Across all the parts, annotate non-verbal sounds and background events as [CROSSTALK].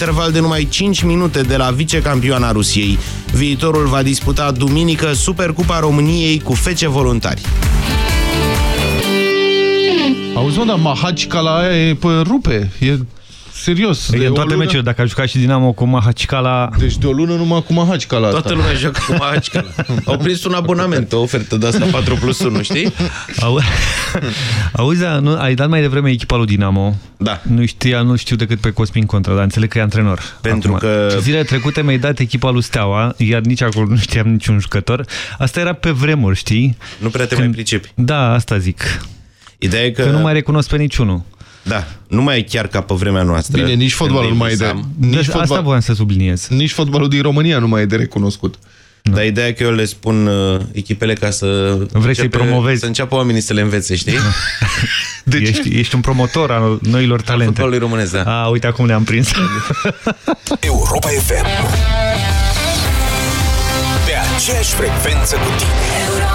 interval de numai 5 minute de la vicecampioana Rusiei. Viitorul va disputa duminică Supercupa României cu fece voluntari. Auzi, mă, dar Mahachikala aia e pe rupe. E serios. E în toate meciurile, dacă a jucat și Dinamo cu Mahachikala... Deci de o lună numai cu Mahachikala Toată lumea joacă cu Mahachikala. [LAUGHS] Au prins un abonament, o ofertă de asta 4 plus 1, știi? Au... [LAUGHS] Auzi, da, nu, ai dat mai devreme echipa lui Dinamo. Da. Nu, știa, nu știu decât pe Cosmin Contra, dar înțeleg că e antrenor. Pentru Acum. că... Și zilele trecute mi-ai dat echipa lui Steaua, iar nici acolo nu știam niciun jucător. Asta era pe vremuri, știi? Nu prea te Când... mai pricepi. Da, asta zic. Ideea e că... Că nu mai recunosc pe niciunul. Da, nu mai e chiar ca pe vremea noastră. Bine, nici fotbalul nu mai e de... Nici Deci, Asta fotbal... voiam să subliniez. Nici fotbalul din România nu mai e de recunoscut. Dar ideea e că eu le spun uh, echipele ca să... Vrei să-i promovezi. Să înceapă oamenii să le învețe, știi? [LAUGHS] De ești, ești un promotor al noilor talente. Fotbalului românesc, da. A, uite acum ne-am prins. [LAUGHS] Europa FM Pe aceeași frecvență cu tine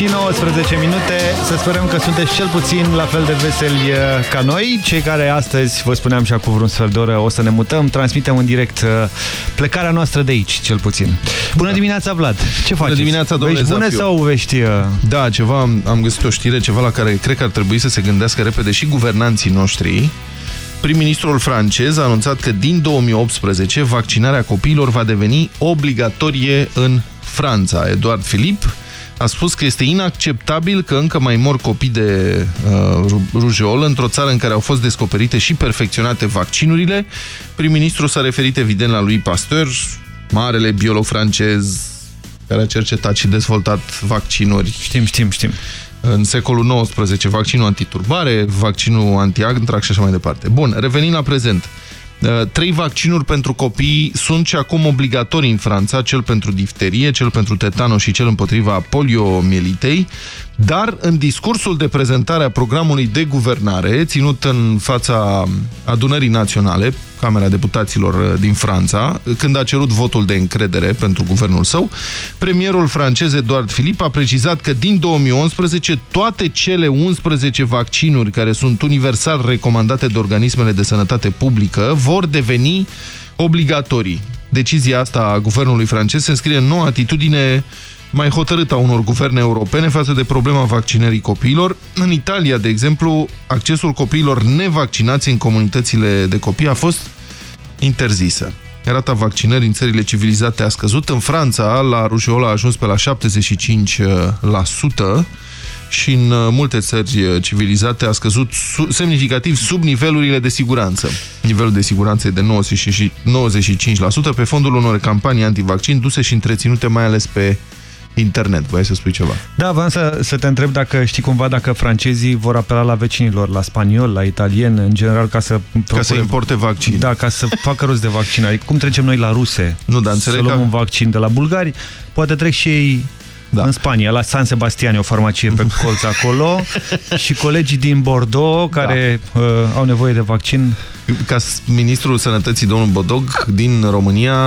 și 19 minute. Să sperăm că sunteți cel puțin la fel de veseli uh, ca noi. Cei care astăzi, vă spuneam și acum vreun sfert de oră, o să ne mutăm. Transmitem în direct uh, plecarea noastră de aici, cel puțin. Bună dimineața, Vlad! Ce faci? Bună dimineața, domnule Vești bune Zafiu. sau vești... uh, Da, ceva, am, am găsit o știre, ceva la care cred că ar trebui să se gândească repede și guvernanții noștri. Prim-ministrul francez a anunțat că din 2018 vaccinarea copiilor va deveni obligatorie în Franța. Eduard Philippe a spus că este inacceptabil că încă mai mor copii de uh, ru- rujeolă într-o țară în care au fost descoperite și perfecționate vaccinurile. Prim-ministrul s-a referit evident la lui Pasteur, marele biolog francez care a cercetat și dezvoltat vaccinuri. Știm, știm, știm. În secolul XIX, vaccinul antiturbare, vaccinul antiantrax și așa mai departe. Bun, revenind la prezent. Uh, Trei vaccinuri pentru copii sunt și acum obligatorii în Franța, cel pentru difterie, cel pentru tetano și cel împotriva poliomielitei, dar în discursul de prezentare a programului de guvernare, ținut în fața adunării naționale, Camera Deputaților uh, din Franța, când a cerut votul de încredere pentru guvernul său, premierul francez Eduard Philippe a precizat că din 2011 toate cele 11 vaccinuri care sunt universal recomandate de organismele de sănătate publică vor deveni obligatorii. Decizia asta a guvernului francez se înscrie în noua atitudine mai hotărâtă a unor guverne europene față de problema vaccinării copiilor. În Italia, de exemplu, accesul copiilor nevaccinați în comunitățile de copii a fost interzisă. Rata vaccinării în țările civilizate a scăzut. În Franța, la rujeola a ajuns pe la 75% și în uh, multe țări uh, civilizate a scăzut su semnificativ sub nivelurile de siguranță. Nivelul de siguranță e de 95% pe fondul unor campanii antivaccin duse și întreținute mai ales pe internet. Voi să spui ceva. Da, vreau să, să te întreb dacă știi cumva dacă francezii vor apela la vecinilor, la spaniol, la italien, în general, ca să... Ca să importe vaccin. Da, ca să facă rost de vaccin. Adică cum trecem noi la ruse? Nu, dar înțeleg Să luăm că- un vaccin de la bulgari, poate trec și ei Da. în Spania, la San Sebastian, e o farmacie pe [LAUGHS] colț acolo și colegii din Bordeaux care Da. uh, au nevoie de vaccin. Ca s- ministrul sănătății, domnul Bodog, din România,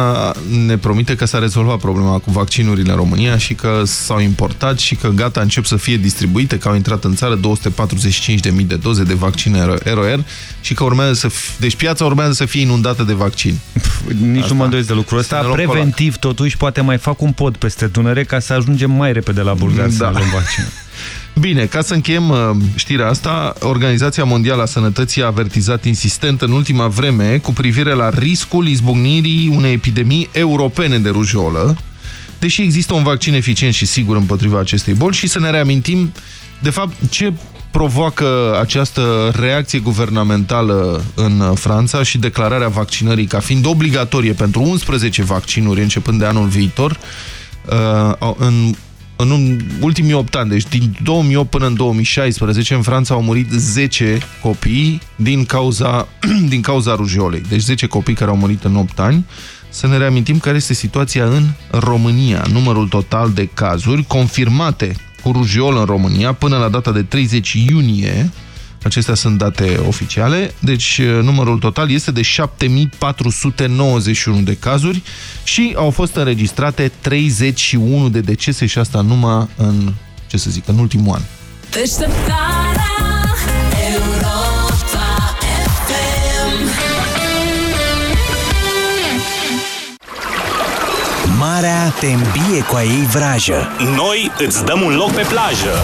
ne promite că s-a rezolvat problema cu vaccinurile în România și că s-au importat și că gata încep să fie distribuite, că au intrat în țară 245.000 de doze de vaccin ROR și că urmează să f- deci piața urmează să fie inundată de vaccin. Nici Asta. nu mă îndoiesc de lucrul ăsta. Să ne luăm Preventiv, totuși, poate mai fac un pod peste Dunăre ca să ajungem mai repede la bulgari Da. să ne luăm vaccin. Bine, ca să încheiem uh, știrea asta, Organizația Mondială a Sănătății a avertizat insistent în ultima vreme cu privire la riscul izbucnirii unei epidemii europene de rujolă, deși există un vaccin eficient și sigur împotriva acestei boli și să ne reamintim, de fapt, ce provoacă această reacție guvernamentală în Franța și declararea vaccinării ca fiind obligatorie pentru 11 vaccinuri începând de anul viitor, uh, în în un- ultimii 8 ani, deci din 2008 până în 2016, în Franța au murit 10 copii din cauza, [CLEARS THROAT] din cauza rujeolei. Deci 10 copii care au murit în 8 ani. Să ne reamintim care este situația în România. Numărul total de cazuri confirmate cu rujeolă în România până la data de 30 iunie Acestea sunt date oficiale, deci uh, numărul total este de 7491 de cazuri și au fost înregistrate 31 de decese și asta numai în, ce să zic, în ultimul an. Deșteptarea Europa FM Marea te îmbie cu a ei vrajă. Noi îți dăm un loc pe plajă.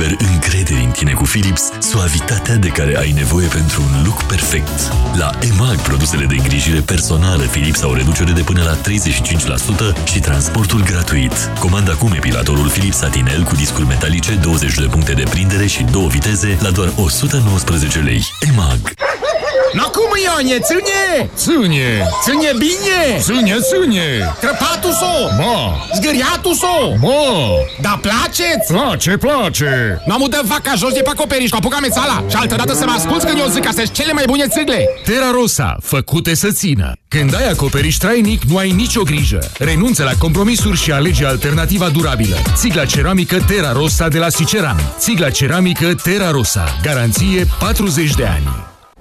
liber încredere în tine cu Philips, suavitatea de care ai nevoie pentru un look perfect. La EMAG, produsele de îngrijire personală Philips au reducere de până la 35% și transportul gratuit. Comanda acum epilatorul Philips Satinel cu discuri metalice, 20 de puncte de prindere și două viteze la doar 119 lei. EMAG. No cum, Ionie, ține! Ține! Ține bine! Ține, ține! Crăpatul so! Mă! Zgâriatul so! Mă! Da place-ți? Place, place! Nu am dă vaca jos de pe acoperiș, cu apuca mețala și altă dată să mă asculți când eu zic că sunt cele mai bune țigle! Terra Rosa, făcute să țină. Când ai acoperiș trainic, nu ai nicio grijă. Renunță la compromisuri și alege alternativa durabilă. Țigla ceramică Terra Rosa de la Siceran. Țigla ceramică Terra Rosa. Garanție 40 de ani.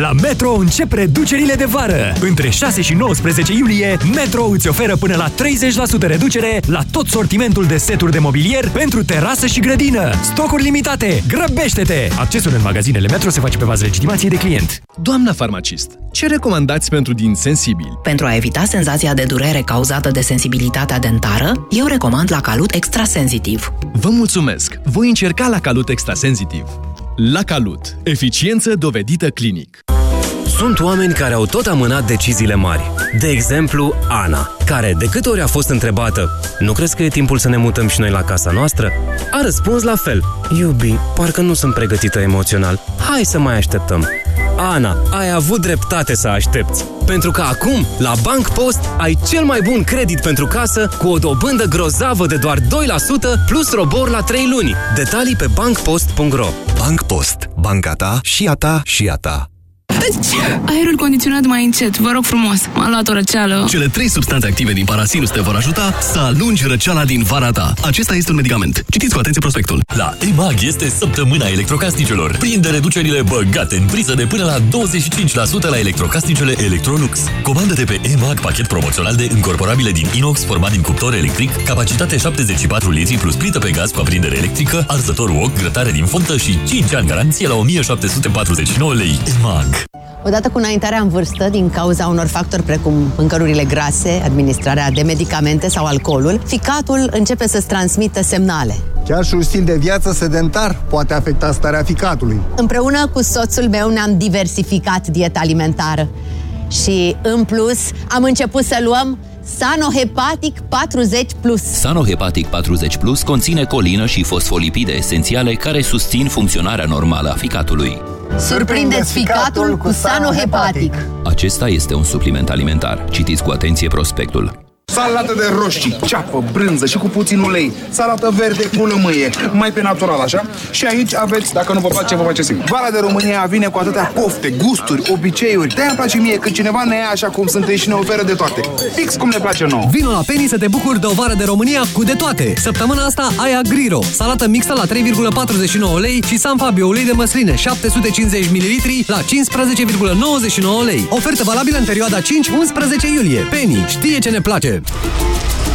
La Metro încep reducerile de vară. Între 6 și 19 iulie, Metro îți oferă până la 30% reducere la tot sortimentul de seturi de mobilier pentru terasă și grădină. Stocuri limitate. Grăbește-te! Accesul în magazinele Metro se face pe bază legitimației de client. Doamna farmacist, ce recomandați pentru din sensibil? Pentru a evita senzația de durere cauzată de sensibilitatea dentară, eu recomand la Calut Extrasensitiv. Vă mulțumesc! Voi încerca la Calut Extrasensitiv. La Calut. Eficiență dovedită clinic. Sunt oameni care au tot amânat deciziile mari. De exemplu, Ana, care, de câte ori a fost întrebată Nu crezi că e timpul să ne mutăm și noi la casa noastră? A răspuns la fel Iubi, parcă nu sunt pregătită emoțional. Hai să mai așteptăm. Ana, ai avut dreptate să aștepți. Pentru că acum, la Bank Post, ai cel mai bun credit pentru casă cu o dobândă grozavă de doar 2% plus robor la 3 luni. Detalii pe bankpost.ro Bank Post. Banca ta și a ta și a ta. Aerul condiționat mai încet, vă rog frumos. M-a luat o răceală. Cele trei substanțe active din parasinus te vor ajuta să alungi răceala din vara ta. Acesta este un medicament. Citiți cu atenție prospectul. La EMAG este săptămâna electrocasnicelor. Prinde reducerile băgate în priză de până la 25% la electrocasnicele Electrolux. Comandă-te pe EMAG pachet promoțional de încorporabile din inox format din cuptor electric, capacitate 74 litri plus plită pe gaz cu aprindere electrică, arzător wok, grătare din fontă și 5 ani garanție la 1749 lei. EMAG. Odată cu înaintarea în vârstă, din cauza unor factori precum mâncărurile grase, administrarea de medicamente sau alcoolul, ficatul începe să-ți transmită semnale. Chiar și un stil de viață sedentar poate afecta starea ficatului. Împreună cu soțul meu ne-am diversificat dieta alimentară și, în plus, am început să luăm Sanohepatic 40+. Plus. Sanohepatic 40 Plus conține colină și fosfolipide esențiale care susțin funcționarea normală a ficatului. Surprindeți ficatul cu Sanohepatic. Acesta este un supliment alimentar. Citiți cu atenție prospectul. Salată de roșii, ceapă, brânză și cu puțin ulei. Salată verde cu lămâie, mai pe natural, așa? Și aici aveți, dacă nu vă place, vă face singur. Vara de România vine cu atâtea pofte, gusturi, obiceiuri. De-aia îmi place mie când cineva ne ia așa cum suntem și ne oferă de toate. Fix cum ne place nouă. Vino la Penny să te bucuri de o vară de România cu de toate. Săptămâna asta ai Agriro, salată mixtă la 3,49 lei și San Fabio ulei de măsline 750 ml la 15,99 lei. Ofertă valabilă în perioada 5-11 iulie. Penny știe ce ne place. Limited.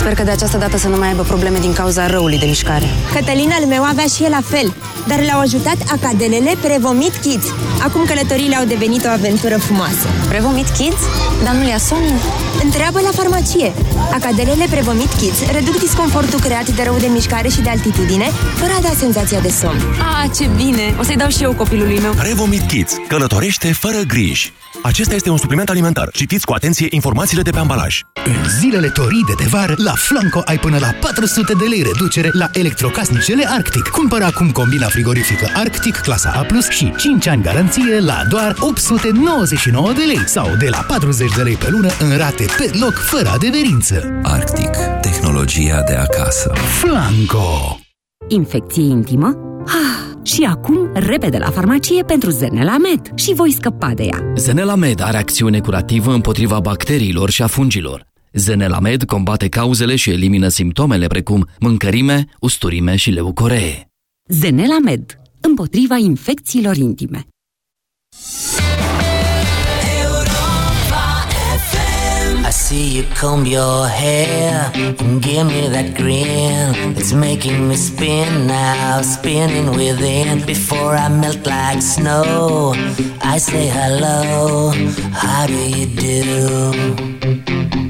Sper că de această dată să nu mai aibă probleme din cauza răului de mișcare. Cătălin al meu avea și el la fel, dar l-au ajutat acadelele Prevomit Kids. Acum călătoriile au devenit o aventură frumoasă. Prevomit Kids? Dar nu-i somn? Întreabă la farmacie. Acadelele Prevomit Kids reduc disconfortul creat de rău de mișcare și de altitudine, fără a da senzația de somn. Ah, ce bine! O să-i dau și eu copilului meu. Revomit Kids. Călătorește fără griji. Acesta este un supliment alimentar. Citiți cu atenție informațiile de pe ambalaj. În zilele toride de vară, la Flanco ai până la 400 de lei reducere la electrocasnicele Arctic. Cumpără acum combina frigorifică Arctic clasa A+, și 5 ani garanție la doar 899 de lei sau de la 40 de lei pe lună în rate pe loc, fără adeverință. Arctic. Tehnologia de acasă. Flanco! Infecție intimă? Ah, și acum, repede la farmacie pentru Zenelamed și voi scăpa de ea. Zenelamed are acțiune curativă împotriva bacteriilor și a fungilor. Zenelamed combate cauzele și elimină simptomele precum mâncărime, usturime și leucoree. Zenelamed, împotriva infecțiilor intime. I see you comb your hair and give me that grin. It's making me spin now, spinning within. Before I melt like snow, I say hello. How do you do?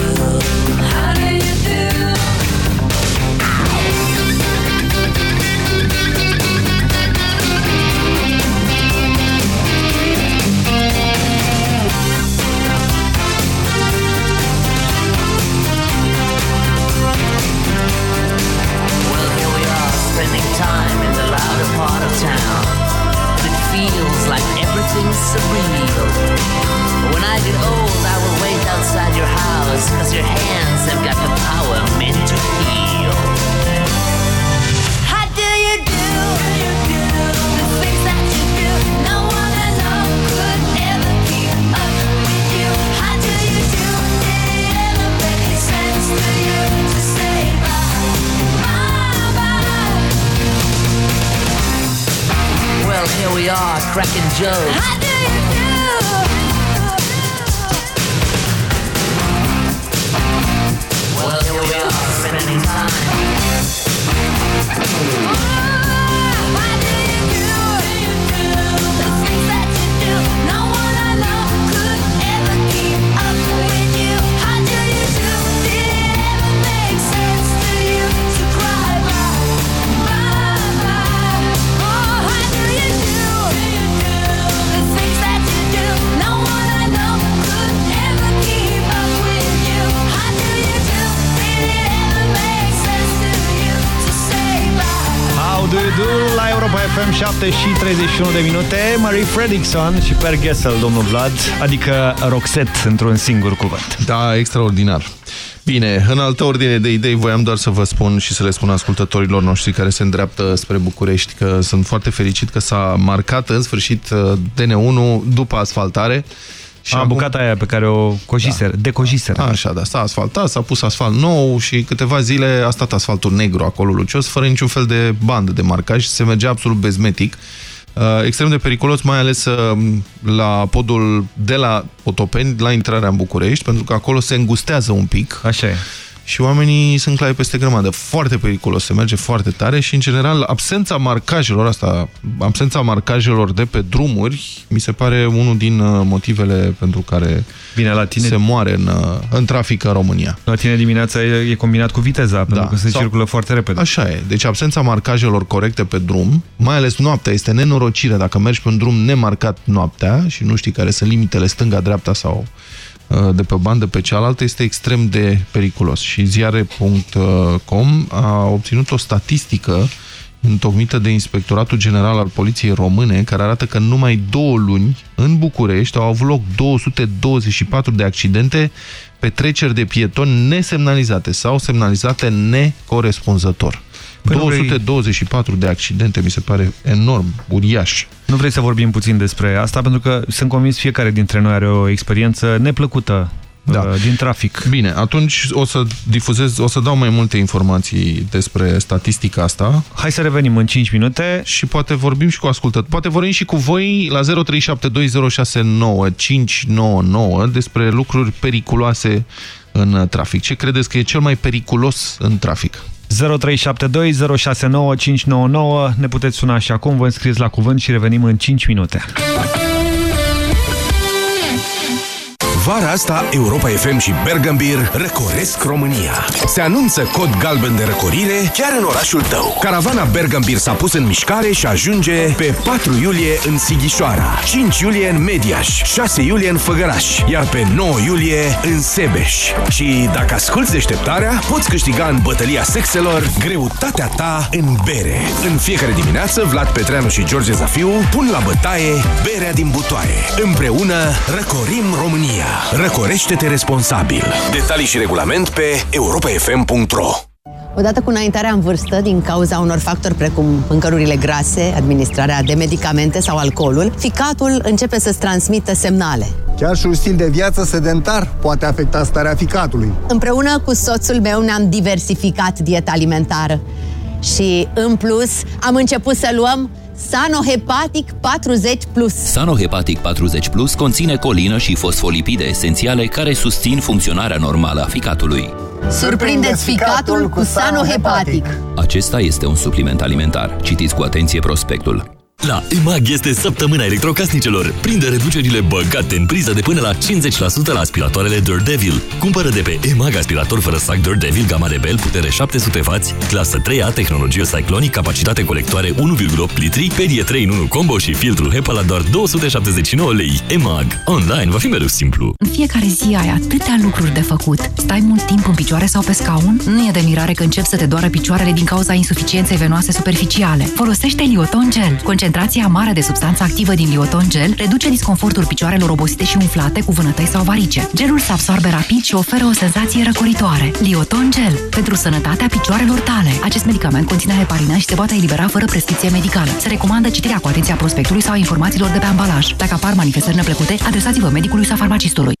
Joe. Hot 7 și 31 de minute. Marie Fredrickson și Per Gessel, domnul Vlad Adică Roxette într-un singur cuvânt. Da, extraordinar. Bine, în altă ordine de idei voiam doar să vă spun și să le spun ascultătorilor noștri care se îndreaptă spre București că sunt foarte fericit că s-a marcat în sfârșit uh, DN1 după asfaltare și a, bucata aia pe care o cojiseră, da. decojiseră. Așa, da, s-a asfaltat, s-a pus asfalt nou și câteva zile a stat asfaltul negru acolo lucios, fără niciun fel de bandă de marcaj, se mergea absolut bezmetic. Uh, extrem de periculos, mai ales uh, la podul de la Potopeni, la intrarea în București, pentru că acolo se îngustează un pic. Așa e și oamenii sunt clai peste grămadă. Foarte periculos, se merge foarte tare și, în general, absența marcajelor asta, absența marcajelor de pe drumuri, mi se pare unul din uh, motivele pentru care Bine, la tine... se moare în, uh, în trafic în România. La tine dimineața e, e combinat cu viteza, da. pentru că se Sau... circulă foarte repede. Așa e. Deci absența marcajelor corecte pe drum, mai ales noaptea, este nenorocire dacă mergi pe un drum nemarcat noaptea și nu știi care sunt limitele stânga-dreapta sau Uh, de pe o bandă pe cealaltă este extrem de periculos. Și ziare.com a obținut o statistică întocmită de Inspectoratul General al Poliției Române, care arată că în numai două luni, în București, au avut loc 224 de accidente pe treceri de pietoni nesemnalizate sau semnalizate necorespunzător. Păi 224 vrei... de accidente, mi se pare enorm, uriaș. Nu vrei să vorbim puțin despre asta, pentru că sunt convins fiecare dintre noi are o experiență neplăcută da. Uh, din trafic. Bine, atunci o să difuzez, o să dau mai multe informații despre statistica asta. Hai să revenim în 5 minute. Și poate vorbim și cu ascultători. Poate vorbim și cu voi la 0372069599 despre lucruri periculoase în trafic. Ce credeți că e cel mai periculos în trafic? 0372 069599 Ne puteți suna și acum, vă înscrieți la cuvânt și revenim în 5 minute. Vara asta, Europa FM și Bergambir răcoresc România. Se anunță cod galben de răcorire chiar în orașul tău. Caravana Bergambir s-a pus în mișcare și ajunge pe 4 iulie în Sighișoara, 5 iulie în Mediaș, 6 iulie în Făgăraș, iar pe 9 iulie în Sebeș. Și dacă asculti deșteptarea, poți câștiga în bătălia sexelor greutatea ta în bere. În fiecare dimineață, Vlad Petreanu și George Zafiu pun la bătaie berea din butoaie. Împreună răcorim România. Răcorește-te responsabil. Detalii și regulament pe europafm.ro Odată cu înaintarea în vârstă, din cauza unor factori precum mâncărurile grase, administrarea de medicamente sau alcoolul, ficatul începe să-ți transmită semnale. Chiar și un stil de viață sedentar poate afecta starea ficatului. Împreună cu soțul meu ne-am diversificat dieta alimentară și, în plus, am început să luăm Sanohepatic 40 Plus. Sanohepatic 40 Plus conține colină și fosfolipide esențiale care susțin funcționarea normală a ficatului. Surprindeți ficatul cu Sanohepatic. Acesta este un supliment alimentar. Citiți cu atenție prospectul. La EMAG este săptămâna electrocasnicelor. Prinde reducerile băgate în priză de până la 50% la aspiratoarele Dirt Devil. Cumpără de pe EMAG aspirator fără sac Dirt Devil, gama Rebel, putere 700W, clasă 3A, tehnologie Cyclonic, capacitate colectoare 1,8 litri, perie 3 în 1 combo și filtru HEPA la doar 279 lei. EMAG. Online va fi mereu simplu. În fiecare zi ai atâtea lucruri de făcut. Stai mult timp în picioare sau pe scaun? Nu e de mirare că încep să te doară picioarele din cauza insuficienței venoase superficiale. Folosește Lioton Gel. Concentrația mare de substanță activă din Lioton Gel reduce disconfortul picioarelor obosite și umflate cu vânătăi sau varice. Gelul se absorbe rapid și oferă o senzație răcoritoare. Lioton Gel. Pentru sănătatea picioarelor tale. Acest medicament conține heparina și se poate elibera fără prescripție medicală. Se recomandă citirea cu atenția prospectului sau a informațiilor de pe ambalaj. Dacă apar manifestări neplăcute, adresați-vă medicului sau farmacistului.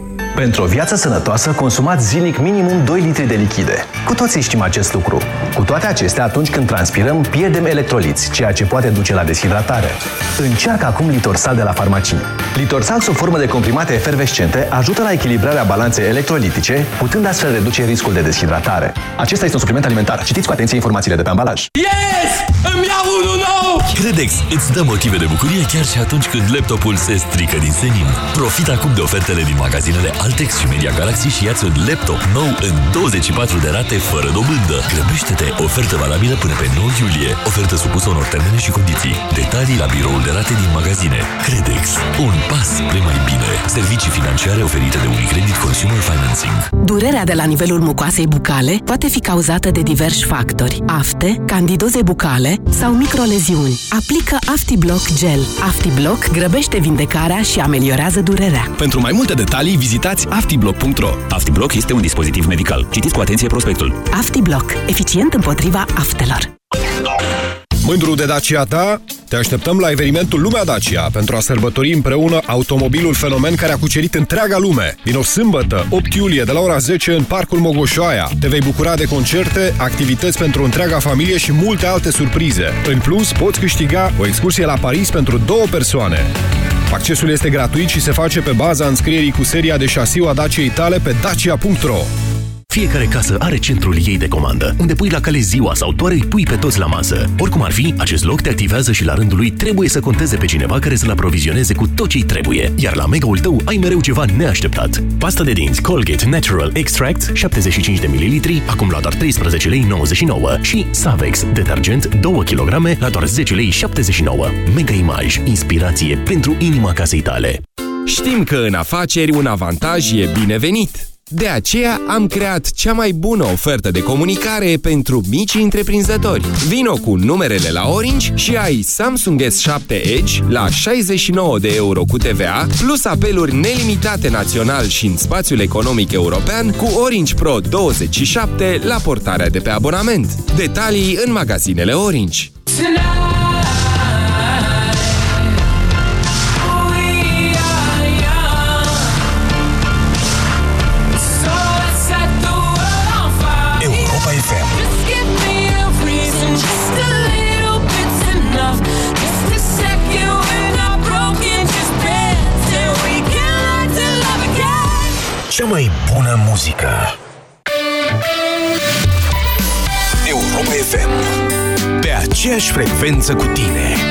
pentru o viață sănătoasă, consumați zilnic minimum 2 litri de lichide. Cu toții știm acest lucru. Cu toate acestea, atunci când transpirăm, pierdem electroliți, ceea ce poate duce la deshidratare. Încearcă acum Litorsal de la farmacii. Litorsal sub formă de comprimate efervescente ajută la echilibrarea balanței electrolitice, putând astfel reduce riscul de deshidratare. Acesta este un supliment alimentar. Citiți cu atenție informațiile de pe ambalaj. Yes! Îmi iau unul nou! Credex îți dă motive de bucurie chiar și atunci când laptopul se strică din senin. Profit acum de ofertele din magazinele Altex și Media Galaxy și ia-ți un laptop nou în 24 de rate fără dobândă. Grăbește-te! Ofertă valabilă până pe 9 iulie. Ofertă supusă unor termene și condiții. Detalii la biroul de rate din magazine. Credex. Un pas spre mai bine. Servicii financiare oferite de Unicredit Consumer Financing. Durerea de la nivelul mucoasei bucale poate fi cauzată de diversi factori. Afte, candidoze bucale sau microleziuni. Aplică AftiBlock Gel. AftiBlock grăbește vindecarea și ameliorează durerea. Pentru mai multe detalii, vizitați vizitați aftiblock.ro. Aftiblock este un dispozitiv medical. Citiți cu atenție prospectul. Aftiblock. Eficient împotriva aftelor. Mândru de Dacia ta, te așteptăm la evenimentul Lumea Dacia pentru a sărbători împreună automobilul fenomen care a cucerit întreaga lume. Din o sâmbătă, 8 iulie, de la ora 10 în Parcul Mogoșoaia. Te vei bucura de concerte, activități pentru întreaga familie și multe alte surprize. În plus, poți câștiga o excursie la Paris pentru două persoane. Accesul este gratuit și se face pe baza înscrierii cu seria de șasiu a Daciei tale pe dacia.ro. Fiecare casă are centrul ei de comandă, unde pui la cale ziua sau doar îi pui pe toți la masă. Oricum ar fi, acest loc te activează și la rândul lui trebuie să conteze pe cineva care să-l aprovizioneze cu tot ce trebuie. Iar la mega-ul tău ai mereu ceva neașteptat. Pasta de dinți Colgate Natural Extract 75 de ml, acum la doar 13 lei 99 și Savex detergent 2 kg la doar 10 lei 79. Mega Image, inspirație pentru inima casei tale. Știm că în afaceri un avantaj e binevenit. De aceea am creat cea mai bună ofertă de comunicare pentru mici întreprinzători. Vino cu numerele la Orange și ai Samsung S7 Edge la 69 de euro cu TVA, plus apeluri nelimitate național și în spațiul economic european cu Orange Pro 27 la portarea de pe abonament. Detalii în magazinele Orange. cea bună muzică. Europa FM. Pe aceeași frecvență cu tine.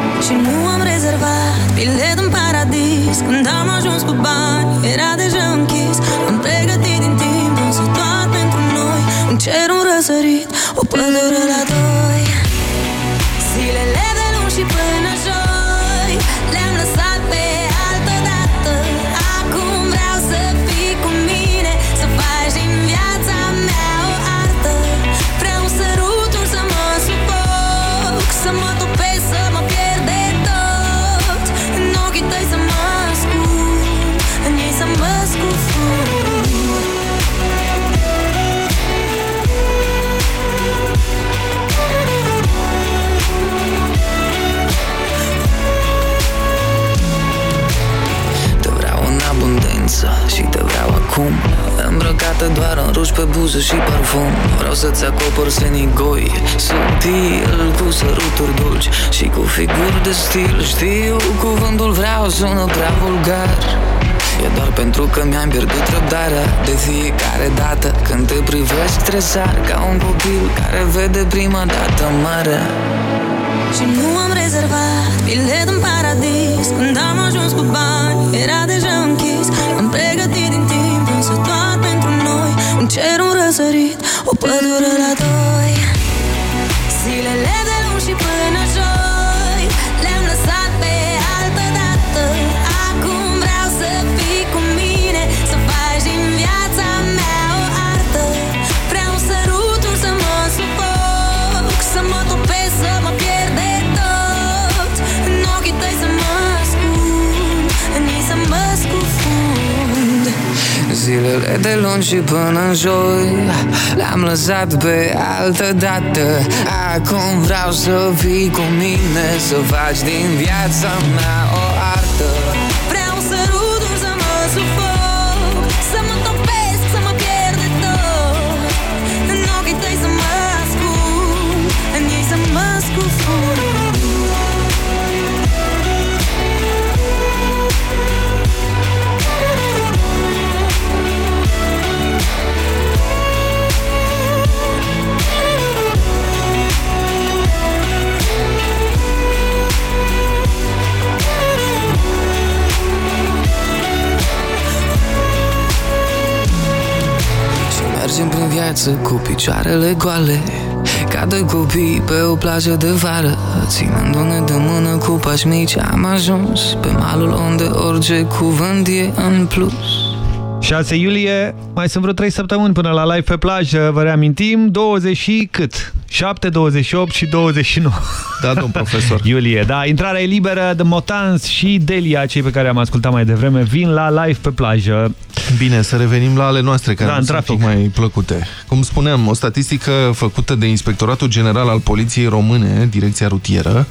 și nu am rezervat bilet în paradis. Când am ajuns cu bani, era deja închis. Am pregătit din timp, însă doar pentru noi. Un cer, un răsărit, o pădure la doi. Zilele de luni și până joi Și cu figuri de stil Știu, cuvântul vreau sună prea vulgar. E doar pentru că mi-am pierdut răbdarea De fiecare dată. Când te privesc Tresar ca un copil care vede prima dată marea Și nu am rezervat bilet în paradis. Când am ajuns cu bani, era deja închis. Am pregătit din timp, însă doar pentru noi. Un cer, un răsărit, o pădure la doi Zilele de luni și până în joi. Le-am lăsat pe altă dată. Acum vreau să fii cu mine Să faci din viața mea mergem prin viață cu picioarele goale Ca doi copii pe o plajă de vară Ținându-ne de mână cu pași mici Am ajuns pe malul unde orice cuvânt e în plus 6 iulie, mai sunt vreo 3 săptămâni până la live pe plajă, vă reamintim, 20 și cât? 7, 28 și 29. Da, domn profesor. [LAUGHS] Iulie, da, intrarea e liberă de Motans și Delia, cei pe care am ascultat mai devreme, vin la live pe plajă. Bine, să revenim la ale noastre, care Da, da, în sunt trafic. tocmai plăcute. Cum spuneam, o statistică făcută de Inspectoratul General al Poliției Române, Direcția Rutieră,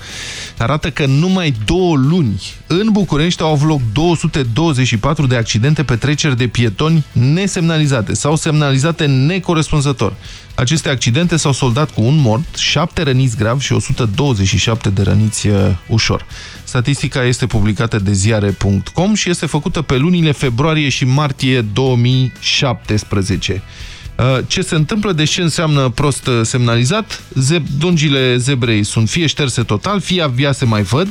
arată că în numai două luni în București au avut loc 224 de accidente pe treceri de pietoni nesemnalizate sau semnalizate necorespunzător. Aceste accidente s-au soldat cu un mort, 7 răniți grav și 127 de răniți uh, ușor. Statistica este publicată de ziare.com și este făcută pe lunile februarie și martie 2017. Uh, Ce se întâmplă, deci ce înseamnă prost uh, semnalizat? Ze dungile zebrei sunt fie șterse total, fie abia se mai văd,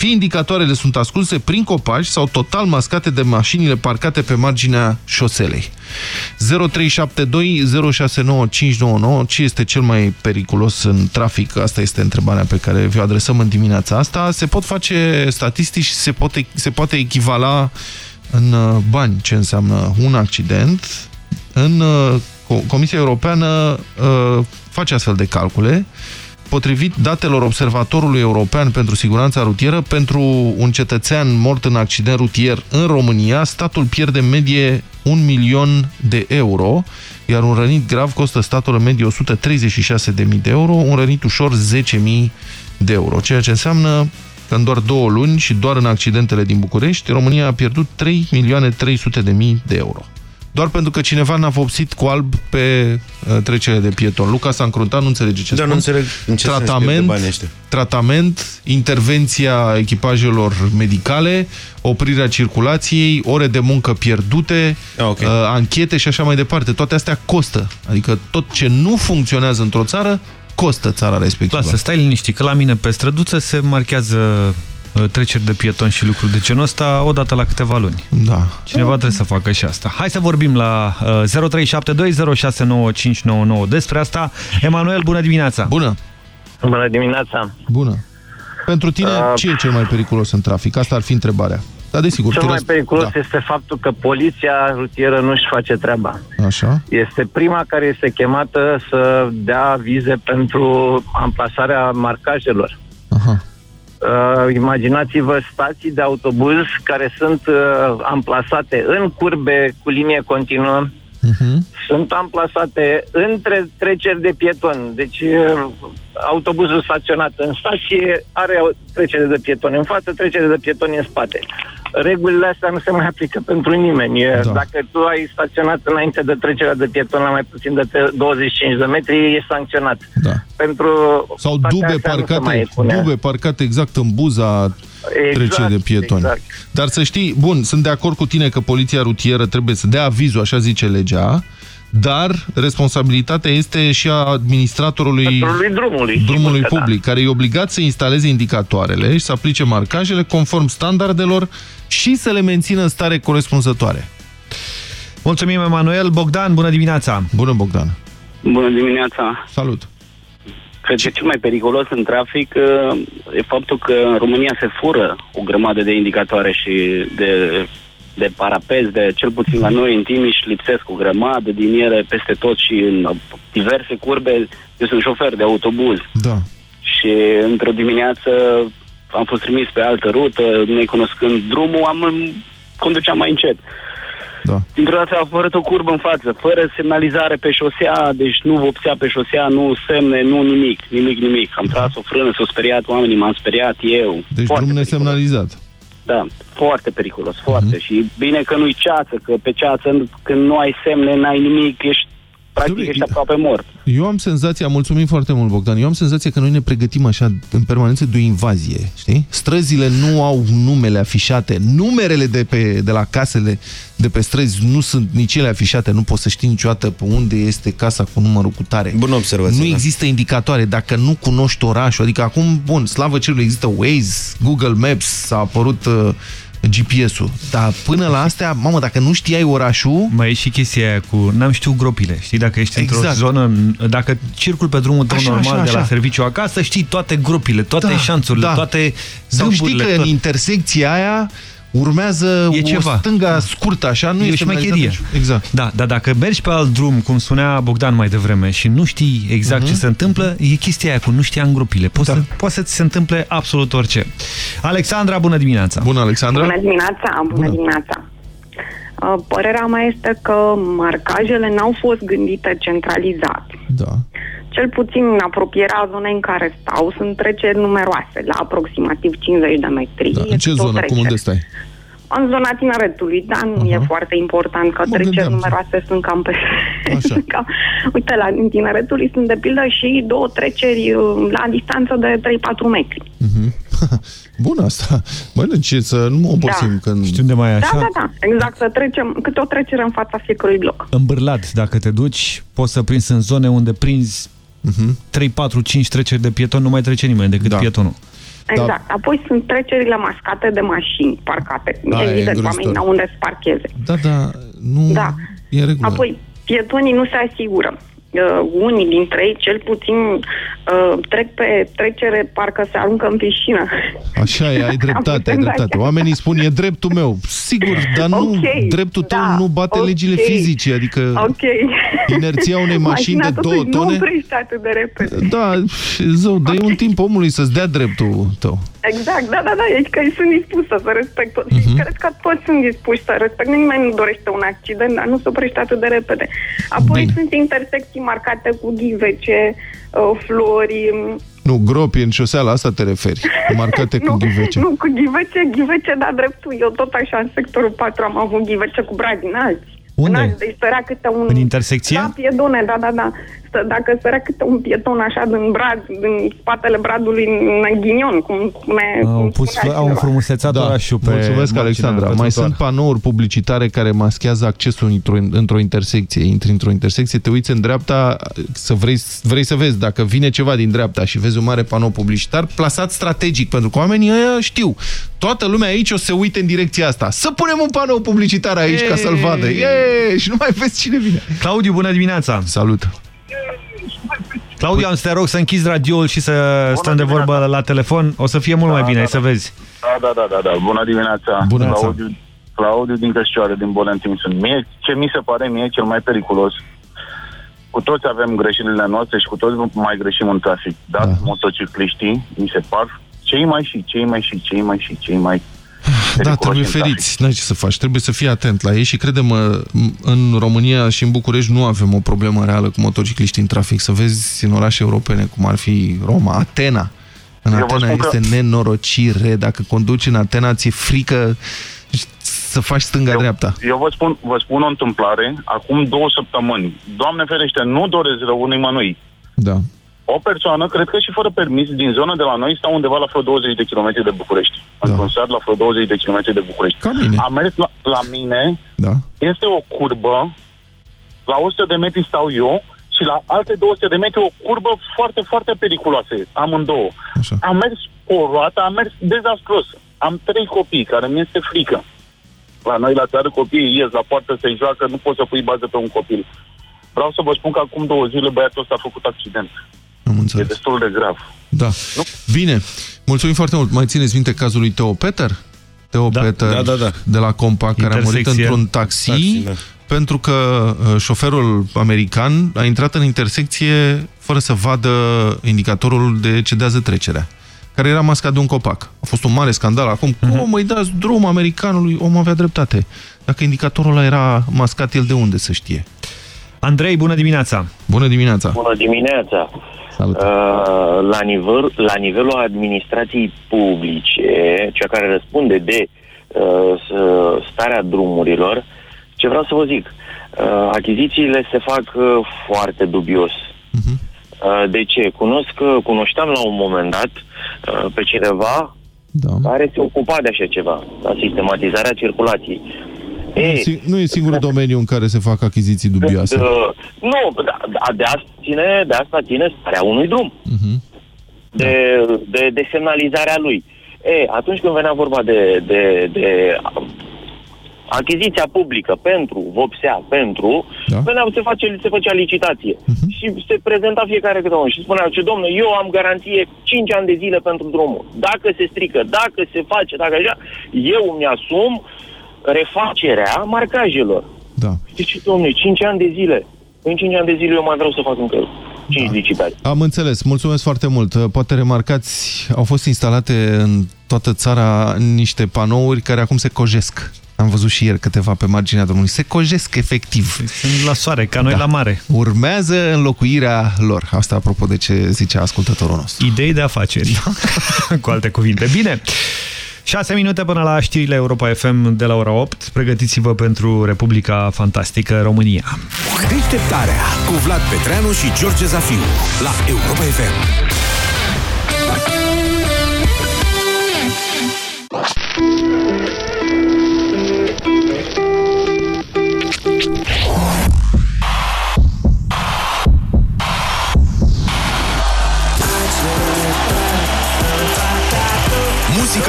fie indicatoarele sunt ascunse prin copaci sau total mascate de mașinile parcate pe marginea șoselei. 0372 069599 Ce este cel mai periculos în trafic? Asta este întrebarea pe care vi-o adresăm în dimineața asta. Se pot face statistici și se poate, se poate echivala în uh, bani ce înseamnă un accident. În uh, Co- Comisia Europeană uh, face astfel de calcule Potrivit datelor Observatorului European pentru Siguranța Rutieră, pentru un cetățean mort în accident rutier în România, statul pierde în medie un milion de euro, iar un rănit grav costă statul în medie 136.000 de euro, un rănit ușor 10.000 de euro, ceea ce înseamnă că în doar două luni și doar în accidentele din București, România a pierdut 3.300.000 de euro. Doar pentru că cineva n-a vopsit cu alb pe uh, trecere de pieton. Luca s-a încruntat, nu înțelege ce Da, spun. nu înțeleg în ce sens pierde tratament, banii ăștia. tratament, intervenția echipajelor medicale, oprirea circulației, ore de muncă pierdute, Ah, ok. uh, anchete și așa mai departe. Toate astea costă. Adică tot ce nu funcționează într-o țară, costă țara respectivă. Lasă, stai liniștit, că la mine pe străduță se marchează uh, treceri de pietoni și lucruri de genul ăsta odată la câteva luni. Da. Cineva trebuie să facă și asta. Hai să vorbim la uh, 0372069599 despre asta. Emanuel, bună dimineața! Bună! Bună dimineața! Bună! Pentru tine, Uh, ce e cel mai periculos în trafic? Asta ar fi întrebarea. Da, desigur. Cel tu mai răsp- periculos da. este faptul că poliția rutieră nu-și face treaba. Așa. Este prima care este chemată să dea vize pentru amplasarea marcajelor. Aha. Uh, imaginați-vă stații de autobuz care sunt uh, amplasate în curbe cu linie continuă, Mhm. sunt amplasate între treceri de pietoni. Deci uh, autobuzul staționat în stație are o trecere de pietoni în față, trecere de pietoni în spate. Regulile astea nu se mai aplică pentru nimeni. Da. Dacă tu ai staționat înainte de trecerea de pietoni la mai puțin de te- 25 de metri, ești sancționat. Da. Pentru Sau toate dube astea nu se mai parcate, punea. dube parcate exact în buza Exact, trecerii de pietoni. exact. Dar să știi, bun, sunt de acord cu tine că poliția rutieră trebuie să dea avizul, așa zice legea, dar responsabilitatea este și a administratorului Patrolului drumului. drumului sigur că da. public, care e obligat să instaleze indicatoarele și să aplice marcajele conform standardelor și să le mențină în stare corespunzătoare. Mulțumim, Emanuel. Bogdan, bună dimineața! Bună, Bogdan! Bună dimineața! Salut! Cred că cel mai periculos în trafic uh, e faptul că în România se fură o grămadă de indicatoare și de, de parapezi, de cel puțin la noi în Timiș lipsesc o grămadă din ele peste tot și în diverse curbe. Eu sunt șofer de autobuz Da. și într-o dimineață am fost trimis pe altă rută, necunoscând drumul, am conduceam mai încet. Da. Dintr-o dată a apărut o curbă în față, fără semnalizare pe șosea, deci nu vopsea pe șosea, nu semne, nu nimic, nimic, nimic. Am tras o frână, s-au speriat oamenii, m-am speriat eu. Deci Foarte drum nesemnalizat. Da, foarte periculos, foarte. Și bine că nu-i ceață, că pe ceață când nu ai semne, n-ai nimic, ești practic ești aproape mort. Eu am senzația, mulțumim foarte mult, Bogdan, eu am senzația că noi ne pregătim așa în permanență de o invazie, știi? Străzile nu au numele afișate, numerele de, pe, de la casele de pe străzi nu sunt nici ele afișate, nu poți să știi niciodată pe unde este casa cu numărul cu tare. Bună observație. Nu da. există indicatoare, dacă nu cunoști orașul, adică acum, bun, slavă cerului, există Waze, Google Maps, s-a apărut uh, GPS-ul, dar până la astea, mamă, dacă nu știai orașul... Mai e și chestia aia cu, n-am știut gropile, știi, dacă ești într-o Exact. zonă, dacă circul pe drumul tău Așa, normal așa, de la așa. serviciu acasă, știi toate gropile, toate Da, șanțurile, da. toate Sau știi zâmburile, că tot. în intersecția aia urmează E o ceva. stânga scurtă, așa, nu e o este șmecherie. Exact. Da, dar dacă mergi pe alt drum, cum spunea Bogdan mai devreme, și nu știi exact Mhm. ce se întâmplă, e chestia aia cu nu știam grupile. Poți da. să, poate să ți se întâmple absolut orice. Alexandra, bună dimineața! Bună, Alexandra! Bună dimineața, bună, bună. dimineața. Uh, Părerea mea este că marcajele n-au fost gândite centralizat. Da. Cel puțin în apropierea zonei în care stau sunt treceri numeroase, la aproximativ 50 de metri. da. În ce Este o zonă? Cum trecere. unde stai? În zona tineretului, dar nu uh-huh. e foarte important că Mă treceri gândeam. numeroase sunt cam pe... Așa. sunt [LAUGHS] cam... Uite, la în tineretului sunt de pildă și două treceri uh, la distanță de 3-4 metri. Mhm. [LAUGHS] Bun asta. Bă, ce să nu mă obosim Da. când... Știu unde mai e Da, așa? da, da, exact, să trecem, câte o trecere în fața fiecărui bloc. În Bârlad, dacă te duci, poți să prinzi în zone unde prinzi Mhm. 3, 4, 5 treceri de pieton, nu mai trece nimeni decât da. pietonul. Exact. Apoi sunt trecerile mascate de mașini parcate. Da, e Evident, îngrozitor. oamenii n-au unde să parcheze. Da, da, nu Da. e în regulă. Apoi, pietonii nu se asigură. Uh, unii dintre ei, cel puțin, uh, trec pe trecere, parcă se aruncă în piscină. Așa e, ai dreptate, ai Am dreptate. senzația. Oamenii spun, e dreptul meu. Sigur, dar nu, Ok, dreptul tău da, nu bate ok. legile fizice, adică Ok. Inerția unei mașini de Mașina două totuși tone... Nu oprește atât de repede. Da, zău, dă un timp omului să-ți dea dreptul tău. Exact, da, da, da, e că sunt dispusă să respect tot. Mhm. Și cred că toți sunt dispuși să respect. Nimeni nu dorește un accident, dar nu se oprește atât de repede. Apoi Bine. sunt intersecții marcate cu ghivece, uh, flori, Nu, gropi în șosea, la asta te referi. Marcate cu [LAUGHS] ghivece. nu, cu ghivece, ghivece, da, dreptul. Eu tot așa în sectorul 4 am avut ghivece cu brad înalți. Unde? Înalți, deci sărea câte un... În intersecție? La piedone, da, da, da. Stă- Dacă sărea câte un pieton așa din brad, din spatele bradului în ghinion, cum spune... Au, cum pus, spunea au cineva. înfrumusețat Da, orașul pe mulțumesc, marginea Alexandra. pe Mai trotuar. sunt panouri publicitare care maschează accesul într-o, într-o intersecție. Intri într-o intersecție, te uiți în dreapta, să vrei, vrei să vezi dacă vine ceva din dreapta și vezi un mare panou publicitar, plasat strategic, pentru că oamenii ăia știu. Toată lumea aici o să se uite în direcția asta. Să punem un panou publicitar aici ca să-l vadă. Eee, și nu mai vezi cine vine. Claudiu, bună dimineața! Salut! Claudiu, am să te rog să închizi radioul și să stăm de vorbă la telefon. O să fie mult mai bine, ai să vezi. Da, da, da, da, da. Bună dimineața. Bună dimineața. Claudiu, Claudiu din Căscioară, din Bolentin sunt. Mie, ce mi se pare mie cel mai periculos, cu toți avem greșelile noastre și cu toți mai greșim în trafic. Dar da. motocicliștii, mi se par cei mai și, cei mai și, cei mai și, cei mai Da, trebuie feriți, n-ai ce să faci, trebuie să fii atent la ei și credem în România și în București nu avem o problemă reală cu motocicliști în trafic. Să vezi în orașe europene, cum ar fi Roma, Atena. În Eu Atena este că... nenorocire, dacă conduci în Atena ți-e frică să faci stânga-dreapta. Eu, eu vă, spun, vă spun o întâmplare, acum două săptămâni. Doamne ferește, nu doresc rău nimănui. Da o persoană, cred că și fără permis, din zona de la noi, stau undeva la vreo 20 de kilometri de București. Da. Într-un sat la vreo 20 de kilometri de București. Ca mine. Am mers la, la mine, da. este o curbă, la 100 de metri stau eu și la alte 200 de metri o curbă foarte, foarte periculoasă, amândouă. Așa. Am mers o roată, am mers dezastros. Am trei copii care mi este frică. La noi la țară copiii ies la poartă, se joacă, nu poți să pui bază pe un copil. Vreau să vă spun că acum două zile băiatul ăsta a făcut accident. Am înțeles. E destul de grav. Da. Nu? Bine. Mulțumim foarte mult. Mai țineți minte cazul lui Teo Peter? Teo da, Peter da, da, da. de la Compa, care a murit într-un taxi, taxi da. pentru că uh, șoferul american a intrat în intersecție fără să vadă indicatorul de cedează trecerea care era mascat de un copac. A fost un mare scandal. Acum, uh -huh. cum îi dați drum americanului? Om avea dreptate. Dacă indicatorul ăla era mascat, el de unde să știe? Andrei, bună dimineața! Bună dimineața! Bună dimineața! Salut. Uh, la, nivel, la nivelul administrației publice, cea care răspunde de uh, starea drumurilor, ce vreau să vă zic, uh, achizițiile se fac uh, foarte dubios. Uh-huh. Uh, de ce? Cunosc, cunoșteam la un moment dat uh, pe cineva da. care se ocupa de așa ceva, la sistematizarea circulației. Nu e, nu e singurul [LAUGHS] domeniu în care se fac achiziții dubioase. De, nu, da, da, de, asta ține, de asta ține starea unui drum. Uh-huh. De, de, de semnalizarea lui. E, atunci când venea vorba de, de, de achiziția publică pentru, vopsea pentru, da. venea, se, face, se făcea licitație. Uh-huh. Și se prezenta fiecare câte unul și spunea, ce domnule, eu am garanție 5 ani de zile pentru drumul. Dacă se strică, dacă se face, dacă așa, eu îmi asum uh, refacerea marcajelor. Da. Deci, domnule, 5 ani de zile. În 5 ani de zile eu mai vreau să fac încă 5 da. licitații. Am înțeles. Mulțumesc foarte mult. Poate remarcați, au fost instalate în toată țara niște panouri care acum se cojesc. Am văzut și ieri câteva pe marginea drumului. Se cojesc efectiv. Sunt la soare, ca noi da. la mare. Urmează înlocuirea lor. Asta apropo de ce zicea ascultătorul nostru. Idei de afaceri. Da. [LAUGHS] Cu alte cuvinte. Bine. 6 minute până la știrile Europa FM de la ora 8. Pregătiți-vă pentru Republica Fantastică România. Deșteptarea cu Vlad Petreanu și George Zafiu la Europa FM.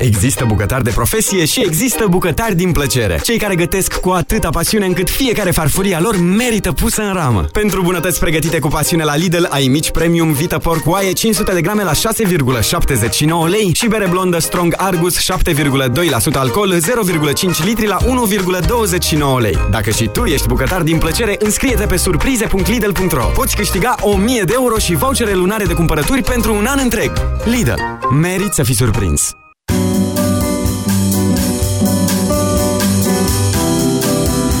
Există bucătari de profesie și există bucătari din plăcere. Cei care gătesc cu atâta pasiune încât fiecare farfurie a lor merită pusă în ramă. Pentru bunătăți pregătite cu pasiune la Lidl, ai mici premium Vita Pork Oaie 500 de grame la 6,79 lei și bere blondă Strong Argus 7,2% alcool 0,5 litri la 1,29 lei. Dacă și tu ești bucătar din plăcere, înscrie-te pe surprize.lidl.ro. Poți câștiga 1000 de euro și vouchere lunare de cumpărături pentru un an întreg. Lidl. Merit să fii surprins.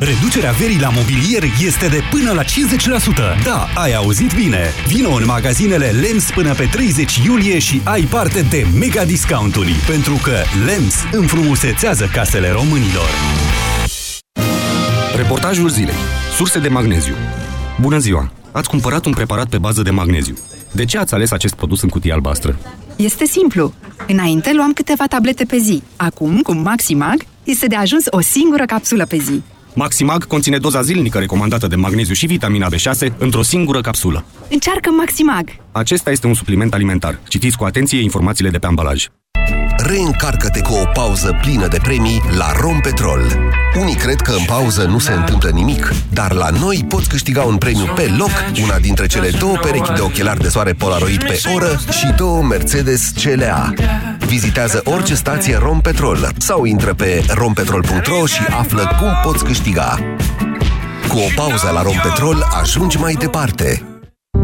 Reducerea verii la mobilier este de până la 50%. Da, ai auzit bine! Vino în magazinele LEMS până pe 30 iulie și ai parte de mega discounturi, pentru că LEMS înfrumusețează casele românilor. Reportajul zilei. Surse de magneziu. Bună ziua! Ați cumpărat un preparat pe bază de magneziu. De ce ați ales acest produs în cutie albastră? Este simplu. Înainte luam câteva tablete pe zi. Acum, cu Maximag, este de ajuns o singură capsulă pe zi. Maximag conține doza zilnică recomandată de magneziu și vitamina B6 într-o singură capsulă. Încearcă Maximag! Acesta este un supliment alimentar. Citiți cu atenție informațiile de pe ambalaj. Reîncarcă-te cu o pauză plină de premii la Rompetrol. Unii cred că în pauză nu se întâmplă nimic, dar la noi poți câștiga un premiu pe loc, una dintre cele două perechi de ochelari de soare Polaroid pe oră și două Mercedes CLA. Vizitează orice stație Rompetrol sau intră pe rompetrol.ro și află cum poți câștiga. Cu o pauză la Rompetrol ajungi mai departe.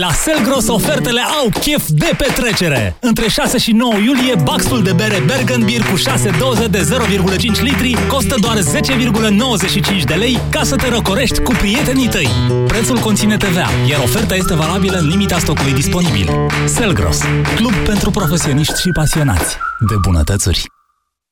La Selgros ofertele au chef de petrecere! Între 6 și 9 iulie, baxul de bere Bergenbier cu 6 doze de 0,5 litri costă doar 10,95 de lei ca să te răcorești cu prietenii tăi. Prețul conține TVA, iar oferta este valabilă în limita stocului disponibil. Selgros, club pentru profesioniști și pasionați de bunătățuri.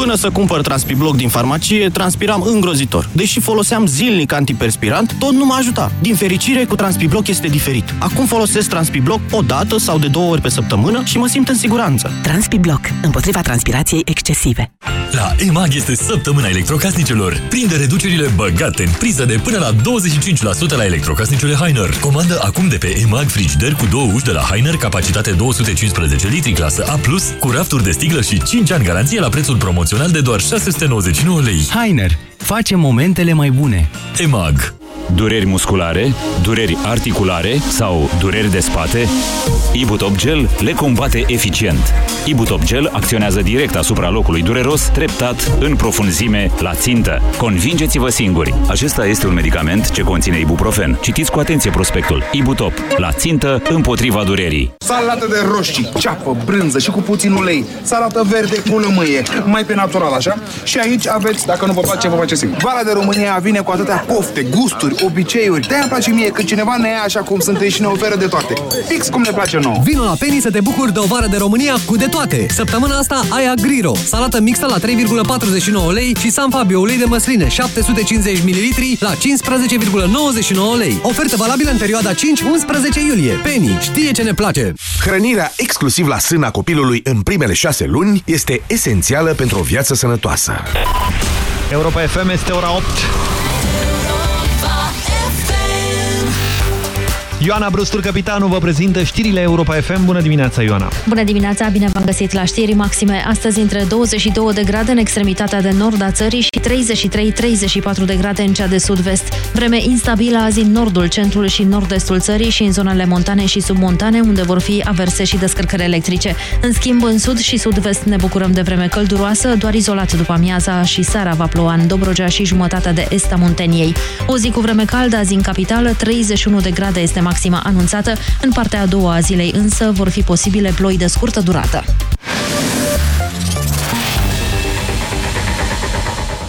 Până să cumpăr Transpibloc din farmacie, transpiram îngrozitor. Deși foloseam zilnic antiperspirant, tot nu mă ajuta. Din fericire, cu Transpibloc este diferit. Acum folosesc Transpibloc o dată sau de două ori pe săptămână și mă simt în siguranță. Transpibloc. Împotriva transpirației excesive. La EMAG este săptămâna electrocasnicelor. Prinde reducerile băgate în priză de până la 25% la electrocasnicele Heiner. Comandă acum de pe EMAG frigider cu două uși de la Heiner, capacitate 215 litri, clasă A+, cu rafturi de sticlă și 5 ani garanție la prețul promoțional de doar 699 lei. Heiner. Face momentele mai bune. EMAG. Dureri musculare, dureri articulare sau dureri de spate? Ibutop Gel le combate eficient. Ibutop Gel acționează direct asupra locului dureros, treptat, în profunzime, la țintă. Convingeți-vă singuri! Acesta este un medicament ce conține ibuprofen. Citiți cu atenție prospectul. Ibutop. La țintă, împotriva durerii. Salată de roșii, ceapă, brânză și cu puțin ulei. Salată verde cu lămâie, mai pe natural, așa? Și aici aveți, dacă nu vă place, vă face singur. Vara de România vine cu atâtea pofte, gusturi, obiceiuri. De-aia îmi place mie când cineva ne ia așa cum suntem și ne oferă de toate. Fix cum ne place nouă. Vino la Penny să te bucuri de o vară de România cu de toate. Săptămâna asta ai Agriro, salată mixtă la 3,49 lei și San Fabio ulei de măsline 750 ml la 15,99 lei. Ofertă valabilă în perioada 5-11 iulie. Penny știe ce ne place. Hrănirea exclusiv la sâna copilului în primele șase luni este esențială pentru o viață sănătoasă. Europa FM este ora 8. Ioana Brustur, capitanul, vă prezintă știrile Europa FM. Bună dimineața, Ioana! Bună dimineața, bine v-am găsit la știri maxime. Astăzi între 22 de grade în extremitatea de nord a țării și 33-34 de grade în cea de sud-vest. Vreme instabilă azi în nordul, centrul și nord-estul țării și în zonele montane și submontane, unde vor fi averse și descărcări electrice. În schimb, în sud și sud-vest ne bucurăm de vreme călduroasă, doar izolat după amiaza și seara va ploua în Dobrogea și jumătatea de est a Munteniei. O zi cu vreme caldă azi în capitală, 31 de grade este maxima anunțată. În partea a doua a zilei însă vor fi posibile ploi de scurtă durată.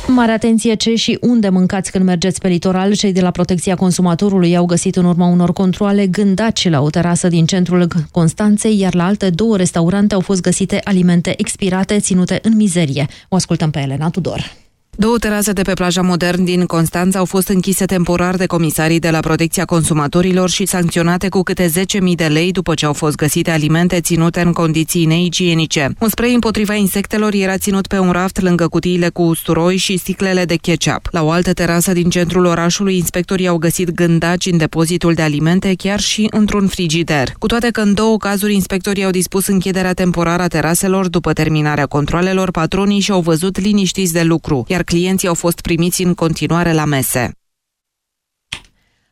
Mare atenție ce și unde mâncați când mergeți pe litoral. Cei de la Protecția Consumatorului au găsit în urma unor controle gândaci la o terasă din centrul Constanței, iar la alte două restaurante au fost găsite alimente expirate ținute în mizerie. O ascultăm pe Elena Tudor. Două terase de pe plaja Modern din Constanța au fost închise temporar de comisarii de la Protecția Consumatorilor și sancționate cu câte 10.000 de lei după ce au fost găsite alimente ținute în condiții neigienice. Un spray împotriva insectelor era ținut pe un raft lângă cutiile cu usturoi și sticlele de ketchup. La o altă terasă din centrul orașului, inspectorii au găsit gândaci în depozitul de alimente, chiar și într-un frigider. Cu toate că în două cazuri inspectorii au dispus închiderea temporară a teraselor după terminarea controlelor, patronii și-au văzut liniștiți de lucru, iar clienții au fost primiți în continuare la mese.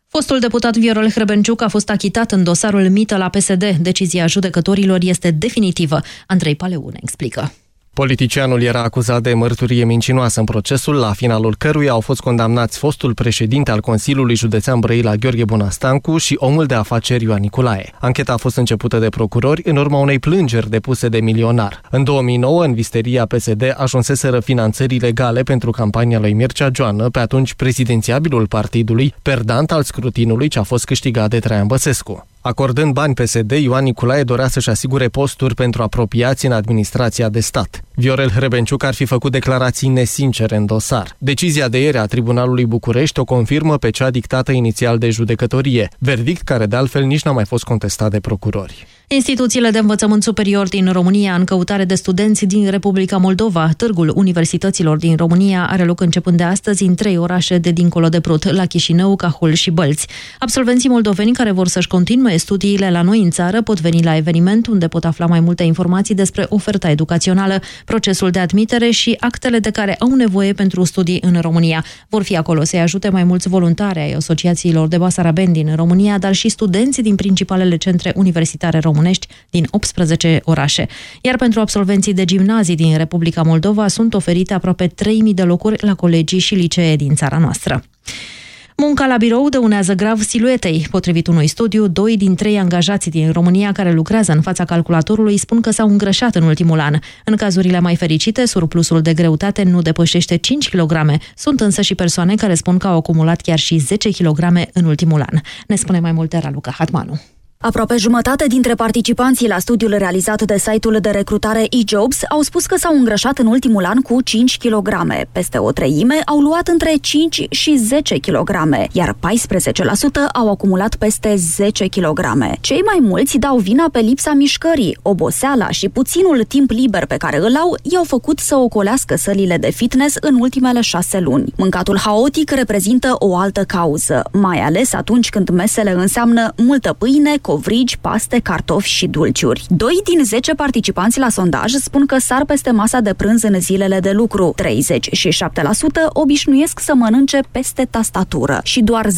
Fostul deputat Viorel Hrebenciuc a fost achitat în dosarul mită la PSD. Decizia judecătorilor este definitivă. Andrei Paleu ne explică. Politicianul era acuzat de mărturie mincinoasă în procesul, la finalul căruia au fost condamnați fostul președinte al Consiliului Județean Brăila Gheorghe Bunastancu și omul de afaceri Ioan Niculae. Ancheta a fost începută de procurori în urma unei plângeri depuse de milionar. În 2009, în visteria PSD, ajunseseră finanțări legale pentru campania lui Mircea Joană, pe atunci prezidențiabilul partidului, perdant al scrutinului ce a fost câștigat de Traian Băsescu. Acordând bani PSD, Ioan Nicolae dorea să-și asigure posturi pentru apropiați în administrația de stat. Viorel Hrebenciuc ar fi făcut declarații nesincere în dosar. Decizia de ieri a Tribunalului București o confirmă pe cea dictată inițial de judecătorie, verdict care de altfel nici n-a mai fost contestat de procurori. Instituțiile de învățământ superior din România în căutare de studenți din Republica Moldova. Târgul universităților din România are loc începând de astăzi în trei orașe de dincolo de Prut, la Chișinău, Cahul și Bălți. Absolvenții moldoveni care vor să-și continue studiile la noi în țară pot veni la eveniment unde pot afla mai multe informații despre oferta educațională, procesul de admitere și actele de care au nevoie pentru studii în România. Vor fi acolo să-i ajute mai mulți voluntari ai asociațiilor de basarabeni din România, dar și studenți din principalele centre universitare românești din 18 orașe. Iar pentru absolvenții de gimnazii din Republica Moldova sunt oferite aproape 3.000 de locuri la colegii și licee din țara noastră. Munca la birou dăunează grav siluetei. Potrivit unui studiu, doi din trei angajați din România care lucrează în fața calculatorului spun că s-au îngrășat în ultimul an. În cazurile mai fericite, surplusul de greutate nu depășește 5 kg. Sunt însă și persoane care spun că au acumulat chiar și 10 kg în ultimul an. Ne spune mai multe Raluca Hatmanu. Aproape jumătate dintre participanții la studiul realizat de site-ul de recrutare eJobs au spus că s-au îngrășat în ultimul an cu 5 kg. Peste o treime au luat între 5 și 10 kg, iar 14% au acumulat peste 10 kg. Cei mai mulți dau vina pe lipsa mișcării, oboseala și puținul timp liber pe care îl au i-au făcut să ocolească sălile de fitness în ultimele șase luni. Mâncatul haotic reprezintă o altă cauză, mai ales atunci când mesele înseamnă multă pâine, covrigi, paste, cartofi și dulciuri. Doi din 10 participanți la sondaj spun că sar peste masa de prânz în zilele de lucru. 37% obișnuiesc să mănânce peste tastatură și doar 10%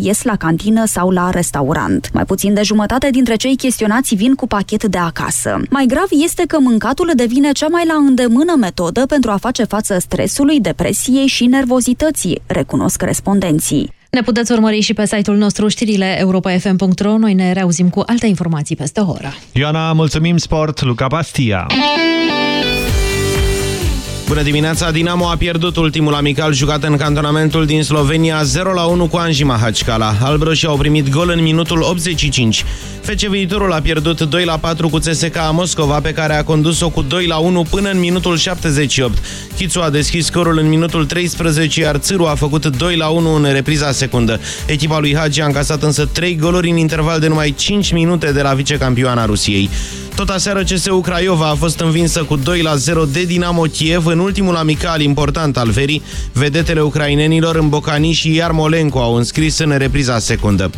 ies la cantină sau la restaurant. Mai puțin de jumătate dintre cei chestionați vin cu pachet de acasă. Mai grav este că mâncatul devine cea mai la îndemână metodă pentru a face față stresului, depresiei și nervozității, recunosc respondenții. Ne puteți urmări și pe site-ul nostru știrile europa.fm.ro. Noi ne reauzim cu alte informații peste o oră. Ioana, mulțumim sport, Luca Pastia. Bună dimineața! Dinamo a pierdut ultimul amical jucat în cantonamentul din Slovenia 0-1 cu Anji Mahachkala. Albroșii au primit gol în minutul 85. FC Viitorul a pierdut 2-4 cu CSKA Moscova, pe care a condus-o cu 2-1 până în minutul 78. Chițu a deschis scorul în minutul 13, iar Țâru a făcut 2-1 în repriza secundă. Echipa lui Hagi a încasat însă 3 goluri în interval de numai 5 minute de la vicecampioana Rusiei. Tot aseară CSU Craiova a fost învinsă cu 2-0 de Dinamo Kiev în ultimul amical important al verii. Vedetele ucrainenilor în Bocani și Iarmolenko au înscris în repriza secundă.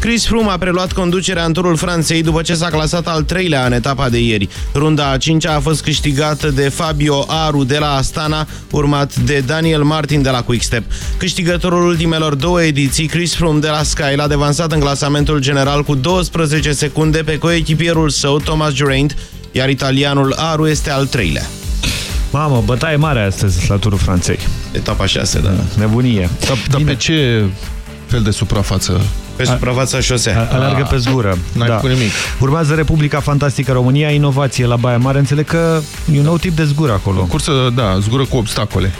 Chris Froome a preluat conducerea în turul Franței după ce s-a clasat al treilea în etapa de ieri. Runda a cincea a fost câștigată de Fabio Aru de la Astana, urmat de Daniel Martin de la Quickstep. Câștigătorul ultimelor două ediții, Chris Froome de la Sky, l-a devansat în clasamentul general cu 12 secunde pe coechipierul său, Thomas Geraint, iar italianul Aru este al treilea. Mamă, bătaie mare astăzi la turul Franței. Etapa 6, da. Nebunie. Dar, dar pe ce fel de suprafață pe suprafața șosea. Alergă pe zgură. N-ai da. cu nimic. Urmează Republica Fantastică România, inovație la Baia Mare. Înțeleg că e un nou tip de zgură acolo. Cursă, da, zgură cu obstacole. [LAUGHS]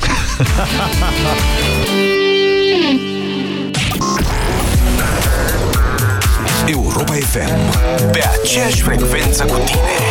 Europa FM. Pe aceeași frecvență cu tine.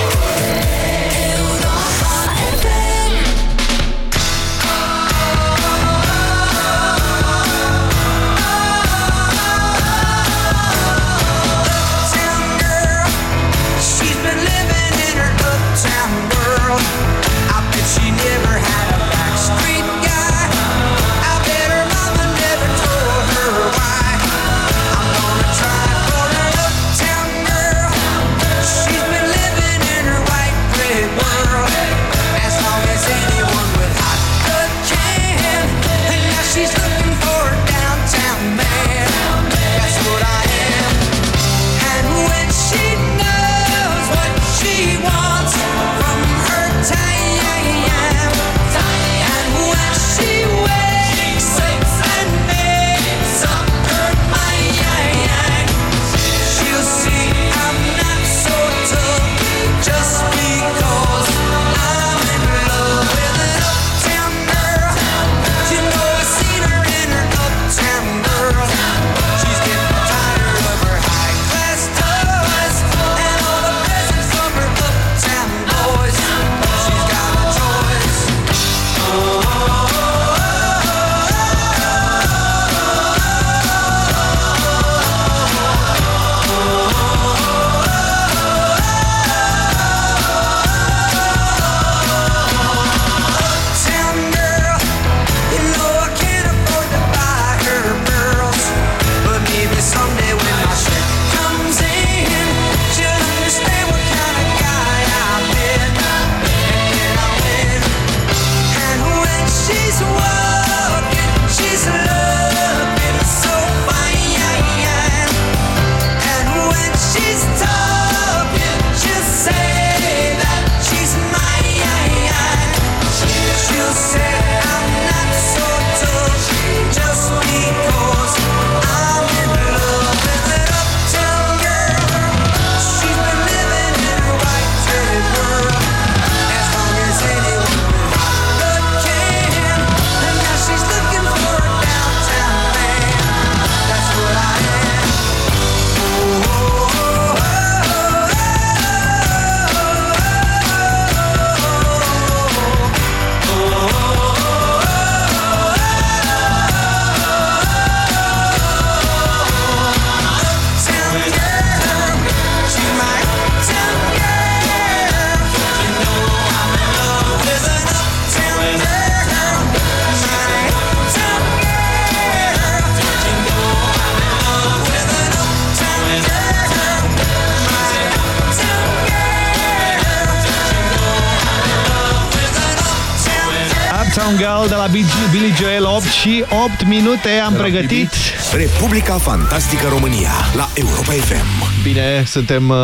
8 și 8 minute am pregătit Republica Fantastică România la Europa FM. Bine, suntem uh,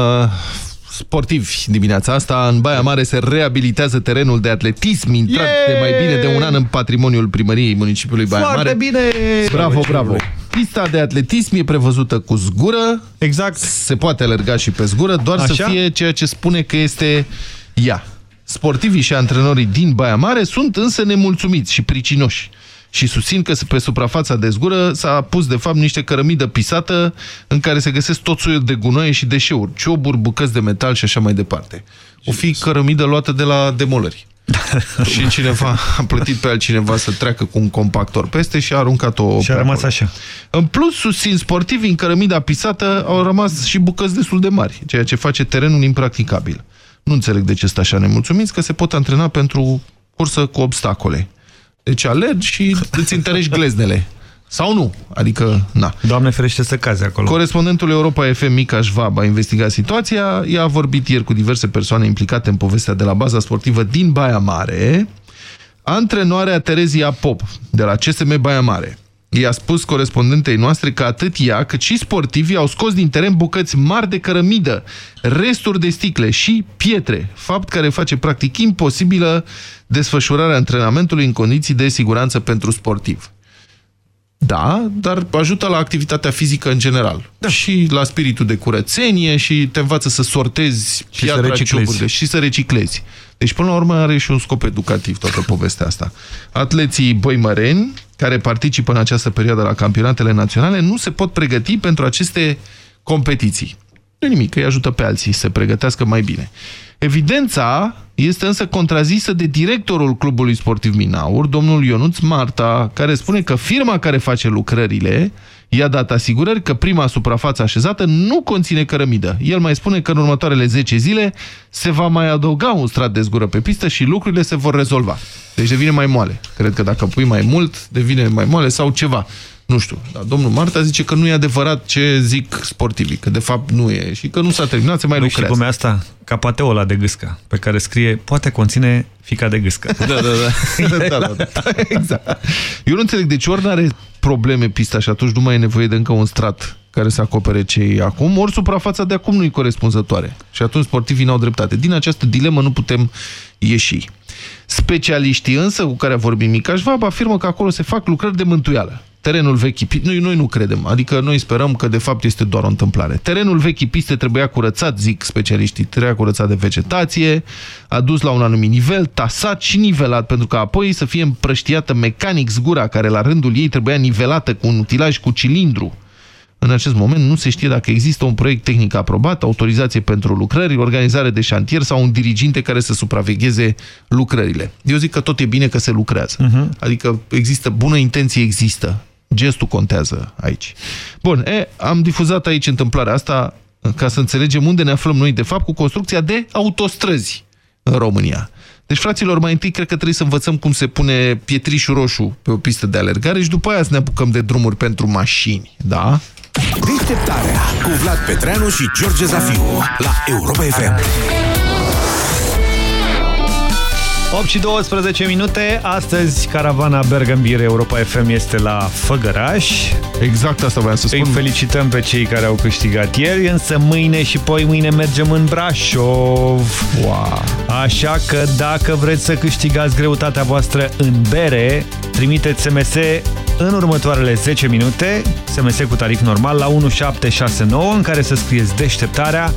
sportivi dimineața asta. În Baia Mare se reabilitează terenul de atletism intrat yeah! de mai bine de un an în patrimoniul primăriei municipiului Baia Foarte Mare. bine! Bravo, bravo! Pista de atletism e prevăzută cu zgură. Exact. Se poate alerga și pe zgură, doar Așa? să fie ceea ce spune că este ea. Sportivii și antrenorii din Baia Mare sunt însă nemulțumiți și pricinoși și susțin că pe suprafața de zgură s-a pus de fapt niște cărămidă pisată în care se găsesc tot soiul de gunoaie și deșeuri, cioburi, bucăți de metal și așa mai departe. O fi cărămidă luată de la demolări. [LAUGHS] și cineva a plătit pe altcineva să treacă cu un compactor peste și a aruncat-o Și a rămas acolo. așa. În plus, susțin sportivii în cărămida pisată au rămas și bucăți destul de mari, ceea ce face terenul impracticabil. Nu înțeleg de ce stă așa nemulțumiți, că se pot antrena pentru cursă cu obstacole. Deci alergi și îți întărești gleznele. Sau nu. Adică, na. Doamne ferește să cazi acolo. Corespondentul Europa FM, Micaș Schwab, a investigat situația. Ea a vorbit ieri cu diverse persoane implicate în povestea de la baza sportivă din Baia Mare. Antrenoarea Terezia Pop, de la CSM Baia Mare, i-a spus corespondentei noastre că atât ea cât și sportivii au scos din teren bucăți mari de cărămidă, resturi de sticle și pietre, fapt care face practic imposibilă desfășurarea antrenamentului în condiții de siguranță pentru sportiv. Da, dar ajută la activitatea fizică în general. Da. Și la spiritul de curățenie și te învață să sortezi și să reciclezi. și să reciclezi. Deci, până la urmă, are și un scop educativ toată povestea asta. Atleții băimăreni, care participă în această perioadă la campionatele naționale, nu se pot pregăti pentru aceste competiții. Nu nimic, îi ajută pe alții să se pregătească mai bine. Evidența este însă contrazisă de directorul clubului sportiv Minaur, domnul Ionuț Marta, care spune că firma care face lucrările i-a dat asigurări că prima suprafață așezată nu conține cărămidă. El mai spune că în următoarele 10 zile se va mai adăuga un strat de zgură pe pistă și lucrurile se vor rezolva. Deci devine mai moale. Cred că dacă pui mai mult, devine mai moale sau ceva. Nu știu, dar domnul Marta zice că nu e adevărat ce zic sportivii, că de fapt nu e și că nu s-a terminat, se mai nu lucrează. Și cum e asta? Capateul ăla de gâscă, pe care scrie, poate conține fica de gâscă. [LAUGHS] Da, da, da. [LAUGHS] da, da, da. exact. Eu nu înțeleg de ce ori n-are probleme pista și atunci nu mai e nevoie de încă un strat care să acopere cei acum, ori suprafața de acum nu e corespunzătoare. Și atunci sportivii n-au dreptate. Din această dilemă nu putem ieși. Specialiștii însă, cu care a vorbit Micaș Șvab, afirmă că acolo se fac lucrări de mântuială terenul vechi, noi, noi nu credem, adică noi sperăm că de fapt este doar o întâmplare. Terenul vechi piste trebuia curățat, zic specialiștii, trebuia curățat de vegetație, adus la un anumit nivel, tasat și nivelat, pentru că apoi să fie împrăștiată mecanic zgura, care la rândul ei trebuia nivelată cu un utilaj cu cilindru. În acest moment nu se știe dacă există un proiect tehnic aprobat, autorizație pentru lucrări, organizare de șantier sau un diriginte care să supravegheze lucrările. Eu zic că tot e bine că se lucrează. Uh -huh. Adică există, bună intenție există. Gestul contează aici. Bun, e, am difuzat aici întâmplarea asta ca să înțelegem unde ne aflăm noi, de fapt, cu construcția de autostrăzi în România. Deci, fraților, mai întâi cred că trebuie să învățăm cum se pune pietrișul roșu pe o pistă de alergare și după aia să ne apucăm de drumuri pentru mașini, da? Deșteptarea cu Vlad Petreanu și George Zafiu la Europa FM. 8 și 12 minute. Astăzi, caravana Bergambir Europa FM este la Făgăraș. Exact asta vreau să spun. Îi felicităm pe cei care au câștigat ieri, însă mâine și poi mâine mergem în Brașov. Wow. Așa că dacă vreți să câștigați greutatea voastră în bere, trimiteți SMS în următoarele 10 minute, SMS cu tarif normal la 1769, în care să scrieți deșteptarea,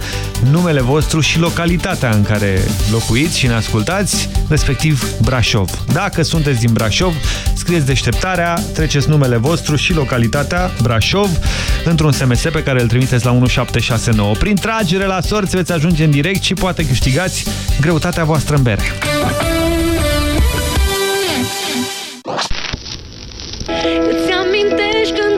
numele vostru și localitatea în care locuiți și ne ascultați, respectiv Brașov. Dacă sunteți din Brașov, scrieți deșteptarea, treceți numele vostru și localitatea Brașov într-un SMS pe care îl trimiteți la 1769. Prin tragere la sorți veți ajunge în direct și poate câștigați greutatea voastră în bere. Îți amintești când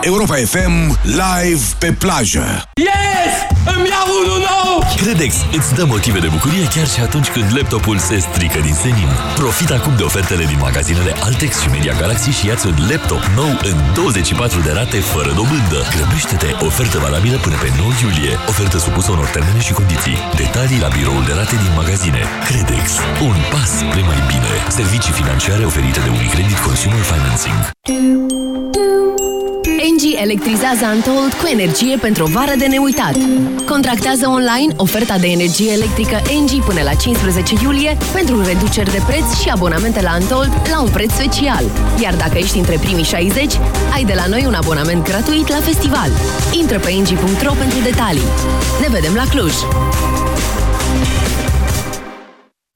Europa FM Live pe plajă. Yes! Îmi iau unul nou! Credex îți dă motive de bucurie chiar și atunci când laptopul se strică din senin. Profit acum de ofertele din magazinele Altex și Media Galaxy și iați un laptop nou în 24 de rate fără dobândă. Grăbește-te! Ofertă valabilă până pe 9 iulie. Ofertă supusă unor termene și condiții. Detalii la biroul de rate din magazine. Credex. Un pas spre mai bine. Servicii financiare oferite de Unicredit Consumer Financing. Engie electrizează Antold cu energie pentru o vară de neuitat. Contractează online oferta de energie electrică Engie până la 15 iulie pentru reduceri de preț și abonamente la Antold la un preț special. Iar dacă ești între primii 60, ai de la noi un abonament gratuit la festival. Intră pe engie.ro pentru detalii. Ne vedem la Cluj!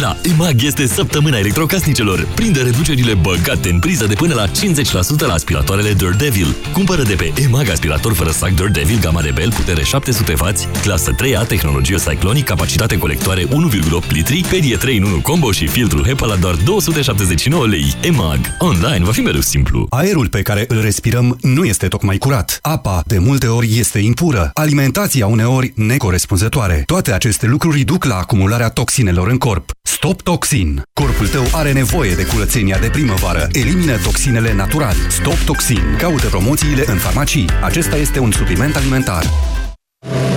La EMAG este săptămâna electrocasnicelor. Prinde reducerile băgate în priză de până la 50% la aspiratoarele Dirt Devil. Cumpără de pe EMAG aspirator fără sac Dirt Devil Gamma Rebel, putere 700W, clasă 3A, tehnologie Cyclonic, capacitate colectoare 1,8 litri, perie 3 în 1 combo și filtru HEPA la doar 279 lei. EMAG. Online va fi mereu simplu. Aerul pe care îl respirăm nu este tocmai curat. Apa, de multe ori, este impură. Alimentația uneori necorespunzătoare. Toate aceste lucruri duc la acumularea toxinelor în corp. Stop Toxin. Corpul tău are nevoie de curățenia de primăvară. Elimină toxinele natural. Stop Toxin. Caută promoțiile în farmacii. Acesta este un supliment alimentar.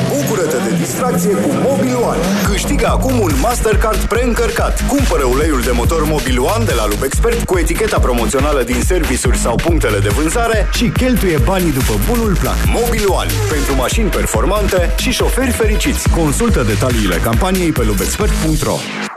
Bucură-te de distracție cu Mobil One. Câștigă acum un Mastercard preîncărcat. Cumpără uleiul de motor Mobil One de la Lubexpert cu eticheta promoțională din servisuri sau punctele de vânzare și cheltuie banii după bunul plac. Mobil One. Pentru mașini performante și șoferi fericiți. Consultă detaliile campaniei pe lubexpert.ro No cum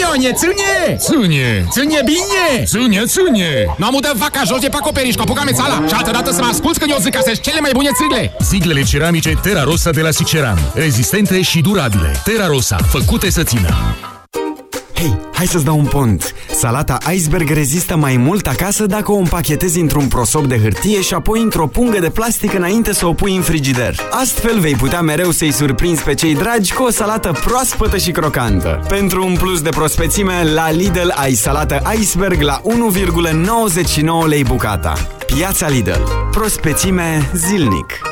Ionie, ține! Ține, ține bine! Ține, ține! Nu am udat vaca jos de pe acoperiș, cu apucame țala Și altă dată să mă asculți când eu zic că sunt cele mai bune țigle Ziglele ceramice Terra Rosa de la Siceran Rezistente și durabile Terra Rosa, făcute să țină Hei, hai să-ți dau un pont. Salata iceberg rezistă mai mult acasă dacă o împachetezi într-un prosop de hârtie și apoi într-o pungă de plastic înainte să o pui în frigider. Astfel vei putea mereu să-i surprinzi pe cei dragi cu o salată proaspătă și crocantă. Pentru un plus de prospețime, la Lidl ai salată iceberg la 1,99 lei bucata. Piața Lidl. Prospețime zilnic.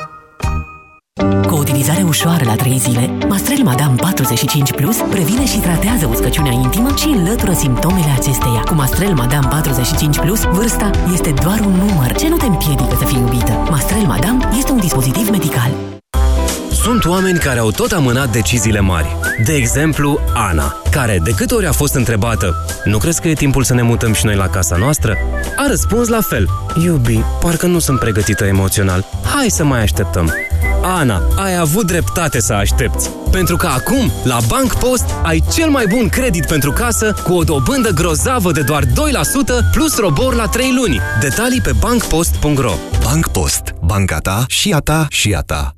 Cu o utilizare ușoară la 3 zile, Mastrel Madame 45 Plus previne și tratează uscăciunea intimă și înlătură simptomele acesteia. Cu Mastrel Madame 45 Plus, vârsta este doar un număr ce nu te împiedică să fii iubită. Mastrel Madame este un dispozitiv medical. Sunt oameni care au tot amânat deciziile mari. De exemplu, Ana, care, de câte ori a fost întrebată Nu crezi că e timpul să ne mutăm și noi la casa noastră? A răspuns la fel Iubi, parcă nu sunt pregătită emoțional. Hai să mai așteptăm. Ana, ai avut dreptate să aștepți. Pentru că acum, la Bank Post, ai cel mai bun credit pentru casă cu o dobândă grozavă de doar 2% plus robor la 3 luni. Detalii pe bankpost.ro Bank Post. Banca ta și a ta și a ta.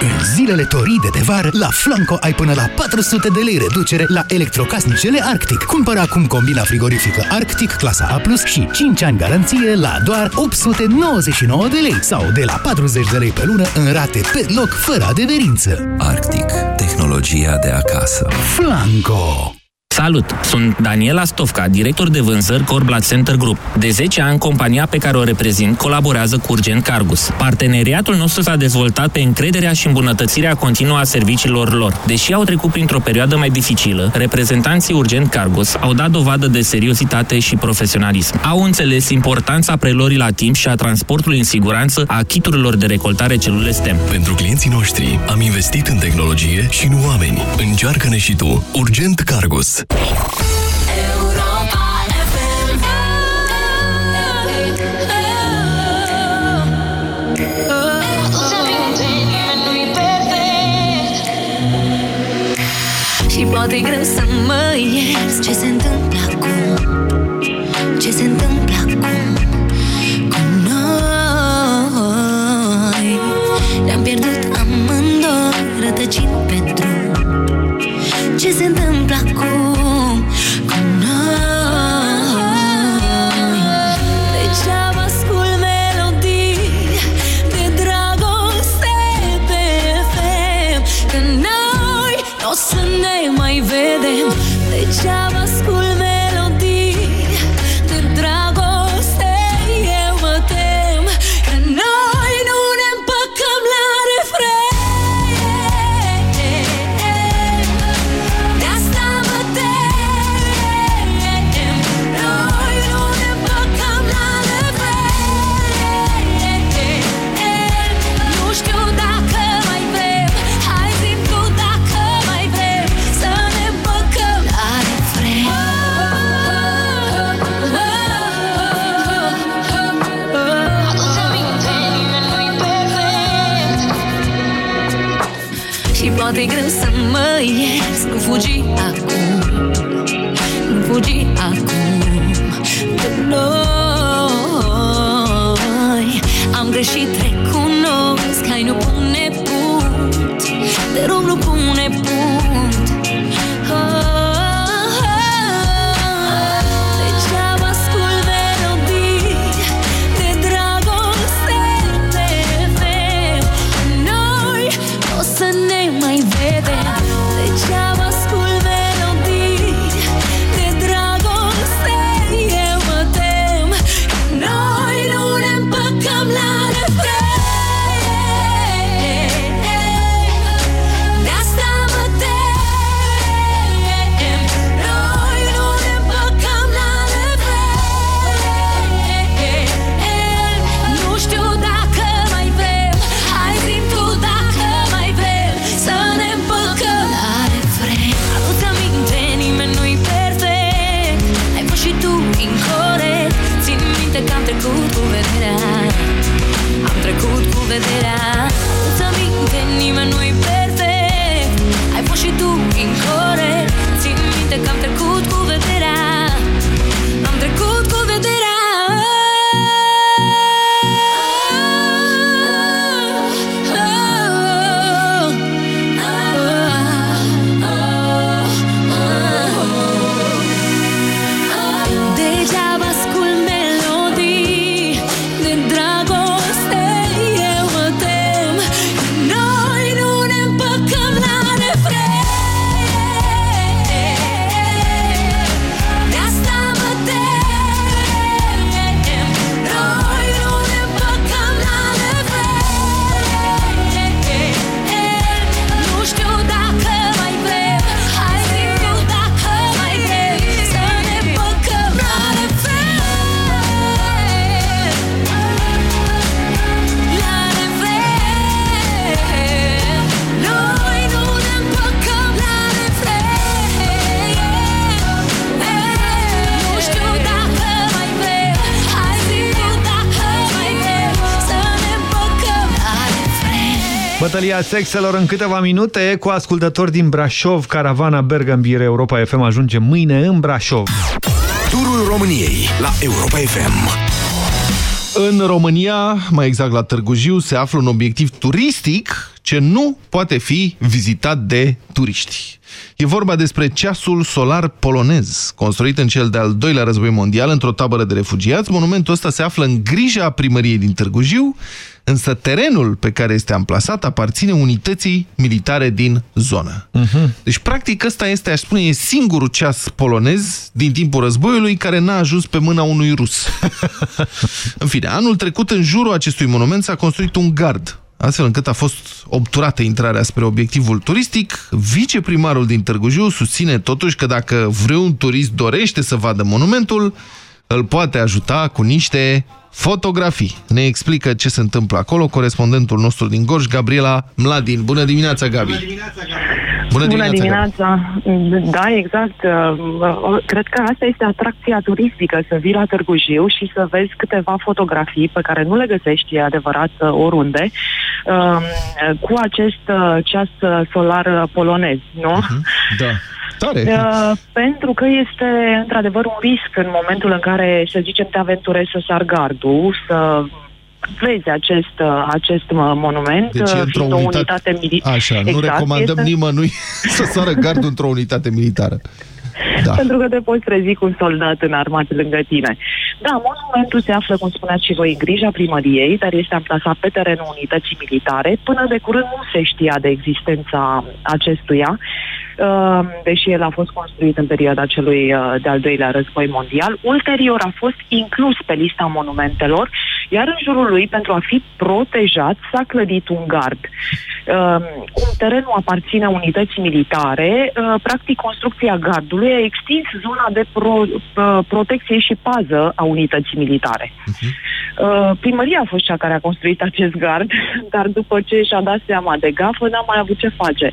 În zilele toride de vară, la Flanco ai până la 400 de lei reducere la electrocasnicele Arctic. Cumpără acum combina frigorifică Arctic clasa A+, și 5 ani garanție la doar 899 de lei sau de la 40 de lei pe lună în rate pe loc, fără adeverință. Arctic. Tehnologia de acasă. Flanco! Salut! Sunt Daniela Stofca, director de vânzări Corblat Center Group. De 10 ani, compania pe care o reprezint colaborează cu Urgent Cargus. Parteneriatul nostru s-a dezvoltat pe încrederea și îmbunătățirea continuă a serviciilor lor. Deși au trecut printr-o perioadă mai dificilă, reprezentanții Urgent Cargus au dat dovadă de seriozitate și profesionalism. Au înțeles importanța prelorii la timp și a transportului în siguranță a chiturilor de recoltare celule STEM. Pentru clienții noștri am investit în tehnologie și în oameni. Încearcă-ne și tu. Urgent Cargus. Și poate e greu să mă ierți Ce se întâmplă acum? Ce se întâmplă acum? Cu noi? Ne-am pierdut amândoi Rătăcind pe drum. Ce se întâmplă acum Am Bătălia sexelor în câteva minute cu ascultători din Brașov. Caravana Bergambir Europa FM ajunge mâine în Brașov. Turul României la Europa FM. În România, mai exact la Târgu Jiu, se află un obiectiv turistic ce nu poate fi vizitat de turiști. E vorba despre ceasul solar polonez, construit în cel de-al doilea război mondial într-o tabără de refugiați. Monumentul ăsta se află în grija primăriei din Târgu Jiu, însă terenul pe care este amplasat aparține unității militare din zonă. Deci, practic, ăsta este, aș spune, e singurul ceas polonez din timpul războiului care n-a ajuns pe mâna unui rus. [LAUGHS] în fine, anul trecut, în jurul acestui monument s-a construit un gard, astfel încât a fost obturată intrarea spre obiectivul turistic. Viceprimarul din Târgu Jiu susține totuși că dacă vreun turist dorește să vadă monumentul, îl poate ajuta cu niște fotografii. Ne explică ce se întâmplă acolo corespondentul nostru din Gorj, Gabriela Mladin. Bună dimineața, Gabi! Bună dimineața, Gabi! Bună dimineața! Da, exact. Uh, Cred că asta este atracția turistică, să vii la Târgu Jiu și să vezi câteva fotografii pe care nu le găsești, e adevărat, uh, oriunde, um, cu acest uh, ceas solar polonez, nu? Da. Tare. Uh, pentru că este într-adevăr un risc în momentul în care, să zicem, te aventurezi să sar gardul, să vezi acest, uh, acest uh, monument, Deci e uh, într-o fiind o unitate... unitate militară. Așa, nu recomandăm nimănui [LAUGHS] să sară gardul într-o unitate militară. Da. Pentru că te poți trezi cu un soldat înarmat lângă tine. Da, monumentul se află, cum spuneați și voi, în grija primăriei, dar este amplasat pe terenul unității militare. Până de curând nu se știa de existența acestuia, uh, deși el a fost construit în perioada celui uh, de-al doilea război mondial. Ulterior a fost inclus pe lista monumentelor, iar în jurul lui, pentru a fi protejat, s-a clădit un gard. Uh, Cum terenul aparține unității militare, uh, practic construcția gardului a extins zona de pro, uh, protecție și pază a unității militare. Uh, Primăria a fost cea care a construit acest gard, [LAUGHS] dar după ce și-a dat seama de gafă, n-a mai avut ce face.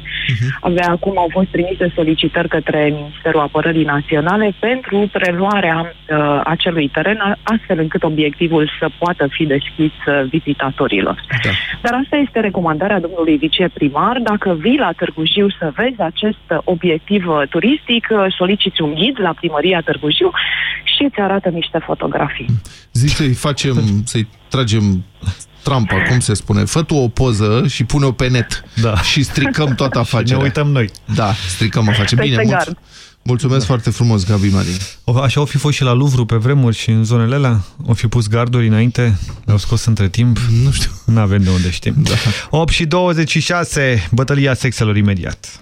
Abia acum au fost trimise solicitări către Ministerul Apărării Naționale pentru preluarea uh, acelui teren, a- astfel încât obiectivul să poată fi deschis uh, vizitatorilor. Da. Dar asta este recomandarea domnului viceprimar. Dacă vii la Târgu Jiu să vezi acest uh, obiectiv uh, turistic, uh, soliciți un ghid la primăria Târgu Jiu și îți arată niște fotografii. Zici să-i facem, să-i tragem trampa, cum se spune, fă tu o poză și pune-o pe net da. și stricăm toată [LAUGHS] afacerea. Ne uităm noi. Da, stricăm afacerea. Bine, Peste mulț gard. mulțumesc foarte frumos, Gabi Marin. O- Așa au fi fost și la Louvre pe vremuri și în zonele alea? Au fi pus garduri înainte? Le-au scos între timp? Nu știu. Nu avem de unde știm. Da. 8 și 26, bătălia sexelor imediat.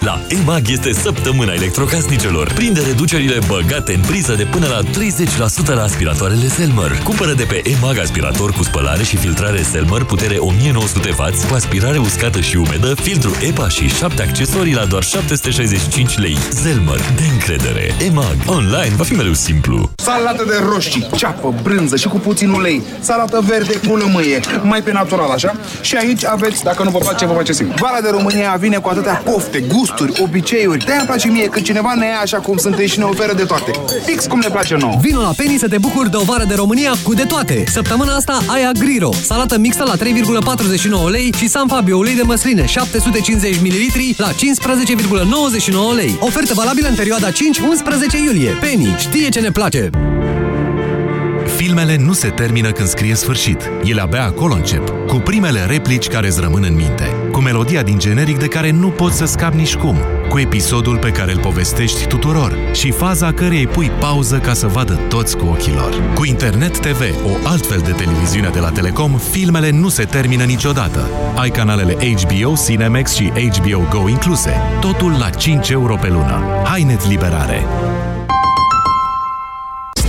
La EMAG este săptămâna electrocasnicelor. Prinde reducerile băgate în priză de până la 30% la aspiratoarele Selmer. Cumpără de pe EMAG aspirator cu spălare și filtrare Selmer, putere 1900W, cu aspirare uscată și umedă, filtru EPA și 7 accesorii la doar 765 lei. Selmer, de încredere. EMAG. Online va fi mereu simplu. Salată de roșii, ceapă, brânză și cu puțin ulei. Salată verde cu lămâie, mai pe natural, așa? Și aici aveți, dacă nu vă place, vă face singur. Vara de România vine cu atâtea pofte, gusturi, obiceiuri. De-aia îmi place mie când cineva ne ia așa cum suntem și ne oferă de toate. Fix cum ne place nouă. Vino la Penny să te bucuri de o vară de România cu de toate. Săptămâna asta ai Agriro, salată mixtă la 3,49 lei și San Fabio ulei de măsline 750 ml la 15,99 lei. Ofertă valabilă în perioada 5-11 iulie. Penny știe ce ne place. Filmele nu se termină când scrie sfârșit. Ele abia acolo încep, cu primele replici care îți rămân în minte. Cu melodia din generic de care nu poți să scapi nici cum, cu episodul pe care îl povestești tuturor și faza cărei pui pauză ca să vadă toți cu ochii lor. Cu Internet TV, o altfel de televiziune de la Telecom, filmele nu se termină niciodată. Ai canalele HBO, Cinemax și HBO Go incluse. Totul la 5 euro pe lună. Hainet Liberare!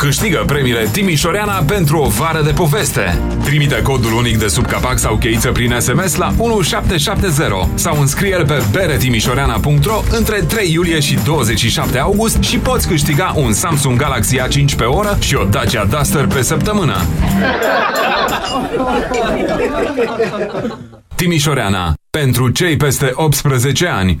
Câștigă premiile Timișoreana pentru o vară de poveste. Trimite codul unic de sub capac sau cheiță prin SMS la 1770 sau înscrie-l pe beretimișoreana.ro între 3 iulie și 27 august și poți câștiga un Samsung Galaxy A5 pe oră și o Dacia Duster pe săptămână. Timișoreana. Pentru cei peste 18 ani.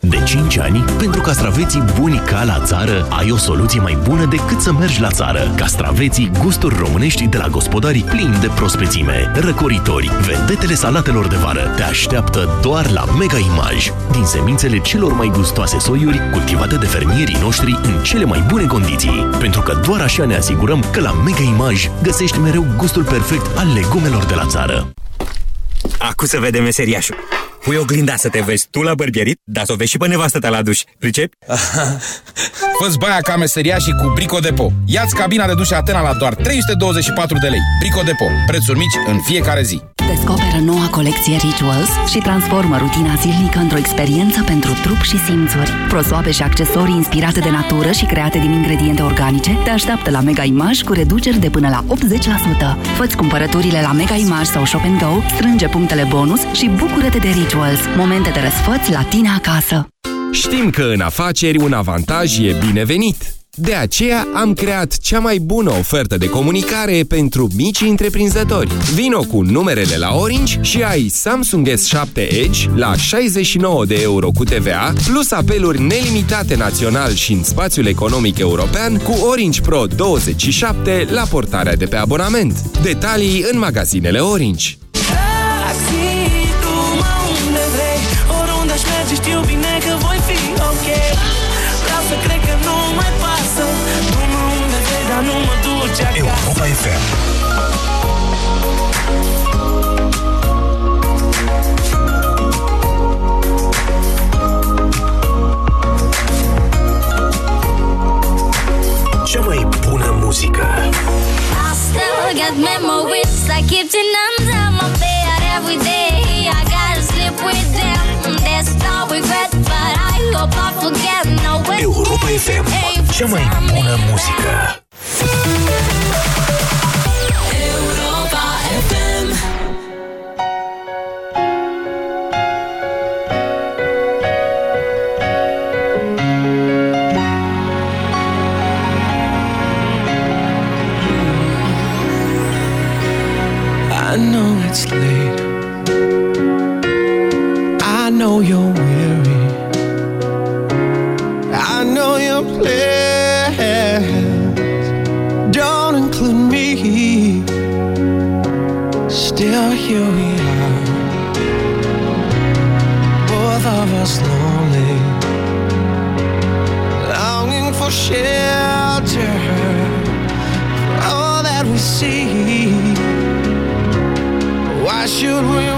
De 5 ani, pentru castraveții buni ca la țară, ai o soluție mai bună decât să mergi la țară. Castraveții gusturi românești de la gospodarii plini de prospețime. Răcoritori, vedetele salatelor de vară te așteaptă doar la Mega Image. Din semințele celor mai gustoase soiuri, cultivate de fermierii noștri în cele mai bune condiții. Pentru că doar așa ne asigurăm că la Mega Image găsești mereu gustul perfect al legumelor de la țară. Acum să vedem meseriașul. Pui oglinda să te vezi tu la bărbierit, dar să o vezi și pe nevastă ta la duș. Pricepi? [LAUGHS] Fă-ți baia ca meseria și cu Brico Depo. Ia-ți cabina de duș Atena la doar 324 de lei. Brico Depo. Prețuri mici în fiecare zi. Descoperă noua colecție Rituals și transformă rutina zilnică într-o experiență pentru trup și simțuri. Prosoape și accesorii inspirate de natură și create din ingrediente organice te așteaptă la Mega Image cu reduceri de până la 80%. Fă-ți cumpărăturile la Mega Image sau Shop Go, strânge punctele bonus și bucură-te de Rituals. Momente de răsfăț la tine acasă. Știm că în afaceri un avantaj e binevenit. De aceea am creat cea mai bună ofertă de comunicare pentru mici întreprinzători. Vino cu numerele la Orange și ai Samsung S7 Edge la 69 de euro cu TVA, plus apeluri nelimitate național și în spațiul economic european cu Orange Pro 27 la portarea de pe abonament. Detalii în magazinele Orange. FM Cea mai bună muzică? I still got memories I keep your numbers on my bed every day. I gotta sleep with them. There's no regret But I hope I forget. No way. Europa FM Cea mai bună muzică plans don't include me. Still, here we are, both of us lonely, longing for shelter. For all that we see. Why should we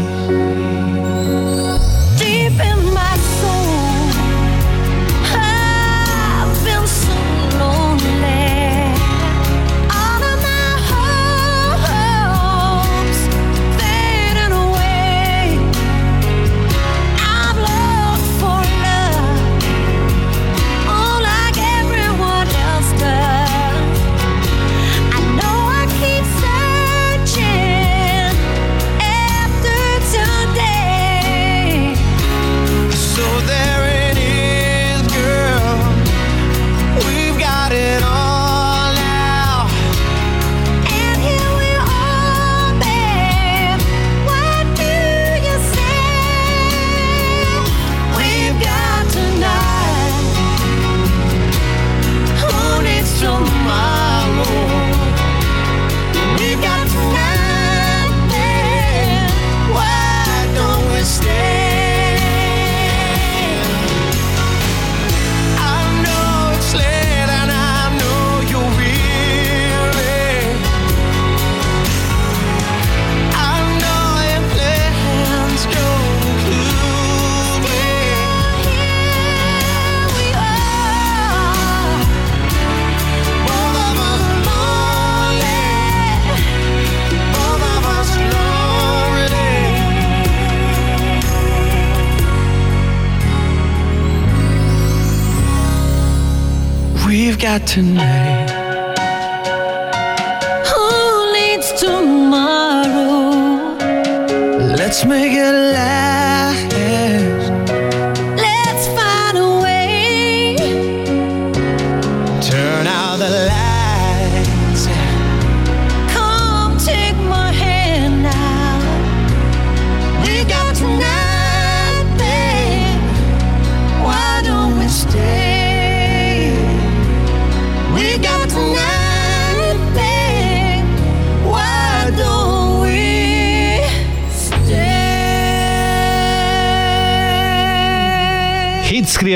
We've got tonight.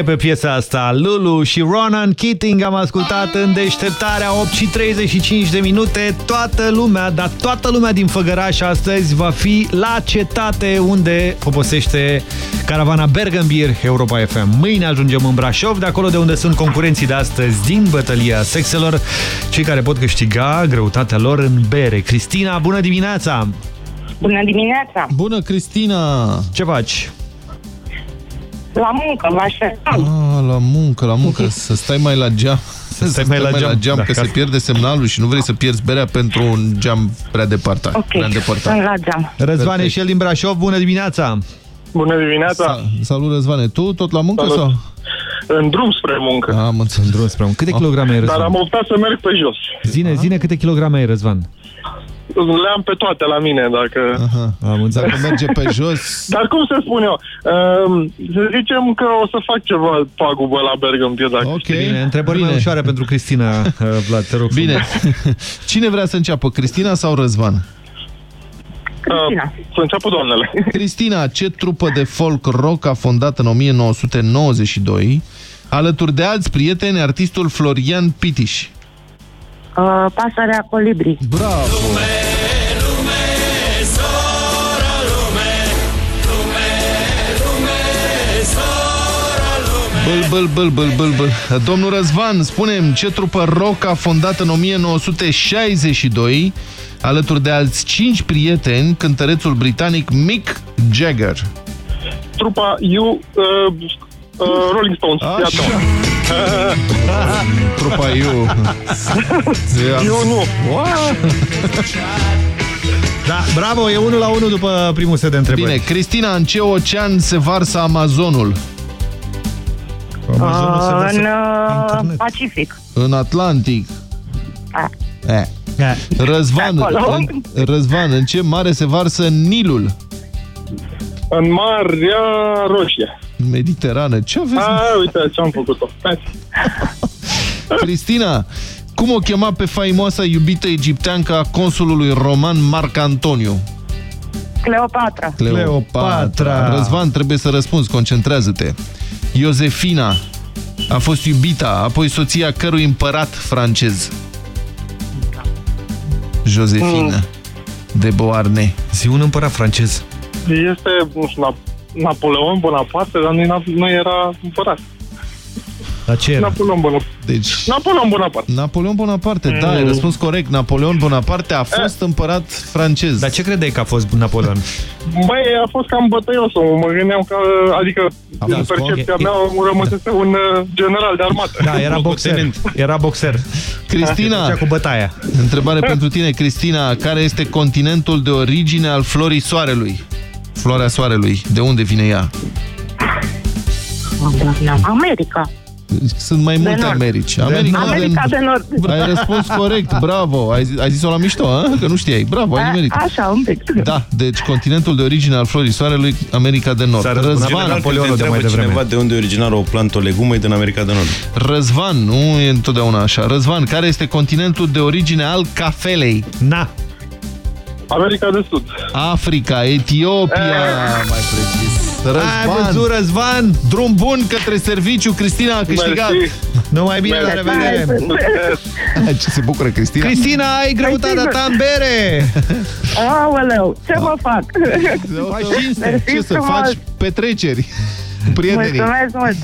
Pe piesa asta Lulu și Ronan Keating am ascultat în deșteptarea 8 și 35 de minute Toată lumea, dar toată lumea din Făgăraș astăzi va fi la cetate unde poposește caravana Bergambir Europa FM Mâine ajungem în Brașov, de acolo de unde sunt concurenții de astăzi din bătălia sexelor Cei care pot câștiga greutatea lor în bere Cristina, bună dimineața! Bună dimineața! Bună, Cristina! Ce faci? La muncă, vă așteptam. Ah, la muncă, la muncă, [LAUGHS] să stai mai la geam. Să stai mai la geam, geam da, că ca se să- pierde semnalul și nu vrei să pierzi berea pentru un geam prea departat. Ok, Prea îndepărtat. sunt la geam. Răzvane Perfect. și el din Brașov, bună dimineața! Bună dimineața! Sa salut, Răzvane. Tu tot la muncă Salut. sau? În drum spre muncă. Am înțeles. Drum spre muncă. Câte kilograme ai, Dar Răzvan? am optat să merg pe jos. Zine, zine câte kilograme ai, Răzvan? Le am pe toate la mine, dacă... Aha. Am înțeles. Dacă merge pe jos... [LAUGHS] Dar cum să spun eu? Uh, să zicem că o să fac ceva pagubă la Bergambir, dacă Ok. Bine, întrebări mai Bine. ușoare pentru Cristina, uh, [LAUGHS] Vlad, te rog Bine. frumos. [LAUGHS] Cine vrea să înceapă, Cristina sau Răzvan? Cristina. Să înceapă doamnele. Cristina, ce trupă de folk rock a fondat în 1992 alături de alți prieteni artistul Florian Pitiș? Uh, pasărea colibri. Bravo! Băl, băl, băl, băl, băl, băl. Domnul Răzvan, spunem ce trupă rock a fondat în 1962 alături de alți cinci prieteni cântărețul britanic Mick Jagger. Trupa You... Uh, uh, Rolling Stones. Așa. Iată. [LAUGHS] Trupa eu. [LAUGHS] Eu nu. Da, bravo, e 1 la 1 după primul set de întrebări. Bine, Cristina, în ce ocean se varsă Amazonul? Amazonul se Uh, varsă în pe uh, internet. Pacific. În Atlantic. Ah. Eh. Răzvan, Acolo. în, Răzvan, în ce mare se varsă Nilul? În Marea Roșie. Mediterană. Ce aveți? A, uite ce am făcut-o. Hai. [LAUGHS] Cristina, cum o chema pe faimoasa iubită egipteancă a consulului roman Marc Antoniu? Cleopatra. Cleopatra. Răzvan, trebuie să răspunzi, concentrează-te. Iosefina a fost iubita, apoi soția cărui împărat francez? Josefina. de Beauharnais. Zi un împărat francez. Este, nu știu, Na- Napoleon Bonaparte, dar nu, nu era împărat. La ce era? Napoleon Bonaparte. Deci... Napoleon Bonaparte. Napoleon Bonaparte, da, ai Mm. răspuns corect. Napoleon Bonaparte a fost împărat francez. Dar ce credeai că a fost Napoleon? [LAUGHS] Băi, a fost cam bătăios Mă gândeam că, adică, Da, în percepția e- mea, rămăsese un uh, general de armată. Da, era boxer. Era boxer. Cristina, Făcea cu bătaia. întrebare pentru tine, Cristina. Care este continentul de origine al florii soarelui? Floarea soarelui. De unde vine ea? America. Sunt mai De multe nord. Americi. De America, nord. America de Nord. Ai răspuns corect, bravo. Ai, zi- ai zis-o la mișto, a? că nu știai. Bravo, ai A- nimerit. Așa, un pic. Da, deci continentul de origine al florii soarelui, America de Nord. Răzvan, Când te întreabă cineva de unde e originar o plantă, o legumă, e din America de Nord. Răzvan, nu e întotdeauna așa. Răzvan, care este continentul de origine al cafelei? Na. America de Sud. Africa, Etiopia, mai precis. Ai văzut, Răzvan? Drum bun către serviciu, Cristina a câștigat. Mersi. Numai bine, la revedere. Ce se bucură, Cristina. Cristina, ai greutatea ta în bere. Aoleu, ce mă fac? Faci cinste. Mersi Ce să frumos. faci? Petreceri. Cu Prietenii. Mulțumesc mult!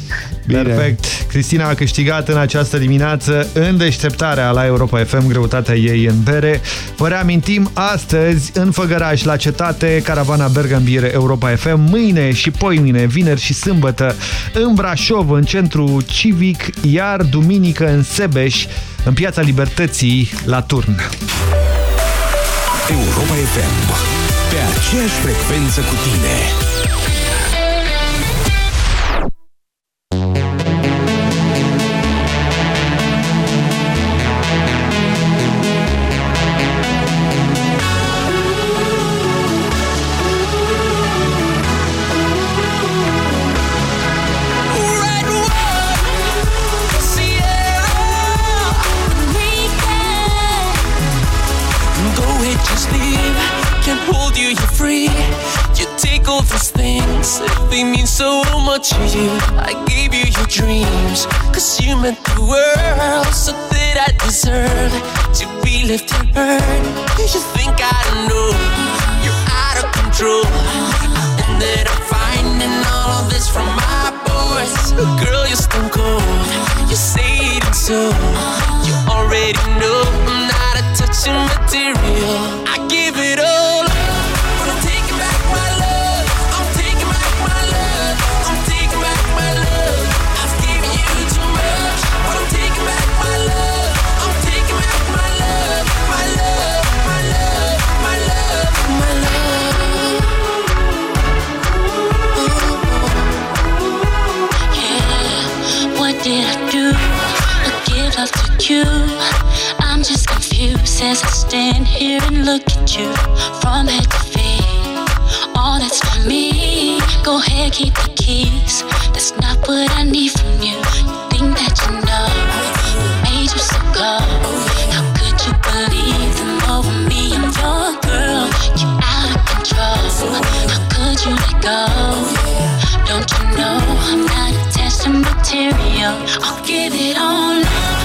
Perfect. Cristina a câștigat în această dimineață în deșteptarea la Europa FM greutatea ei în bere. Vă reamintim, astăzi în Făgăraș la cetate, caravana Bergambire Europa FM, mâine și poimine, vineri și sâmbătă în Brașov, în centru civic, iar duminică în Sebeș, în Piața Libertății, la Turn. Europa FM. Pe aceeași frecvență cu tine. You. You take all these things, if they mean so much to you. I gave you your dreams, cause you meant the world. So that I deserve to be left unheard. You should think I don't know. You're out of control. And that I'm finding all of this from my boys. Girl, you're stone cold. You say it and so. You already know I'm not a touching material. I give it up, you. I'm just confused as I stand here and look at you from head to feet. All that's for me. Go ahead, keep the keys. That's not what I need from you. You think that you know what made you so cold? How could you believe them over me? I'm your girl. You're out of control. How could you let go? Don't you know I'm not attached to material? I'll give it all up.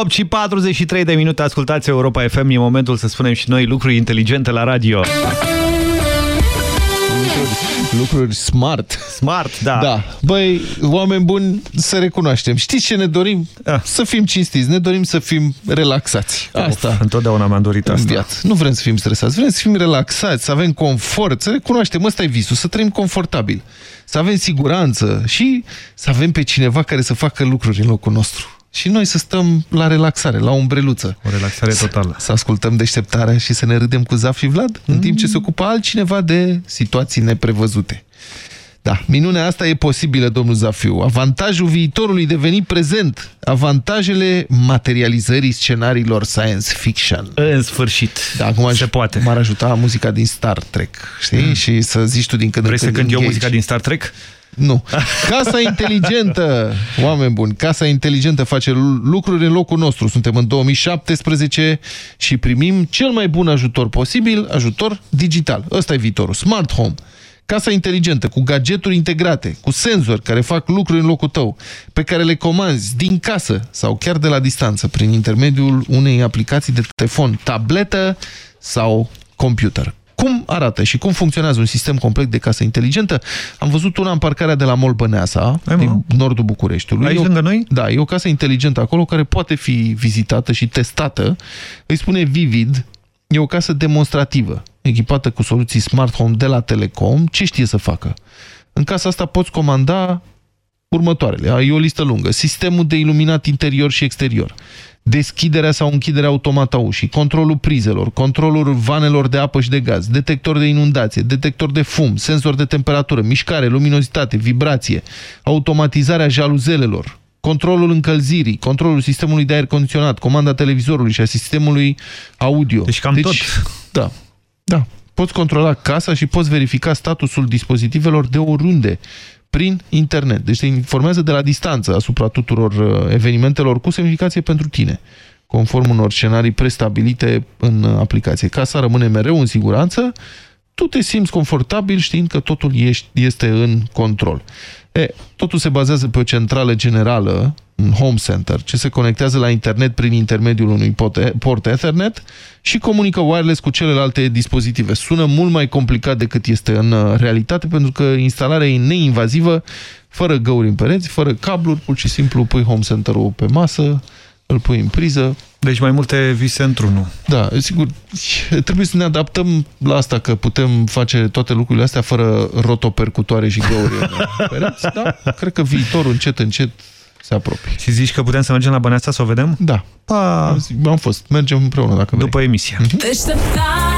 8 și 43 de minute, ascultați Europa FM, e momentul să spunem și noi lucruri inteligente la radio. Lucruri smart. Smart, da. Da. Băi, oameni buni, să recunoaștem. Știți ce ne dorim? Ah. Să fim cinstiți. Ne dorim să fim relaxați. Asta. Uf, întotdeauna mi-am dorit În asta. viață. Nu vrem să fim stresați, vrem să fim relaxați, să avem confort, să recunoaștem, ăsta e visul, să trăim confortabil, să avem siguranță și să avem pe cineva care să facă lucruri în locul nostru. Și noi să stăm la relaxare, la umbreluță. O relaxare totală. Să ascultăm deșteptarea și să ne râdem cu Zaf și Vlad, în timp ce se ocupă altcineva de situații neprevăzute. Da, minunea asta e posibilă, domnul Zafiu. Avantajul viitorului deveni prezent. Avantajele materializării scenariilor science fiction. În sfârșit. Da, acum se poate. M-ar ajuta muzica din Star Trek, știi? Mm. Și să zici tu din când Vrei în să când cânt eu engage. muzica din Star Trek? Nu. Casa inteligentă, oameni buni, casa inteligentă face lucruri în locul nostru. Suntem în 2017 și primim cel mai bun ajutor posibil, ajutor digital. Ăsta e viitorul. Smart Home. Casa inteligentă, cu gadgeturi integrate, cu senzori care fac lucruri în locul tău, pe care le comanzi din casă sau chiar de la distanță, prin intermediul unei aplicații de telefon, tabletă sau computer. Cum arată și cum funcționează un sistem complet de casă inteligentă? Am văzut una în parcarea de la Mall Băneasa, din nordul Bucureștiului. Aici E o- lângă noi? Da, e o casă inteligentă acolo care poate fi vizitată și testată. Îi spune Vivid, e o casă demonstrativă, echipată cu soluții Smart Home de la Telecom. Ce știe să facă? În casa asta poți comanda următoarele. E o listă lungă. Sistemul de iluminat interior și exterior. Deschiderea sau închiderea automată a ușii, controlul prizelor, controlul vanelor de apă și de gaz, detector de inundație, detector de fum, senzor de temperatură, mișcare, luminozitate, vibrație, automatizarea jaluzelelor, controlul încălzirii, controlul sistemului de aer condiționat, comanda televizorului și a sistemului audio. Deci cam tot. Da, da. Poți controla casa și poți verifica statusul dispozitivelor de oriunde prin internet. Deci te informează de la distanță asupra tuturor uh, evenimentelor cu semnificație pentru tine, conform unor scenarii prestabilite în uh, aplicație. Casa rămâne mereu în siguranță, tu te simți confortabil știind că totul ești- este în control. E, totul se bazează pe o centrală generală, un home center, ce se conectează la internet prin intermediul unui pot- port Ethernet și comunică wireless cu celelalte dispozitive. Sună mult mai complicat decât este în uh, realitate, pentru că instalarea e neinvazivă, fără găuri în pereți, fără cabluri, pur și simplu pui home center-ul pe masă, îl pui în priză. Deci mai multe vise într-unul. Da, sigur, trebuie să ne adaptăm la asta, că putem face toate lucrurile astea fără rotopercutoare și găuri în [LAUGHS] pereți, da? Cred că viitorul încet, încet se apropie. Și zici că putem să mergem la Băneasa să o vedem? Da. Pa. Am fost. Mergem împreună dacă vrei. După emisie. Deșteptarea Europa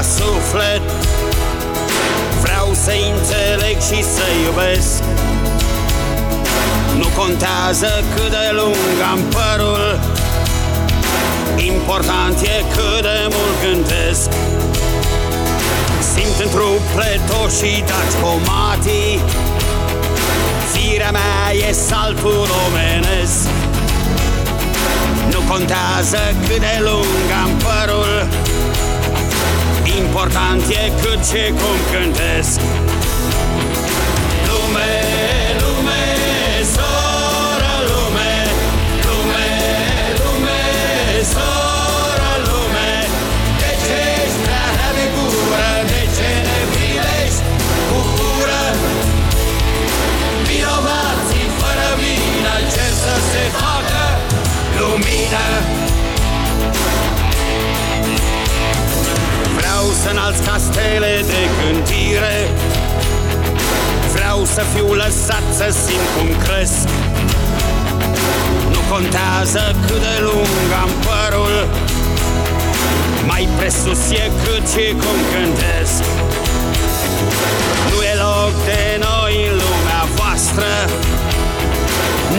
la suflet. Vreau să înțeleg și să iubesc. Nu contează cât de lung am părul. Important e cât de mult gândesc. Simt în trup pletoșii daci pomatii. Firea mea e saltul omenesc. Nu contează cât de lung am părul. Important e cât ce cum cântesc Lume, lume, să înalț castele de gândire. Vreau să fiu lăsat să simt cum cresc. Nu contează cât de lung am părul. Mai presus e cât și cum cântesc Nu e loc de noi în lumea voastră.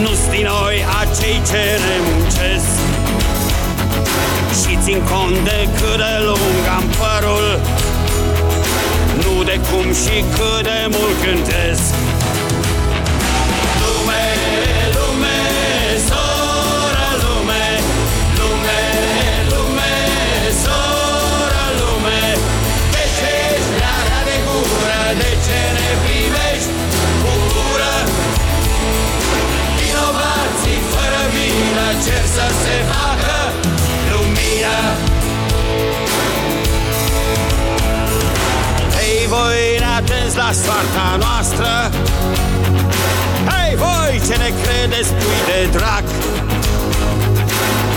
Nu-s din noi acei ce ne muncesc Și țin cont de cât de lung am părul. Cum și cât de mult cântesc Lume, lume, sora lume. Lume, lume, sora lume. De ce ești rara de gură? De ce ne privești cu ură? Vinovații fără vină cer să se facă lumina Hei voi neatenți la soarta noastră. Hei voi ce ne credeți pui de drac.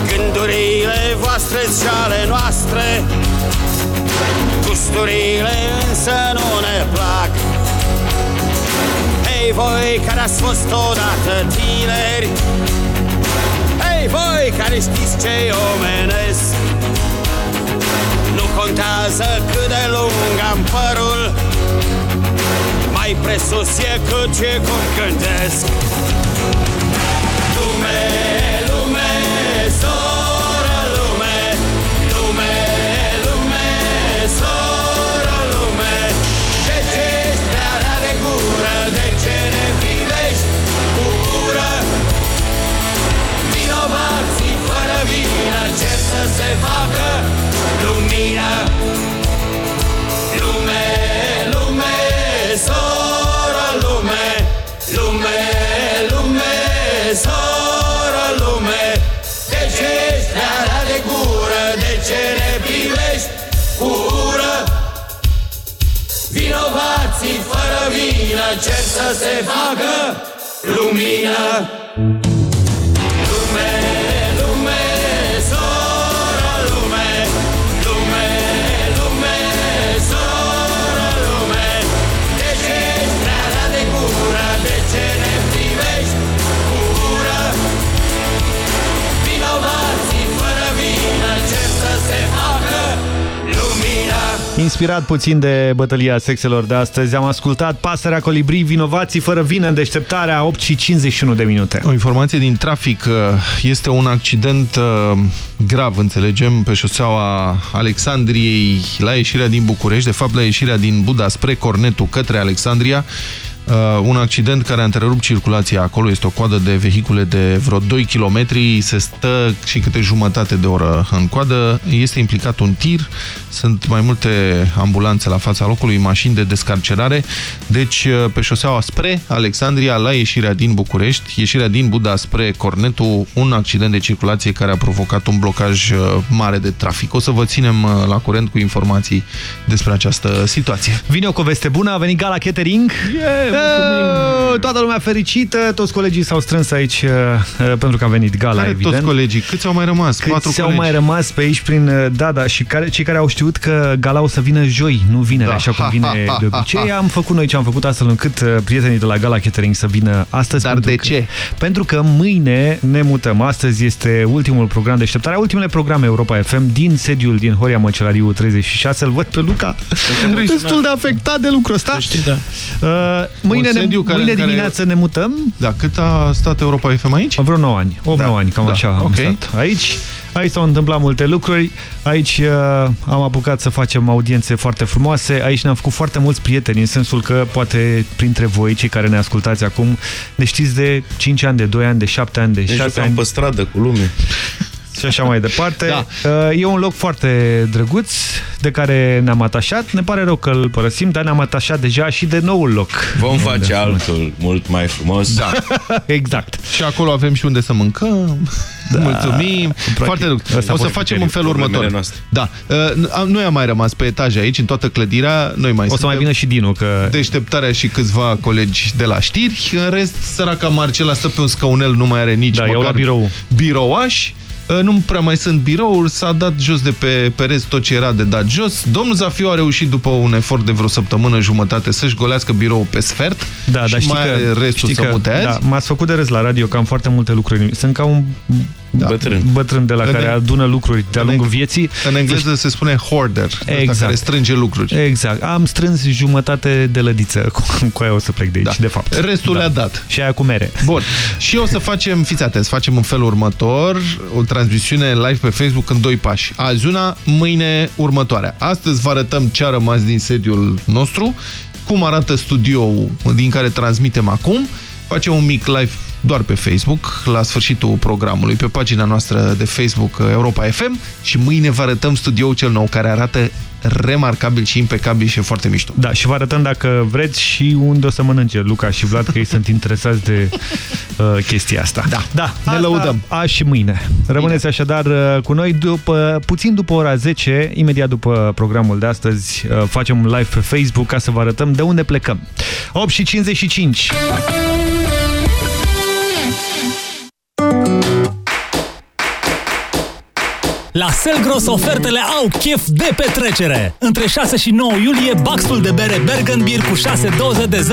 Gândurile voastre și ale noastre. Gusturile însă nu ne plac. Hei voi care ați fost odată tineri Hei voi care știți ce omenesc. Nu contează cât de lung am părul Mai presus e cât ce cum cântesc se facă lumină Lume, lume, soră lume Lume, lume, soră lume De ce ești prea de gură? De ce ne privești cu ură? Vinovații fără vină cer să se facă lumină Inspirat puțin de bătălia sexelor de astăzi, am ascultat Pasărea Colibri, vinovații fără vină în deșteptarea 8 și 51 de minute. O informație din trafic. Este un accident uh, grav, înțelegem, pe șoseaua Alexandriei la ieșirea din București, de fapt la ieșirea din Buda spre Cornetul către Alexandria. Uh, un accident care a întrerupt circulația acolo, este o coadă de vehicule de vreo 2 km, se stă și câte jumătate de oră în coadă, este implicat un tir, sunt mai multe ambulanțe la fața locului, mașini de descarcerare, deci uh, pe șoseaua spre Alexandria, la ieșirea din București, ieșirea din Buda spre Cornetul, un accident de circulație care a provocat un blocaj uh, mare de trafic. O să vă ținem uh, la curent cu informații despre această situație. Vine o poveste bună, a venit Gala Catering. Yeah, toată lumea fericită, toți colegii s-au strâns aici uh, uh, pentru că a venit Gala, Care evident. toți colegii? Câți au mai rămas? Câți Patru au colegi. mai rămas pe aici prin... uh, Da, da, și care, cei care au știut că Gala o să vină joi, nu vineri, Da. așa cum vine [LAUGHS] de obicei. Am făcut noi ce am făcut astfel încât uh, prietenii de la Gala Catering să vină astăzi. Dar pentru de că, ce? Pentru că mâine ne mutăm. Astăzi este ultimul program de așteptare, ultimele programe Europa FM din sediul din Horia Măcelariu 36. Îl văd pe Luca destul de afectat de lucrul ăsta. da. Uh, mâine Un ne, sediu care- mâine care- dimineață ne mutăm. Da, cât a stat Europa FM aici? Vreo 9 ani, 8-9 Da, ani, cam da, așa am ok. stat aici. Aici s-au întâmplat multe lucruri, aici uh, am apucat să facem audiențe foarte frumoase, aici ne-am făcut foarte mulți prieteni, în sensul că poate printre voi, cei care ne ascultați acum, ne știți de 5 ani, de 2 ani, de 7 ani, de Ne 6 jucam ani pe stradă cu lume. Și așa mai departe. Da. Uh, E un loc foarte drăguț de care ne-am atașat. Ne pare rău că îl părăsim, dar ne-am atașat deja și de noul loc. Vom face altul mult mai frumos. Da. [LAUGHS] exact. Și acolo avem și unde să mâncăm. [LAUGHS] Da. Mulțumim. Practic, Foarte rău. ăsta a O să fost facem în felul problemele următor. noastre. Da. Uh, am- Noi am mai rămas pe etaje aici, în toată clădirea. Noi mai O să suntem. mai vină și Dinu, că... Deșteptarea și câțiva colegi de la știri. În rest, săraca Marcela stă pe un scaunel, nu mai are nici Da, iau măcar la birou. birouaș. Uh, Nu prea mai sunt birouri, s-a dat jos de pe pereți tot ce era de dat jos. Domnul Zafiu a reușit după un efort de vreo săptămână jumătate să-și golească biroul pe sfert Da, și dar știi mai că, are restul știi să că, mute azi. da, M-ați făcut de râs la radio că am foarte multe lucruri. Sunt ca un Da. Bătrân. Bătrân de la În care e- adună lucruri de-a în lungul e- vieții. În engleză se spune hoarder, exact. Exact. care strânge lucruri. Exact. Am strâns jumătate de lădiță, [LAUGHS] cu, cu aia o să plec de aici, Da. de fapt. Restul le-a dat. Și aia cu mere. Bun. Și o să facem, fiți atenți, facem în felul următor, o transmisiune live pe Facebook în doi pași. Azi una, mâine următoarea. Astăzi vă arătăm ce a rămas din sediul nostru, cum arată studioul din care transmitem acum. Facem un mic live doar pe Facebook, la sfârșitul programului, pe pagina noastră de Facebook Europa FM și mâine vă arătăm studioul cel nou, care arată remarcabil și impecabil și e foarte mișto. Da, și vă arătăm dacă vreți și unde o să mănânce Luca și Vlad, că ei sunt interesați de uh, chestia asta. Da, da ne lăudăm. Azi și mâine. Rămâneți așadar uh, cu noi după, puțin după ora 10, imediat după programul de astăzi, uh, facem un live pe Facebook ca să vă arătăm de unde plecăm. 8 și 55. La Selgros ofertele au chef de petrecere! Între 6 și 9 iulie, baxul de bere Bergenbier cu 6 doze de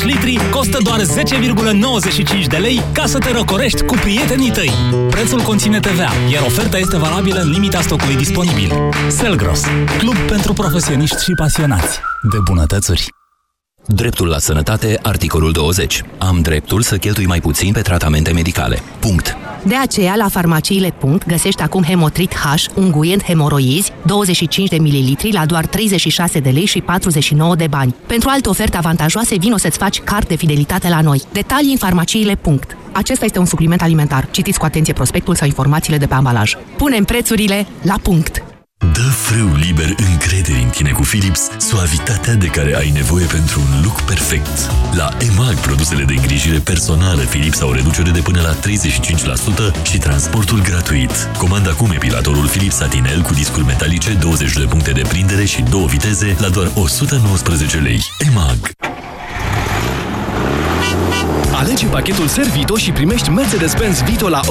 0,5 litri costă doar 10,95 de lei ca să te răcorești cu prietenii tăi. Prețul conține TVA, iar oferta este valabilă în limita stocului disponibil. Selgros, club pentru profesioniști și pasionați de bunătățuri. Dreptul la sănătate, articolul 20. Am dreptul să cheltui mai puțin pe tratamente medicale. Punct. De aceea, la farmaciile. găsești acum Hemotrit H, unguent hemoroizi, 25 de ml la doar 36 de lei și 49 de bani. Pentru alte oferte avantajoase, vino să-ți faci card de fidelitate la noi. Detalii în farmaciile. Acesta este un supliment alimentar. Citiți cu atenție prospectul sau informațiile de pe ambalaj. Punem prețurile la punct! Dă frâu liber încredere în tine cu Philips, suavitatea de care ai nevoie pentru un look perfect. La EMAG, produsele de îngrijire personală Philips au reducere de până la 35% și transportul gratuit. Comanda acum epilatorul Philips Satinel cu discuri metalice, 20 de puncte de prindere și două viteze la doar 119 lei. EMAG. Alege pachetul Servito și primești Mercedes-Benz Vito la 18.999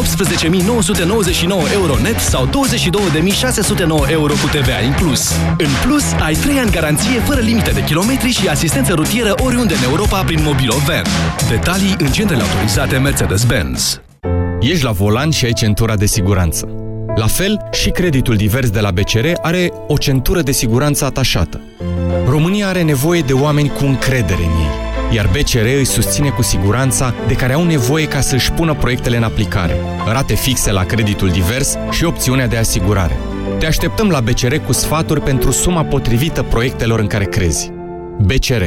euro net sau 22.609 euro cu TVA inclus. În plus, ai 3 ani garanție fără limite de kilometri și asistență rutieră oriunde în Europa prin Mobilo Van. Detalii în centrele autorizate Mercedes-Benz. Ești la volan și ai centura de siguranță. La fel, și creditul divers de la BCR are o centură de siguranță atașată. România are nevoie de oameni cu încredere în ei, iar BCR îi susține cu siguranța de care au nevoie ca să-și pună proiectele în aplicare, rate fixe la creditul divers și opțiunea de asigurare. Te așteptăm la BCR cu sfaturi pentru suma potrivită proiectelor în care crezi. BCR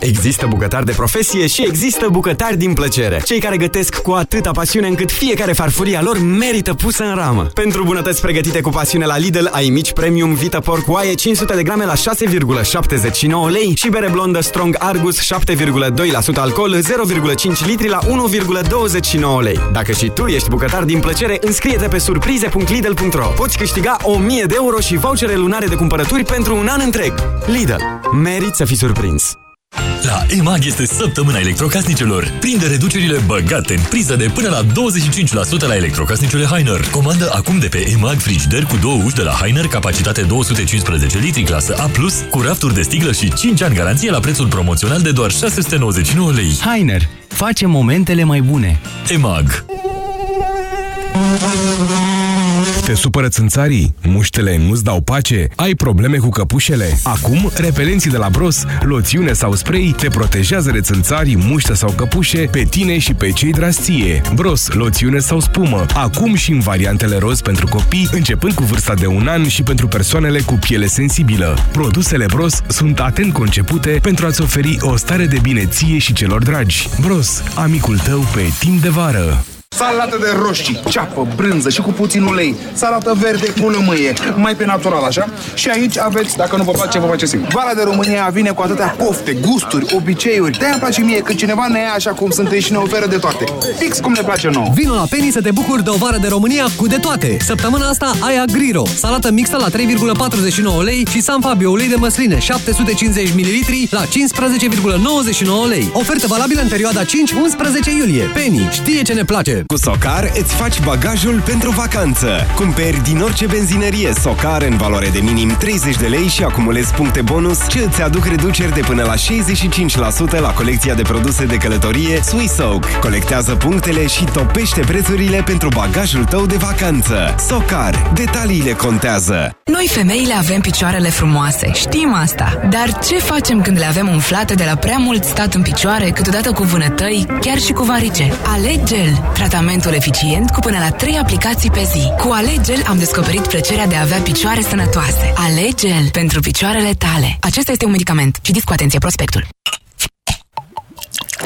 Există bucătari de profesie și există bucătari din plăcere. Cei care gătesc cu atâta pasiune încât fiecare farfurie a lor merită pusă în ramă. Pentru bunătăți pregătite cu pasiune la Lidl, ai mici premium Vita Porc oaie 500 de grame la 6,79 lei și bere blondă Strong Argus 7,2% alcool 0,5 litri la 1,29 lei. Dacă și tu ești bucătar din plăcere, înscrie-te pe surprize.lidl.ro. Poți câștiga 1000 de euro și vouchere lunare de cumpărături pentru un an întreg. Lidl. Merit să fii surprins. La EMAG este săptămâna electrocasnicelor. Prinde reducerile băgate în priză de până la 25% la electrocasnicele Heiner. Comandă acum de pe EMAG frigider cu două uși de la Heiner, capacitate 215 litri, clasă A+, cu rafturi de sticlă și 5 ani garanție la prețul promoțional de doar 699 lei. Heiner. Face momentele mai bune. EMAG. Te supără țânțarii? Muștele nu-ți dau pace? Ai probleme cu căpușele? Acum, repelenții de la Bros, loțiune sau spray te protejează de țânțarii, muște sau căpușe pe tine și pe cei drastie. Bros, loțiune sau spumă. Acum și în variantele roz pentru copii, începând cu vârsta de un an și pentru persoanele cu piele sensibilă. Produsele Bros sunt atent concepute pentru a-ți oferi o stare de bine ție și celor dragi. Bros, amicul tău pe timp de vară. Salată de roșii, ceapă, brânză și cu puțin ulei. Salată verde cu lămâie, mai pe natural, așa? Și aici aveți, dacă nu vă place, vă face singur. Vara de România vine cu atâtea pofte, gusturi, obiceiuri. De-aia îmi place mie că cineva ne ia așa cum suntem și ne oferă de toate. Fix cum ne place nouă. Vino la Penny să te bucuri de o vară de România cu de toate. Săptămâna asta ai Agriro, salată mixtă la 3,49 lei și San Fabio ulei de măsline 750 ml la 15,99 lei. Ofertă valabilă în perioada 5-11 iulie. Penny știe ce ne place. Cu Socar îți faci bagajul pentru vacanță. Cumperi din orice benzinărie Socar în valoare de minim 30 de lei și acumulezi puncte bonus ce îți aduc reduceri de până la 65% la colecția de produse de călătorie Swissoak. Colectează punctele și topește prețurile pentru bagajul tău de vacanță. Socar. Detaliile contează. Noi femeile avem picioarele frumoase, știm asta. Dar ce facem când le avem umflate de la prea mult stat în picioare, câteodată cu vânătăi, chiar și cu varice? Alegel, tratamentul eficient cu până la 3 aplicații pe zi. Cu Alegel am descoperit plăcerea de a avea picioare sănătoase. Alegel pentru picioarele tale. Acesta este un medicament. Citiți cu atenție prospectul.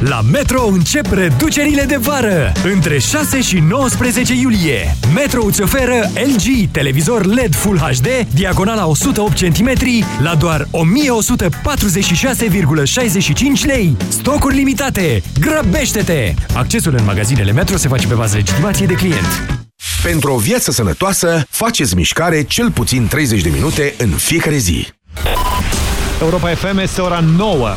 La Metro încep reducerile de vară! Între 6 și 19 iulie, Metro îți oferă LG televizor LED Full HD, diagonala 108 cm, la doar 1146,65 lei. Stocuri limitate! Grăbește-te! Accesul în magazinele Metro se face pe bază legitimației de client. Pentru o viață sănătoasă, faceți mișcare cel puțin 30 de minute în fiecare zi. Europa FM este ora 9.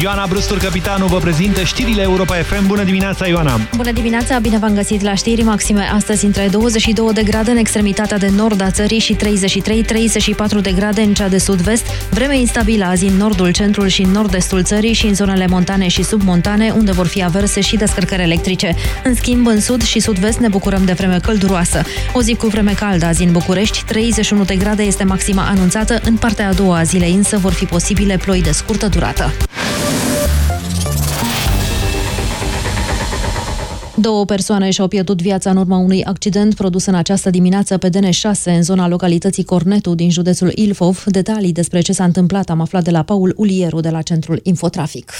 Ioana Brustur, capitanul, vă prezintă știrile Europa FM. Bună dimineața, Ioana! Bună dimineața, bine v-am găsit la știri maxime. Astăzi între 22 de grade în extremitatea de nord a țării și 33-34 de grade în cea de sud-vest. Vreme instabilă azi în nordul, centrul și nord-estul țării și în zonele montane și submontane, unde vor fi averse și descărcări electrice. În schimb, în sud și sud-vest ne bucurăm de vreme călduroasă. O zi cu vreme caldă azi în București, 31 de grade este maxima anunțată. În partea a doua a zilei însă vor fi posibile ploi de scurtă durată. Două persoane și-au pierdut viața în urma unui accident produs în această dimineață pe DN6, în zona localității Cornetu din județul Ilfov. Detalii despre ce s-a întâmplat am aflat de la Paul Ulieru de la Centrul Infotrafic.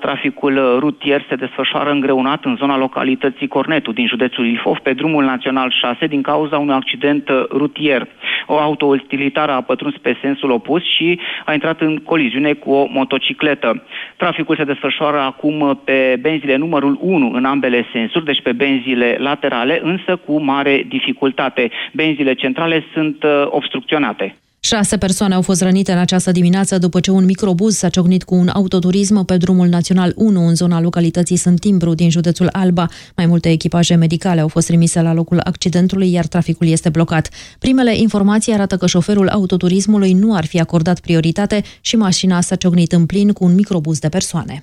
Traficul rutier se desfășoară îngreunat în zona localității Cornetu din județul Ilfov pe drumul național 6 din cauza unui accident rutier. O autoutilitară a pătruns pe sensul opus și a intrat în coliziune cu o motocicletă. Traficul se desfășoară acum pe benzile numărul 1 în ambele sensuri, deci pe benzile laterale, însă cu mare dificultate. Benzile centrale sunt uh, obstrucționate. Șase persoane au fost rănite în această dimineață după ce un microbuz s-a ciocnit cu un autoturism pe drumul național 1 în zona localității Sântimbru din județul Alba. Mai multe echipaje medicale au fost trimise la locul accidentului, iar traficul este blocat. Primele informații arată că șoferul autoturismului nu ar fi acordat prioritate și mașina s-a ciocnit în plin cu un microbuz de persoane.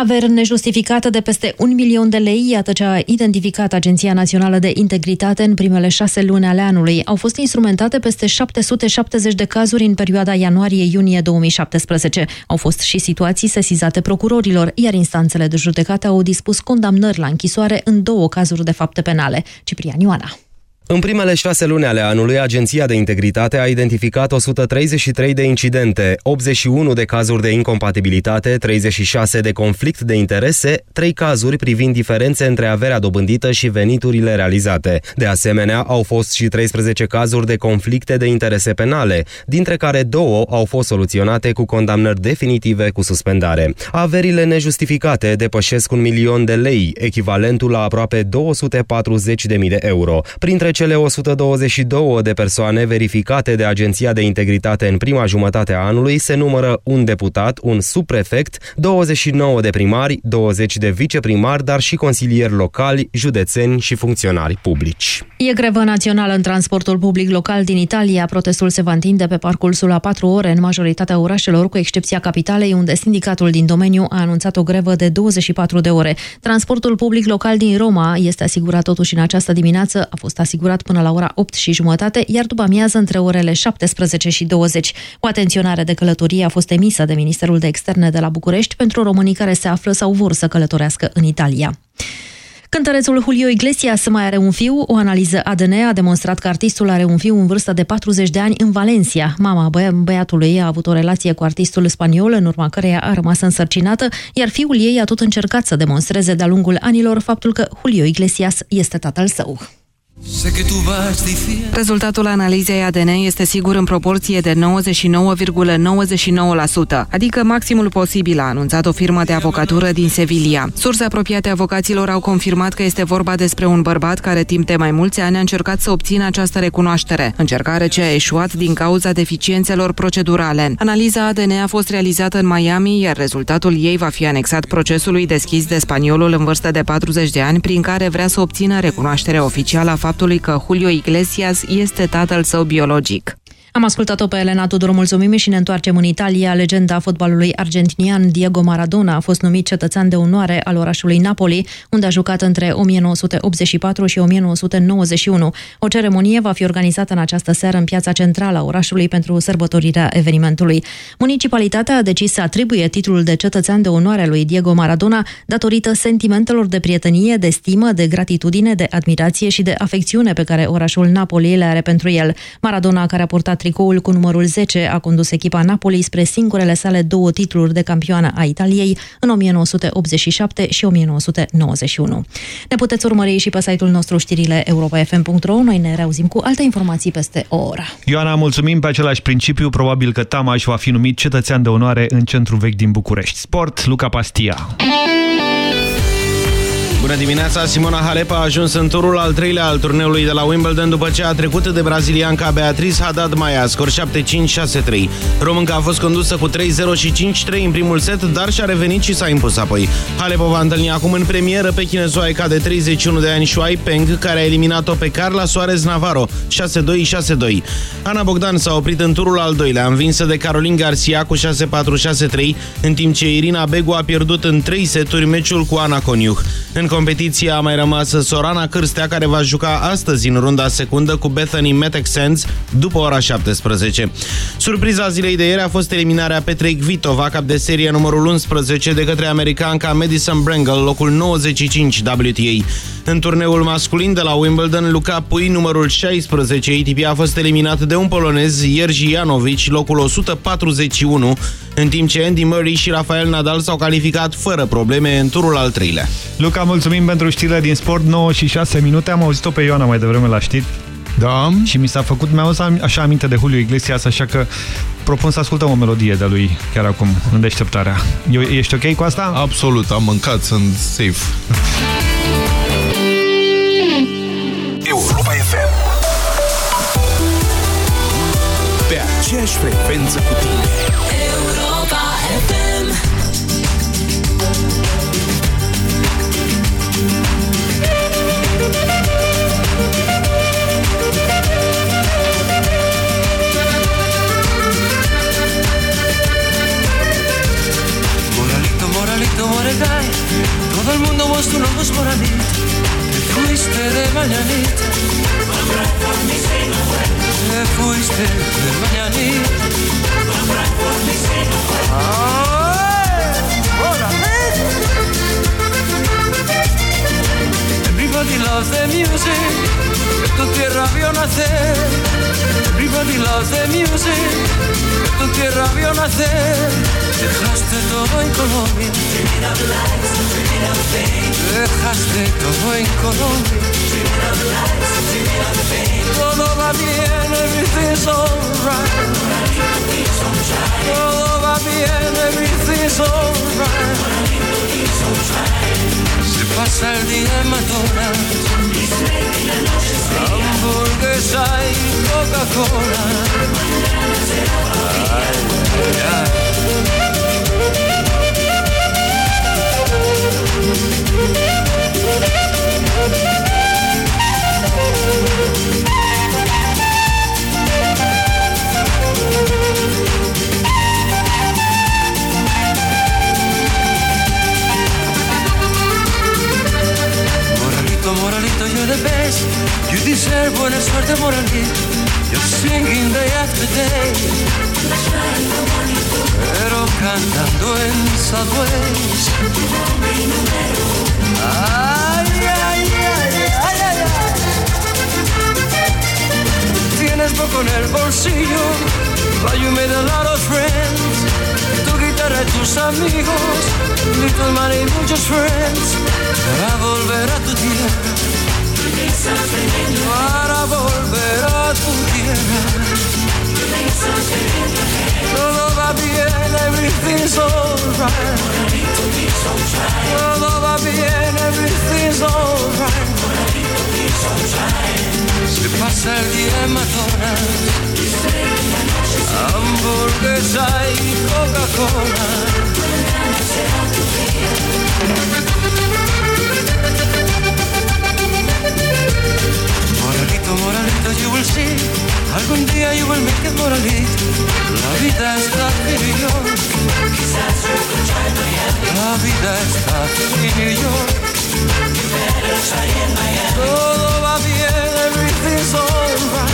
Averi nejustificată de peste un milion de lei, iată ce a identificat Agenția Națională de Integritate în primele șase luni ale anului. Au fost instrumentate peste 770 de cazuri în perioada ianuarie-iunie 2017. Au fost și situații sesizate procurorilor, iar instanțele de judecată au dispus condamnări la închisoare în două cazuri de fapte penale. Ciprian Ioana. În primele șase luni ale anului, Agenția de Integritate a identificat 133 de incidente, 81 de cazuri de incompatibilitate, 36 de conflict de interese, 3 cazuri privind diferențe între averea dobândită și veniturile realizate. De asemenea, au fost și 13 cazuri de conflicte de interese penale, dintre care două au fost soluționate cu condamnări definitive cu suspendare. Averile nejustificate depășesc un milion de lei, echivalentul la aproape 240.000 de euro. Printre cele 122 de persoane verificate de Agenția de Integritate în prima jumătate a anului se numără un deputat, un subprefect, 29 de primari, 20 de viceprimari, dar și consilieri locali, județeni și funcționari publici. E grevă națională în transportul public local din Italia. Protestul se va întinde pe parcursul a patru ore în majoritatea orașelor, cu excepția capitalei, unde sindicatul din domeniu a anunțat o grevă de 24 de ore. Transportul public local din Roma este asigurat totuși în această dimineață, a fost asigurat asigurat până la ora 8 și jumătate, iar după amiază între orele 17 și 20. O atenționare de călătorie a fost emisă de Ministerul de Externe de la București pentru românii care se află sau vor să călătorească în Italia. Cântărețul Julio Iglesias mai are un fiu. O analiză ADN a demonstrat că artistul are un fiu în vârstă de 40 de ani în Valencia. Mama băia băiatului a avut o relație cu artistul spaniol, în urma căreia a rămas însărcinată, iar fiul ei a tot încercat să demonstreze de-a lungul anilor faptul că Julio Iglesias este tatăl său. Rezultatul analizei ADN este sigur în proporție de 99,99%, adică maximul posibil, a anunțat o firmă de avocatură din Sevilla. Surse apropiate avocaților au confirmat că este vorba despre un bărbat care timp de mai mulți ani a încercat să obțină această recunoaștere, încercare ce a eșuat din cauza deficiențelor procedurale. Analiza ADN a fost realizată în Miami, iar rezultatul ei va fi anexat procesului deschis de spaniolul în vârstă de 40 de ani, prin care vrea să obțină recunoaștere oficială a faptului că Julio Iglesias este tatăl său biologic. Am ascultat-o pe Elena Tudor, mulțumim și ne întoarcem în Italia. Legenda fotbalului argentinian Diego Maradona a fost numit cetățean de onoare al orașului Napoli, unde a jucat între 1984 și 1991. O ceremonie va fi organizată în această seară în piața centrală a orașului pentru sărbătorirea evenimentului. Municipalitatea a decis să atribuie titlul de cetățean de onoare lui Diego Maradona datorită sentimentelor de prietenie, de stimă, de gratitudine, de admirație și de afecțiune pe care orașul Napoli le are pentru el. Maradona, care a purtat tricoul cu numărul 10 a condus echipa Napoli spre singurele sale două titluri de campioană a Italiei în 1987 și 1991. Ne puteți urmări și pe site-ul nostru știrile europa.fm.ro. Noi ne reauzim cu alte informații peste o oră. Ioana, mulțumim pe același principiu. Probabil că Tamaș va fi numit cetățean de onoare în centrul vechi din București. Sport, Luca Pastia. Bună dimineața! Simona Halep a ajuns în turul al treilea al turneului de la Wimbledon după ce a trecut de brazilianca Beatriz Haddad Maia, scor 7-5-6-3. Românca a fost condusă cu 3-0 și 5-3 în primul set, dar și-a revenit și s-a impus apoi. Halep o va întâlni acum în premieră pe chinezoaica de 31 de ani Shuai Peng, care a eliminat-o pe Carla Soares Navarro, 6-2-6-2. Ana Bogdan s-a oprit în turul al doilea, învinsă de Caroline Garcia cu 6-4-6-3, în timp ce Irina Begu a pierdut în 3 seturi meciul cu Ana Coniuch. În competiție a mai rămas Sorana Cârstea, care va juca astăzi în runda secundă cu Bethany Metexens după ora 17. Surpriza zilei de ieri a fost eliminarea Petrei Kvitova, cap de serie numărul 11, de către americanca Madison Brangle, locul 95 WTA. În turneul masculin de la Wimbledon, Luca Pui, numărul 16 ATP, a fost eliminat de un polonez, Jerzy Janovic, locul 141, în timp ce Andy Murray și Rafael Nadal s-au calificat fără probleme în turul al treilea. Luca, mulțumim pentru știrile din sport, 9 și 6 minute. Am auzit-o pe Ioana mai devreme la știri. Da. Și mi s-a făcut, mi-a așa aminte de Julio Iglesias, așa că propun să ascultăm o melodie de lui chiar acum, în deșteptarea. Eu, ești ok cu asta? Absolut, am mâncat, sunt safe. Europa FM Pe aceeași frecvență cu tine mundo vos tu nombre es moralito Te fuiste de mañanita Te fuiste de mañanita Ay, moralito. Everybody loves the music Que tu tierra vio nacer Everybody loves the music Que tu tierra vio nacer Dejaste todo en Colombia. Dejaste todo en Colombia. Todo va bien, everything's alright Todo va bien, everything's alright Se pasa el día en McDonald's Hamburguesa y Coca-Cola. Ay, ay, Moralito, moralito, you're the best. You deserve buena suerte, Moralito. You're singing day after day. Pero cantando en subways. Ay, ay, ay, ay, ay, ay. Tienes poco en el bolsillo, but you made a lot of friends. Tu guitarra y tus amigos, little money, muchos friends. Para volver a tu tierra, para volver a tu tierra. Todo va bien, everything's alright. Todo va bien, everything's alright. Se pasa el día en McDonald's, hamburguesa y Coca-Cola. Moralito, moralito, you will see. Algún día you will make it, moralito. La vida está en New York. La vida está en New York. Todo va bien, everything's alright.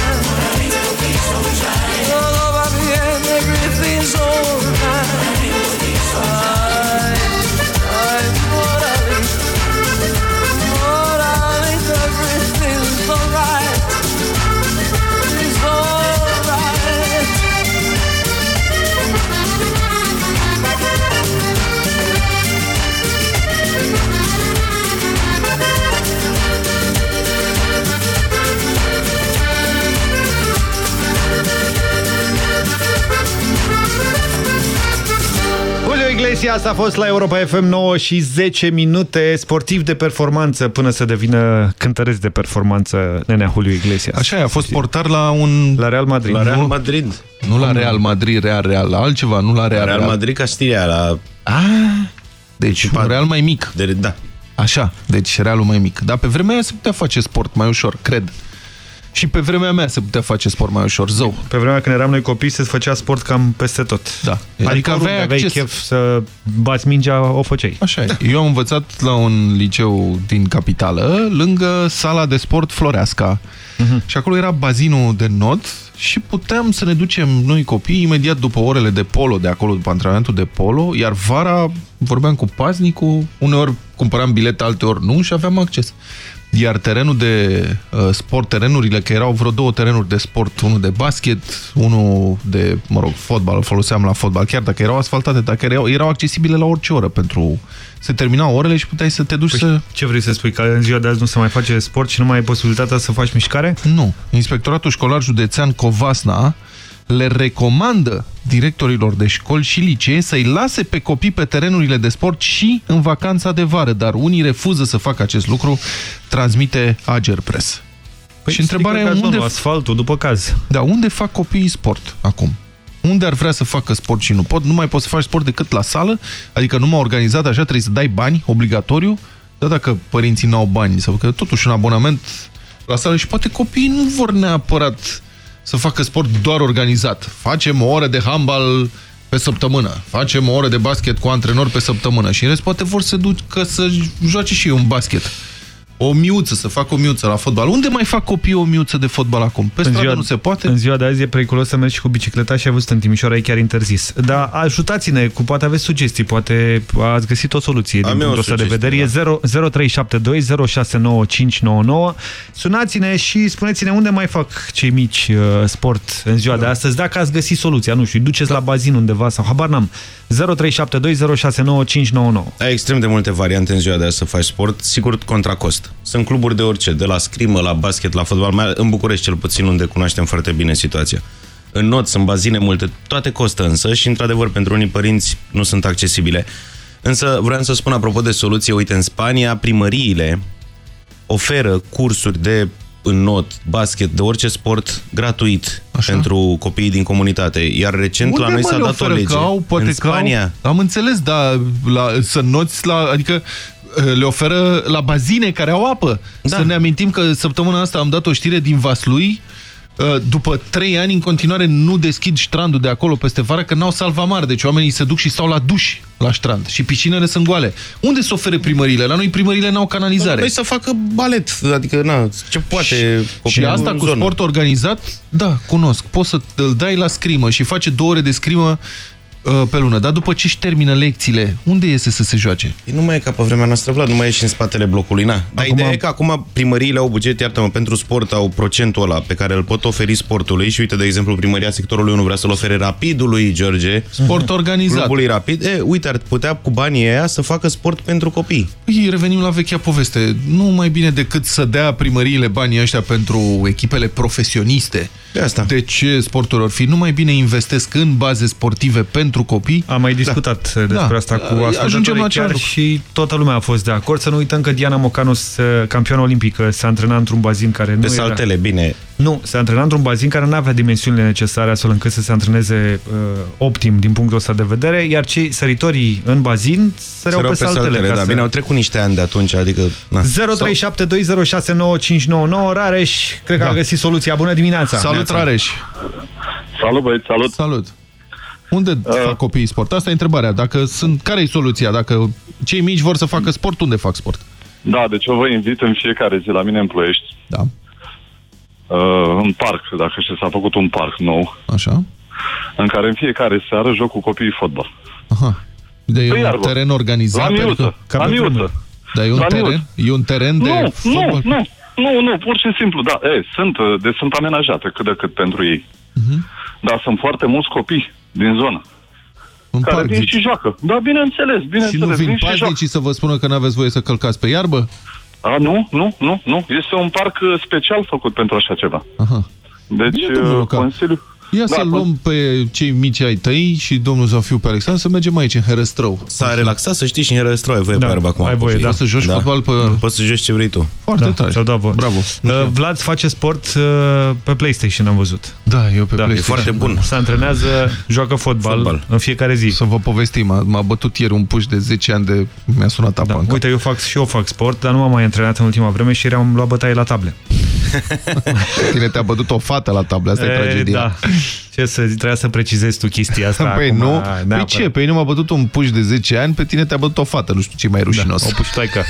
Todo va bien, everything's alright. Julio Iglesias a fost la Europa FM 9 și 10 minute, sportiv de performanță până să devină cântăreț de performanță nenea Julio Iglesias. Așa e, a fost portar la un... La Real Madrid. La Real Nu- Madrid. Nu la Real Madrid, Real Real, la altceva, nu la Real Real Real. Madrid Castilia la... Ah, deci un Real mai mic. De, da. Așa, deci Realul mai mic. Dar pe vremea aia se putea face sport mai ușor, cred. Și pe vremea mea se putea face sport mai ușor, zău. Pe vremea când eram noi copii se făcea sport cam peste tot. Da. Adică, Adică oriunde aveai aveai acces. chef să bați mingea, o făceai. Așa e. Eu am învățat la un liceu din capitală, lângă sala de sport Floreasca. Și acolo era bazinul de not și puteam să ne ducem noi copii imediat după orele de polo de acolo, după antrenamentul de polo, iar vara vorbeam cu paznicul, uneori cumpăram bilet, alteori nu și aveam acces. Iar terenul de uh, sport, terenurile, că erau vreo două terenuri de sport, unul de basket, unul de, mă rog, fotbal, îl foloseam la fotbal, chiar dacă erau asfaltate, dacă erau, erau accesibile la orice oră pentru... Se terminau orele și puteai să te duci Păi să... Ce vrei să spui? Că în ziua de azi nu se mai face sport și nu mai ai posibilitatea să faci mișcare? Nu. Inspectoratul Școlar Județean Covasna le recomandă directorilor de școli și licee să-i lase pe copii pe terenurile de sport și în vacanța de vară, dar unii refuză să facă acest lucru, transmite Ager Press. Păi și întrebarea e unde... asfaltul, după caz. Da, unde fac copiii sport acum? Unde ar vrea să facă sport și nu pot? Nu mai poți să faci sport decât la sală, adică numai organizat așa, trebuie să dai bani, obligatoriu, dar dacă părinții n-au bani, sau că totuși un abonament la sală și poate copiii nu vor neapărat să facă sport doar organizat. Facem o oră de handbal pe săptămână, facem o oră de basket cu antrenor pe săptămână și în rest poate vor să ducă să joace și ei un basket. O miuță, să facă o miuță la fotbal. Unde mai fac copiii o miuță de fotbal acum? Pe stradă nu se poate? În ziua de azi e periculos să mergi cu bicicleta și ai văzut în Timișoara e chiar interzis. Dar ajutați-ne, cu poate aveți sugestii, poate ați găsit o soluție Am din eu o punctul ăsta de sugestie, vedere. E 0 0372 069599. Sunați-ne și spuneți-ne unde mai fac cei mici uh, sport în ziua de astăzi. Dacă ați găsit soluția, nu știu, îi duceți la bazin undeva sau habar n-am. 0372 069599. Ai extrem de multe variante în ziua de azi să faci sport, sigur contra cost. Sunt cluburi de orice, de la scrimă, la basket, la fotbal, mai în București cel puțin, unde cunoaștem foarte bine situația. În not sunt bazine multe, toate costă însă și, într-adevăr, pentru unii părinți nu sunt accesibile. Însă vreau să spun, apropo de soluție, uite, în Spania, primăriile oferă cursuri de în not, basket, de orice sport gratuit Așa. pentru copiii din comunitate. Iar recent Unde, la noi mă, s-a le dat o oferă? lege. Că au, poate în că au- Spania. Am înțeles, dar la, să noți la... Adică le oferă la bazine care au apă. Da. Să ne amintim că săptămâna asta am dat o știre din Vaslui Uh, după trei ani, în continuare, nu deschid strandul de acolo peste vară, că n-au salvamar. Deci oamenii se duc și stau la duș la strand. Și piscinele sunt goale. Unde se ofere primările? La noi primările n-au canalizare. Noi să facă balet, adică, na, ce poate Și, și asta în cu zonă. sport organizat, da, cunosc. Poți să îl dai la scrimă și face două ore de scrimă uh, pe lună. Dar după ce își termină lecțiile, unde iese să se joace? Nu mai e ca pe vremea noastră, Vlad, nu mai e și în spatele blocului, na. Dar Acum- ideea e că acum primăriile au buget, iartă-mă, pentru sport au procentul ăla pe care îl pot oferi sportului și uite, de exemplu, primăria sectorului 1 vrea să-l ofere rapidului, George. Sport organizat. Clubului rapid. E, uite, ar putea cu banii aia să facă sport pentru copii. Păi, revenim la vechea poveste. Nu mai bine decât să dea primăriile banii ăștia pentru echipele profesioniste. De asta. De ce sporturi or fi? Nu mai bine investesc în baze sportive pentru copii? Am mai discutat da. despre Da. asta cu Ajungem ascultătorii la același chiar lucru. și toată lumea a fost de acord. Să nu uităm că Diana Mocanus, campioană olimpică, se antrena într-un bazin care Pe nu era... saltele, bine. Nu, se antrena într-un bazin care nu avea dimensiunile necesare astfel încât să se antreneze uh, optim din punctul ăsta de vedere, iar cei săritorii în bazin săreau pe, saltele. ca da. să- Bine, au trecut niște ani de atunci, adică... Na. 0372069599 Rareș, cred că Da. a găsit soluția. Bună dimineața! Salut, Neața. Rareș! Salut, băieți, salut! Salut! Unde uh. fac copiii sport? Asta e întrebarea. Dacă sunt, care e soluția? Dacă cei mici vor să facă sport, unde fac sport? Da, deci eu vă invit în fiecare zi la mine în Ploiești. Da. Uh, în parc, dacă știți, s-a făcut un parc nou. Așa. În care în fiecare seară joc cu copiii fotbal. Aha. De e Pe un iarbă. teren organizat? La miuță, Adică- la miuță. Dar e un La teren? miuță. E un teren de Nu, fotbal? nu, nu, nu, nu, pur și simplu, da, e, sunt, uh, de, sunt amenajate cât de cât pentru ei. Mhm. Dar sunt foarte mulți copii din zonă. În care parc, vin zici. și joacă. Da, bineînțeles, Și bineînțeles. nu vin vin și joacă. paznicii să vă spună că n-aveți voie să călcați pe iarbă? A, nu, nu, nu, nu. Este un parc uh, special făcut pentru așa ceva. Aha. Deci, Bine, domnul uh, Luca. Consiliul... Ia Da, să luăm pe cei mici ai tăi și domnul Zafiu pe Alexandru să mergem aici, în Herăstrău. S-a relaxat, să știi, și în Herăstrău ai voie Da, pe iarbă acum. ai voie, da. Poți să joci fotbal pe- Poți să joci ce vrei tu. Foarte tare. ți-au dat voie. Bravo. Uh, Vlad face sport uh, pe PlayStation, am văzut. Da, eu pe Da, PlayStation. e foarte bun. Se antrenează, joacă fotbal, Fotbal. în fiecare zi. Să vă povestim, m-a- m-a bătut ieri un puș de 10 ani de... Mi-a sunat apa Da. în cap. Uite, eu fac și eu fac sport, dar nu m-am mai antrenat în ultima vreme și am luat bătaie la table. [LAUGHS] Tine te-a bătut o fată la tablă, asta e, E, tragedia. Da. Ce să zic, trebuia să precizezi tu chestia asta. Păi acum, nu, neapărat. păi ce? Păi nu m-a bătut un puș de 10 ani, pe tine te-a bătut o fată, nu știu ce e mai rușinos. Da, o puștoaică.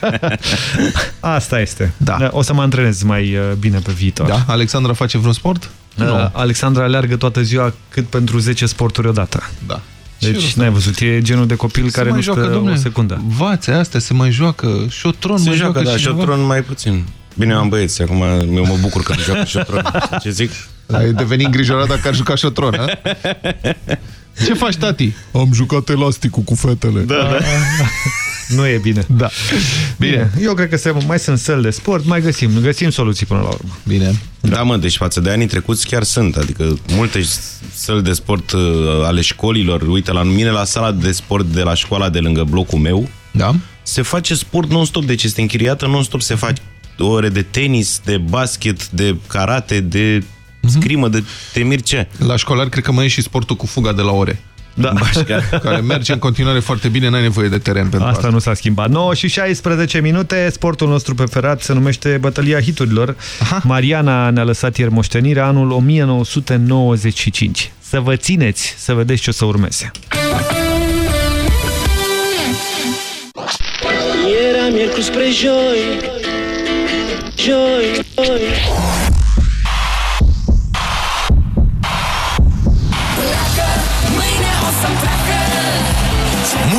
[LAUGHS] Asta este. Da. O să mă antrenez mai uh, bine pe viitor. Da? Alexandra face vreun sport? Uh, Nu. Alexandra aleargă toată ziua cât pentru 10 sporturi odată. Da. Deci n-ai văzut, e genul de copil care mai nu joacă, stă domne, o secundă. Vațe astea se mai joacă, șotron Se mai joacă, joacă da, cineva. șotron mai puțin. Bine, eu am băieți, acum eu mă bucur că joacă șotron. [LAUGHS] Ce zic? Ai devenit îngrijorat dacă ar juca șotron, ha? Ce faci, tati? Am jucat elasticul cu fetele. Da, da. Nu e bine. Da. Bine. Eu cred că se, mai sunt săli de sport, mai găsim, găsim soluții până la urmă. Bine. Da, mă, deci față de anii trecuți chiar sunt, adică multe săli de sport uh, ale școlilor, uite, la mine la sala de sport de la școala de lângă blocul meu, da? se face sport non-stop, deci este închiriată non-stop, se fac ore de tenis, de basket, de karate, de scrimă, de temir ce. La școlar cred că mai e și sportul cu fuga de la ore. Da. [LAUGHS] Care merge în continuare foarte bine, n-ai nevoie de teren pentru asta. Asta nu s-a schimbat. 9 și 16 minute, sportul nostru preferat se numește Bătălia Hiturilor. Aha. Mariana ne-a lăsat ieri moștenirea anul 1995. Să vă țineți, să vedeți ce o să urmeze. Era miercuri spre joi Joi, joi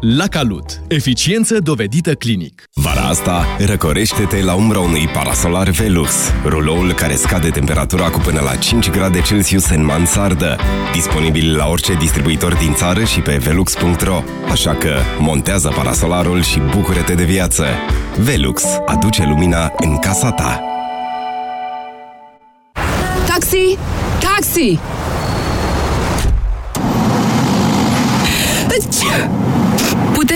La Calut. Eficiență dovedită clinic. Vara asta, răcorește-te la umbra unui parasolar Velux, ruloul care scade temperatura cu până la 5 grade Celsius în mansardă. Disponibil la orice distribuitor din țară și pe velux.ro. Așa că montează parasolarul și bucură-te de viață. Velux aduce lumina în casa ta. Taxi! Taxi!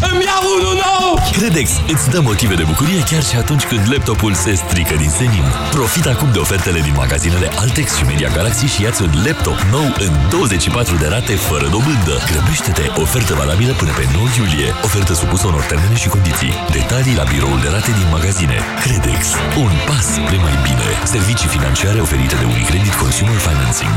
Îmi iau unul nou! Credex îți dă motive de bucurie chiar și atunci când laptopul se strică din senin. Profit acum de ofertele din magazinele Altex și Media Galaxy și iați un laptop nou în 24 de rate fără dobândă. Grăbește-te! Ofertă valabilă până pe 9 iulie. Ofertă supusă unor termene și condiții. Detalii la biroul de rate din magazine. Credex. Un pas spre mai bine. Servicii financiare oferite de Unicredit Consumer Financing.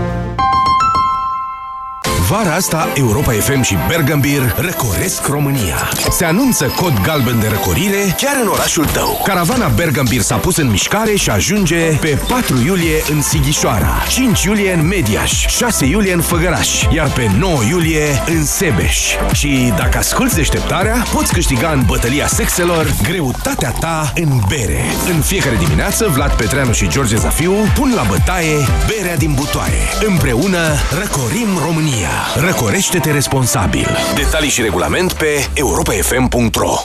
Vara asta, Europa FM și Bergambir răcoresc România. Se anunță cod galben de răcorire chiar în orașul tău. Caravana Bergambir s-a pus în mișcare și ajunge pe 4 iulie în Sighișoara, 5 iulie în Mediaș, 6 iulie în Făgăraș, iar pe 9 iulie în Sebeș. Și dacă asculti deșteptarea, poți câștiga în bătălia sexelor greutatea ta în bere. În fiecare dimineață, Vlad Petreanu și George Zafiu pun la bătaie berea din butoaie. Împreună răcorim România. Răcorește-te responsabil. Detalii și regulament pe europafm.ro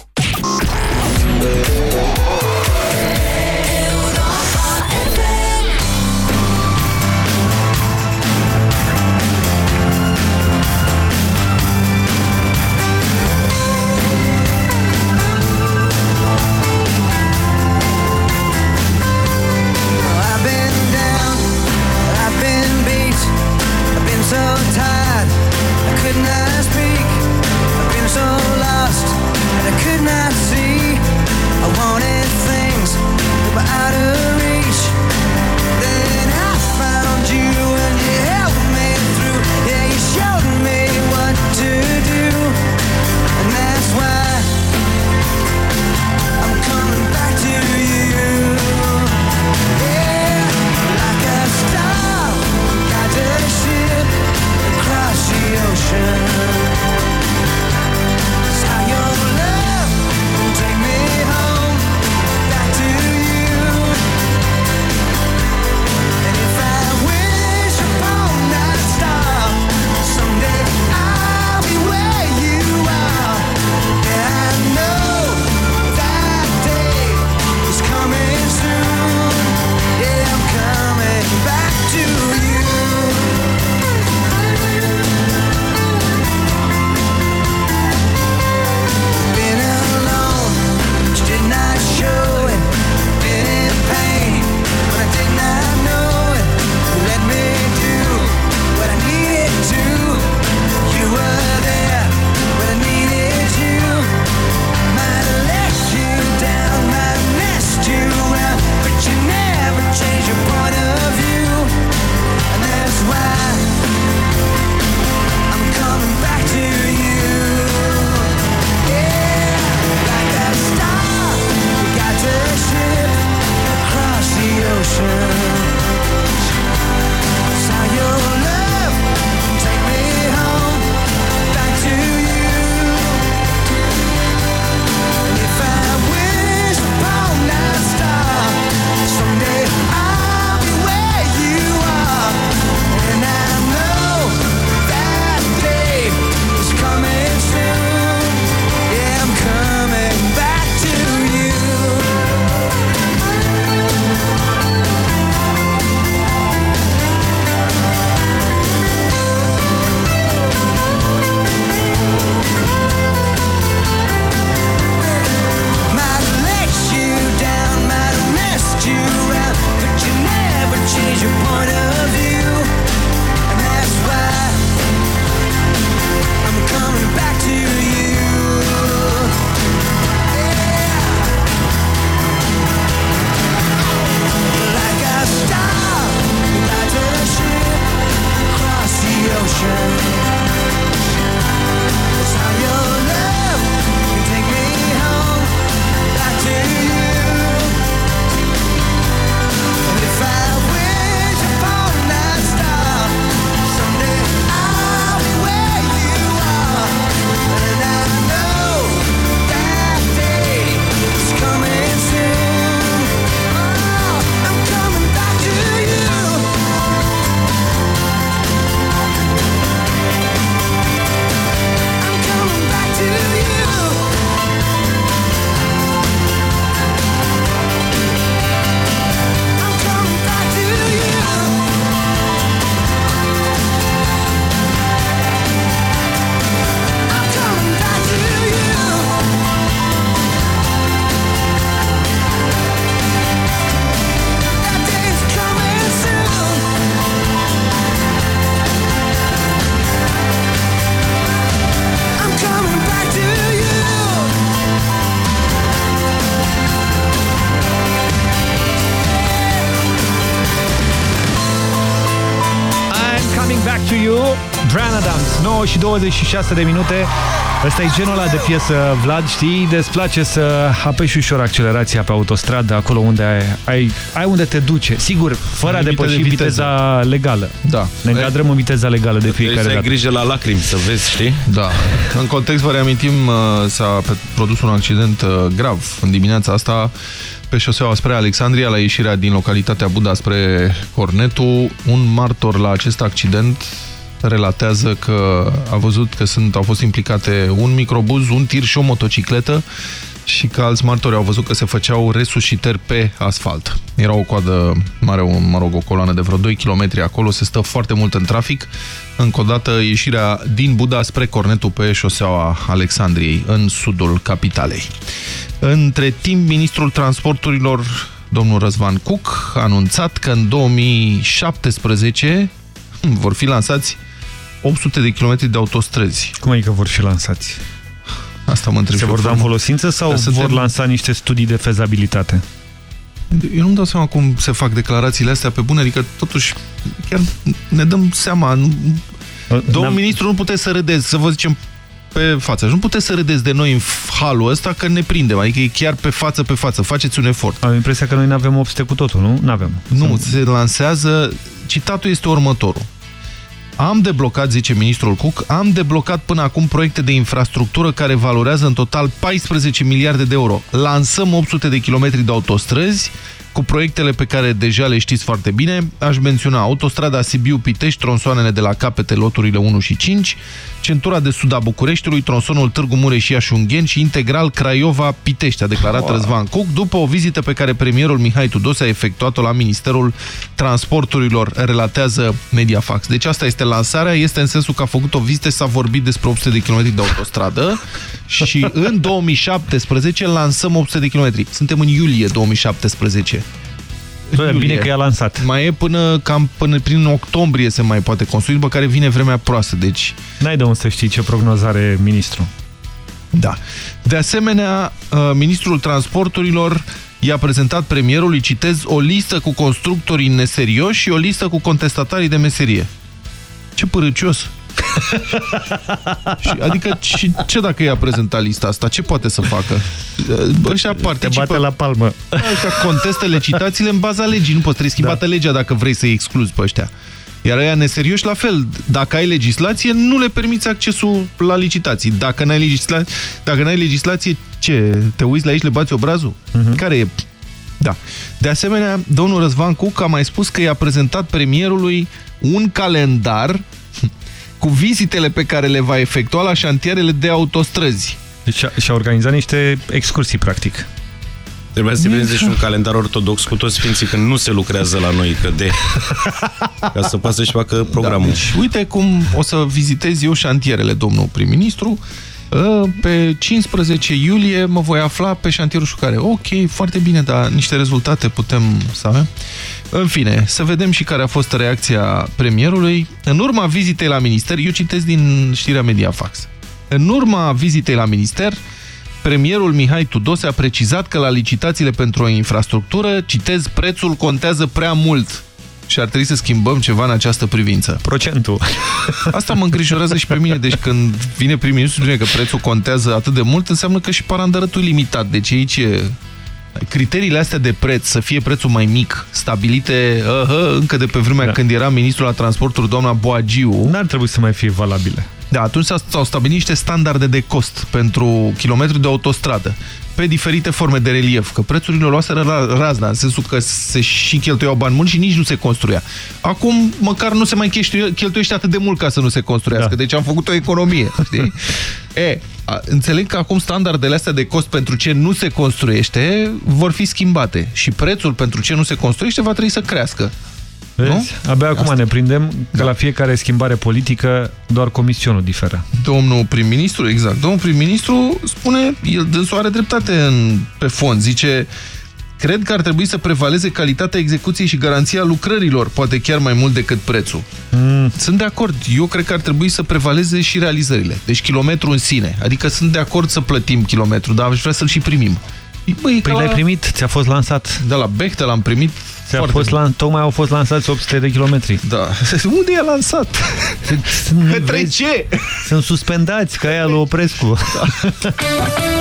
26 de minute. Ăsta e genul ăla de piesă, Vlad, știi? Îți place să apeși ușor accelerația pe autostradă, acolo unde ai, ai, ai unde te duce. Sigur, fără a depăși de viteza legală. Da. Ne încadrăm în viteza legală de fiecare Trebuie să ai dată. grijă la lacrimi, să vezi, știi? Da. În context, vă reamintim, uh, s-a produs un accident uh, grav în dimineața asta pe șoseaua spre Alexandria, la ieșirea din localitatea Buda spre Cornetu. Un martor la acest accident relatează că a văzut că sunt, au fost implicate un microbuz, un tir și o motocicletă și că alți martori au văzut că se făceau resuscitări pe asfalt. Era o coadă mare, un, mă rog, o coloană de vreo 2 km acolo, se stă foarte mult în trafic. Încă o dată ieșirea din Buda spre Cornetu pe șoseaua Alexandriei, în sudul capitalei. Între timp, ministrul transporturilor, domnul Răzvan Cuc, a anunțat că în 2017 vor fi lansați 800 de kilometri de autostrăzi. Cum adică vor fi lansați? Asta mă întreb. Se și vor eu. da în folosință sau Dar vor suntem- lansa niște studii de fezabilitate? Eu nu-mi dau seama cum se fac declarațiile astea pe bune, adică totuși chiar ne dăm seama. Nu... Domnul ministru, nu puteți să râdeți, să vă zicem pe față. Nu puteți să râdeți de noi în halul ăsta că ne prindem, adică e chiar pe față pe față. Faceți un efort. Am impresia că noi nu avem 800 cu totul, nu? Nu avem. Nu, se lansează... Citatul este următorul. Am deblocat, zice ministrul Cook, am deblocat până acum proiecte de infrastructură care valorează în total 14 miliarde de euro. Lansăm 800 de kilometri de autostrăzi cu proiectele pe care deja le știți foarte bine. Aș menționa autostrada Sibiu-Pitești, tronsoanele de la capete loturile 1 și 5, centura de sud a Bucureștiului, tronsonul Târgu Mureș Iași-Ungheni și integral Craiova-Pitești, a declarat Wow. Răzvan Cuc, după o vizită pe care premierul Mihai Tudose a efectuat-o la Ministerul Transporturilor, relatează Mediafax. Deci asta este lansarea, este în sensul că a făcut o vizită, s-a vorbit despre 800 de km de autostradă [LAUGHS] și în 2017 lansăm 800 de km. Suntem în iulie 2017. În Bă, bine iulie. că i-a lansat. Mai e până cam până prin octombrie se mai poate construi, după care vine vremea proastă, deci N-ai de unde să știi ce prognozare ministru. Da. De asemenea, uh, ministrul transporturilor i-a prezentat premierului, citez, o listă cu constructorii neserioși și o listă cu contestatarii de meserie. Ce părâcios! Și, adică și ce dacă i-a prezentat lista asta? Ce poate să facă? Uh, Ăștia participă... bate la palmă. Ăștia contestă licitațiile în baza legii. Nu poți trebuie schimbată da. legea dacă vrei să-i excluzi pe ăștia. Iar aia neserioși, la fel, dacă ai legislație, nu le permiți accesul la licitații. Dacă n-ai legisla... dacă n-ai legislație, ce? Te uiți la aici, le bați obrazul? Uh-huh. Care e? Da. De asemenea, domnul Răzvan Cuc a mai spus că i-a prezentat premierului un calendar cu vizitele pe care le va efectua la șantierele de autostrăzi. Deci și-a organizat niște excursii, practic. Trebuia să se și un calendar ortodox cu toți sfinții când nu se lucrează la noi, că de... [LAUGHS] Ca să poată să-și facă programul. Da, deci, uite cum o să vizitez eu șantierele, domnul prim-ministru. Uh, Pe 15 iulie mă voi afla pe șantierul Șucare. Ok, foarte bine, dar niște rezultate putem să avem. În fine, să vedem și care a fost reacția premierului. În urma vizitei la minister, eu citesc din știrea Mediafax. În urma vizitei la minister, premierul Mihai Tudose a precizat că la licitațiile pentru o infrastructură, citez, prețul contează prea mult și ar trebui să schimbăm ceva în această privință. Procentul. Asta mă îngrijorează și pe mine. Deci când vine prim-ministru spune că prețul contează atât de mult, înseamnă că și parandărătul e limitat. Deci aici e... Criteriile astea de preț, să fie prețul mai mic, stabilite uh, uh, încă de pe vremea da. când era ministrul la transporturi, doamna Boagiu. N-ar trebui să mai fie valabile. Da, atunci s-au stabilit niște standarde de cost pentru kilometri de autostradă pe diferite forme de relief, că prețurile o luaseră ra razna, în sensul că se și cheltuiau bani mulți și nici nu se construia. Acum, măcar nu se mai cheltuie- cheltuiește atât de mult ca să nu se construiască, da. deci am făcut o economie, [LAUGHS] știi? e, a, înțeleg că acum standardele astea de cost pentru ce nu se construiește vor fi schimbate și prețul pentru ce nu se construiește va trebui să crească. Vezi? Nu? Abia acum Asta. ne prindem că la fiecare schimbare politică doar comisionul diferă. Domnul prim-ministru, exact. Domnul prim-ministru spune, el dânsul are dreptate în, pe fond, zice Cred că ar trebui să prevaleze calitatea execuției și garanția lucrărilor, poate chiar mai mult decât prețul. Mm. Sunt de acord. Eu cred că ar trebui să prevaleze și realizările. Deci kilometru în sine. Adică sunt de acord să plătim kilometru, dar aș vrea să-l și primim. Băi, Păi l-ai primit, ți-a fost lansat. Da, la Bechtel l-am primit Se a fost lan tocmai au fost lansați 800 de kilometri. Da. [LAUGHS] Unde e lansat? Către [LAUGHS] ce? Sunt suspendați ca aia lui Oprescu. [LAUGHS]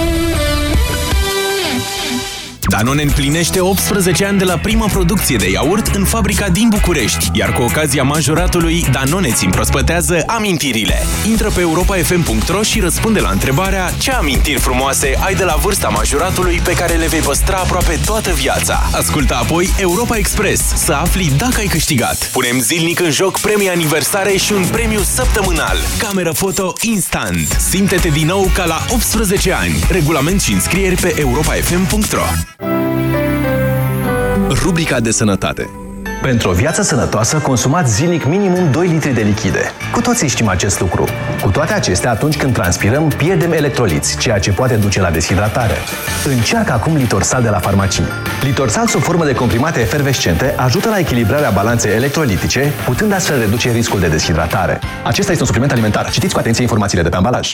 Danone împlinește 18 ani de la prima producție de iaurt în fabrica din București, iar cu ocazia majoratului, Danone ți împrospătează amintirile. Intră pe europafm.ro și răspunde la întrebarea ce amintiri frumoase ai de la vârsta majoratului pe care le vei păstra aproape toată viața. Ascultă apoi Europa Express să afli dacă ai câștigat. Punem zilnic în joc premii aniversare și un premiu săptămânal. Cameră foto instant. Simte-te din nou ca la 18 ani. Regulament și înscrieri pe europafm.ro Rubrica de sănătate Pentru o viață sănătoasă, consumați zilnic minimum 2 litri de lichide. Cu toții știm acest lucru. Cu toate acestea, atunci când transpirăm, pierdem electroliți, ceea ce poate duce la deshidratare. Încearcă acum Litorsal de la farmacii. Litorsal, sub formă de comprimate efervescente, ajută la echilibrarea balanței electrolitice, putând astfel reduce riscul de deshidratare. Acesta este un supliment alimentar. Citiți cu atenție informațiile de pe ambalaj.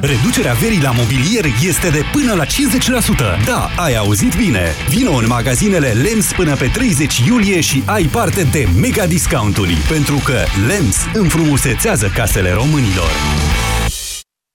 Reducerea verii la mobilier este de până la 50%. Da, ai auzit bine! Vino în magazinele LEMS până pe 30 iulie și ai parte de mega discounturi, pentru că LEMS înfrumusețează casele românilor.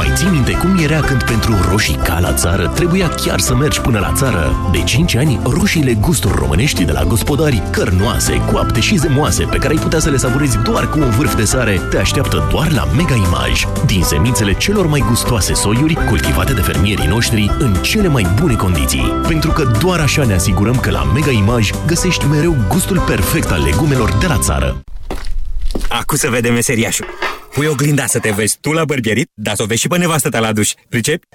Mai ții minte cum era când pentru roșii ca la țară trebuia chiar să mergi până la țară? De 5 ani, roșiile gusturi românești de la gospodari, cărnoase, coapte și zemoase, pe care ai putea să le savurezi doar cu un vârf de sare, te așteaptă doar la Mega Image. Din semințele celor mai gustoase soiuri, cultivate de fermierii noștri în cele mai bune condiții. Pentru că doar așa ne asigurăm că la Mega Image găsești mereu gustul perfect al legumelor de la țară. Acum să vedem meseriașul. Pui oglinda să te vezi tu la bărbierit, dar să o vezi și pe nevastă ta la duș. Pricepi?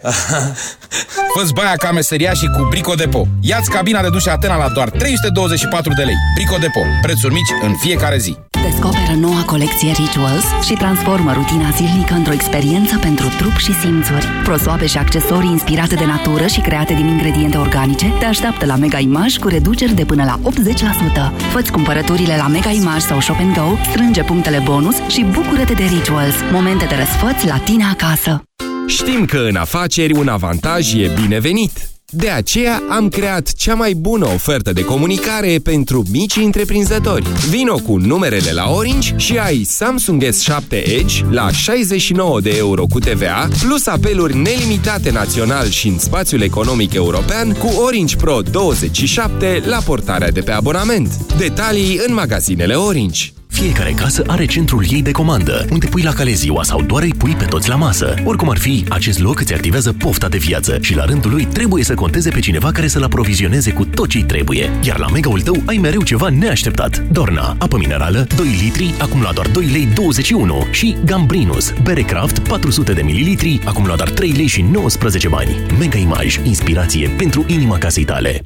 [LAUGHS] Fă-ți baia ca meseria și cu Brico Depo. Ia-ți cabina de duș Atena la doar 324 de lei. Brico Depo. Prețuri mici în fiecare zi. Descoperă noua colecție Rituals și transformă rutina zilnică într-o experiență pentru trup și simțuri. Prosoape și accesorii inspirate de natură și create din ingrediente organice te așteaptă la Mega Image cu reduceri de până la 80%. Fă-ți cumpărăturile la Mega Image sau Shop Go, strânge punctele bonus și bucură-te de Rituals. Rituals. Momente de răsfăț la tine acasă. Știm că în afaceri un avantaj e binevenit. De aceea am creat cea mai bună ofertă de comunicare pentru mici întreprinzători. Vino cu numerele la Orange și ai Samsung S7 Edge la 69 de euro cu TVA, plus apeluri nelimitate național și în spațiul economic european cu Orange Pro 27 la portarea de pe abonament. Detalii în magazinele Orange. Fiecare casă are centrul ei de comandă, unde pui la cale ziua sau doar îi pui pe toți la masă. Oricum ar fi, acest loc îți activează pofta de viață și la rândul lui trebuie să conteze pe cineva care să-l aprovizioneze cu tot ce trebuie. Iar la mega-ul tău ai mereu ceva neașteptat. Dorna, apă minerală, 2 litri, acum la doar 2 lei 21 și Gambrinus, bere craft, 400 de mililitri, acum la doar 3 lei și 19 bani. Mega Image, inspirație pentru inima casei tale.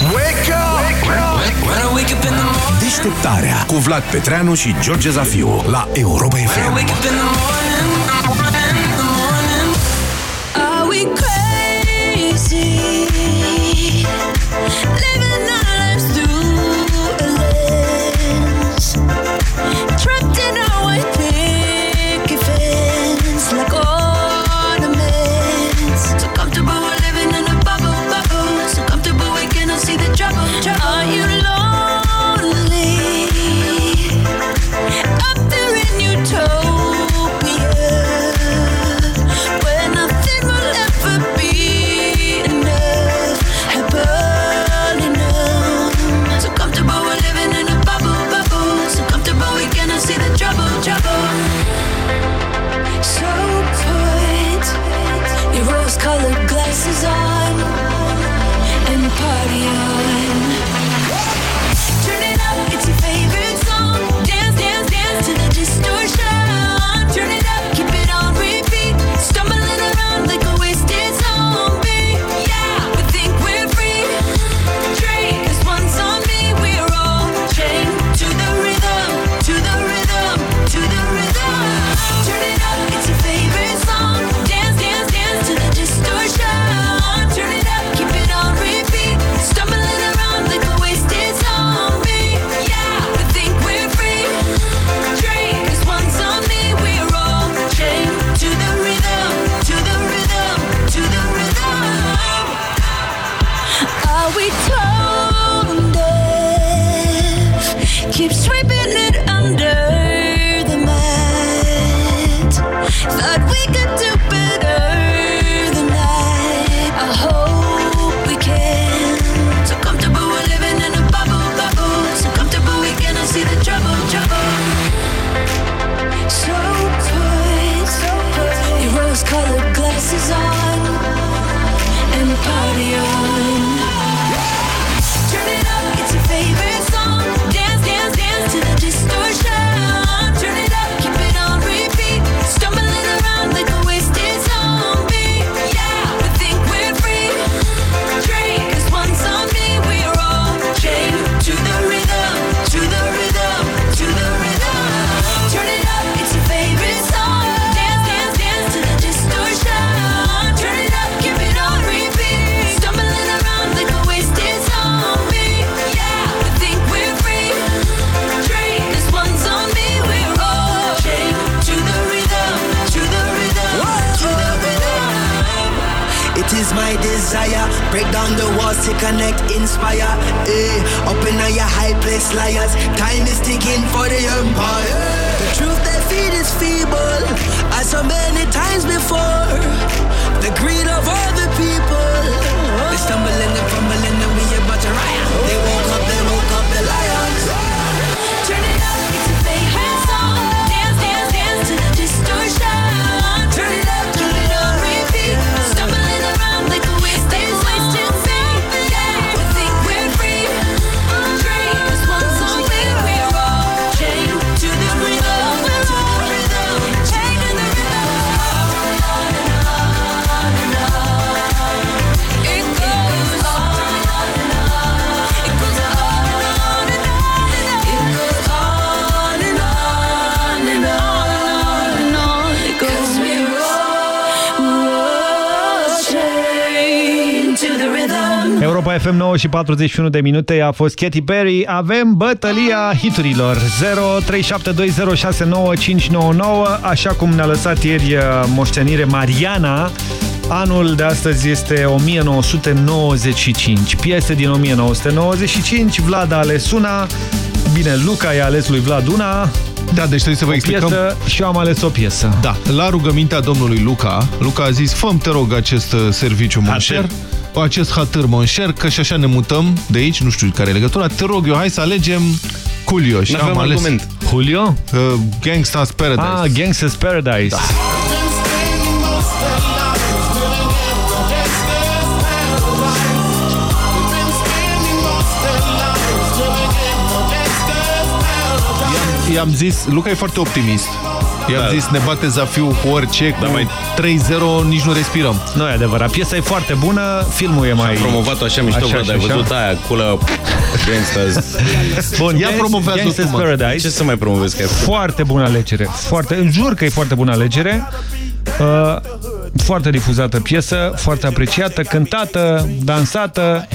Wake up! Wake up! Deșteptarea cu Vlad Petreanu și George Zafiu la Europa FM. Wake up in the morning, morning, morning. Are we? 9 și 41 de minute a fost Katy Perry. Avem bătălia hiturilor 0372069599, așa cum ne-a lăsat ieri uh, moștenire Mariana. Anul de astăzi este 1995. Piese din 1995, Vlad a ales una, bine, Luca i-a ales lui Vlad una, da, deci trebuie să vă o explicăm. Piesă și eu am ales o piesă. Da, la rugămintea domnului Luca, Luca a zis, fă te rog, acest uh, serviciu muncer acest hatâr Monșer, că și așa ne mutăm de aici, nu știu care e legătura, te rog eu, hai să alegem Julio. Și N-avem am ales argument. Julio? Uh, Gangsta's Paradise. Ah, Gangsta's Paradise. Da. I-am zis, Luca e foarte optimist. I-am Da. zis, ne bate Zafiu cu orice, cu Da, mai- 3-0, nici nu respirăm. Nu e adevărat. Piesa e foarte bună, filmul e mai... Am promovat-o așa mișto, Așa bă, și dar ai așa. văzut aia, culă Gangsters. [LAUGHS] Bun, Ia Gangs- promovează Gangsta's tu, mă. Paradise. Ce să mai promovezi? Că ai făcut? Foarte bună alegere. Foarte, îmi jur că e foarte bună alegere. Uh, foarte difuzată piesă, foarte apreciată, cântată, dansată.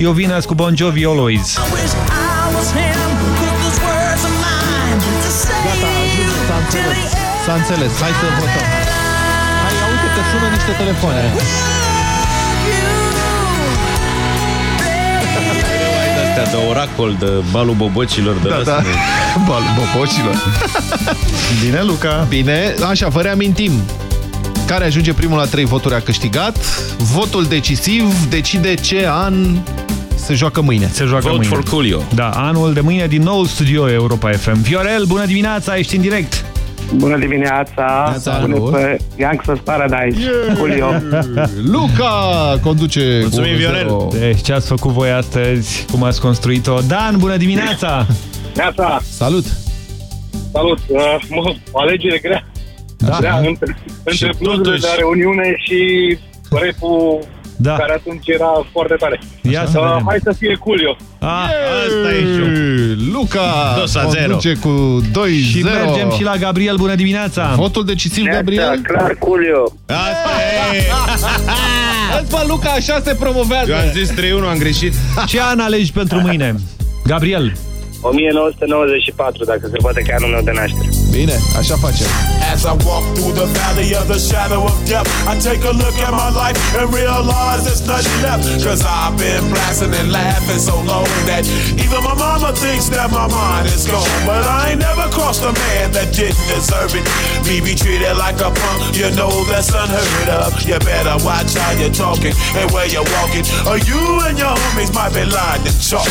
Eu vin azi cu Bon Jovi Always. S-a înțeles. Hai să votăm. Hai, ia uite că sună niște telefoane. Astea de oracol, de balul bobocilor, de Da, ăsta. da. [LAUGHS] Bal, bobocilor. Bine, Luca. Bine, așa, vă reamintim. Care ajunge primul la trei voturi a câștigat. Votul decisiv decide ce an se joacă mâine. Se joacă Vote mâine. for Coolio. Da, anul de mâine din nou studio Europa FM. Viorel, bună dimineața, ești în direct. Bună dimineața! Salut. Bună pe Gangsta's Paradise! Julio! Luca conduce Mulțumim, cu Viorel. 1-0. Deci ce ați făcut voi astăzi, cum ați construit-o. Dan, bună dimineața! Neața! Salut! Salut! Uh, mă, o alegere grea. Da. Grea între, între bluzurile totuși- de la reuniune și rap-ul Da. care atunci era foarte tare. Ia să Uh, vedem. hai să fie Julio! Ah, Asta e joc. Luca Dos la zero. conduce cu 2-0. și mergem și la Gabriel, bună dimineața! Votul decisiv, Gabriel? clar Julio! Asta e! [LAUGHS] Azi, mă, Luca, așa se promovează. Eu am zis 3-1, am greșit. [LAUGHS] Ce an alegi pentru mâine? Gabriel. 1994, dacă se poate ca anul meu de naștere. Bine, așa facem. As I walk through the valley of the shadow of death, I take a look at my life and realize there's nothing left. Cause I've been blasting and laughing so long that even my mama thinks that my mind is gone. But I ain't never crossed a man that didn't deserve it. Me be treated like a punk, you know that's unheard of. You better watch how you're talking and where you're walking, or you and your homies might be lying to chalk.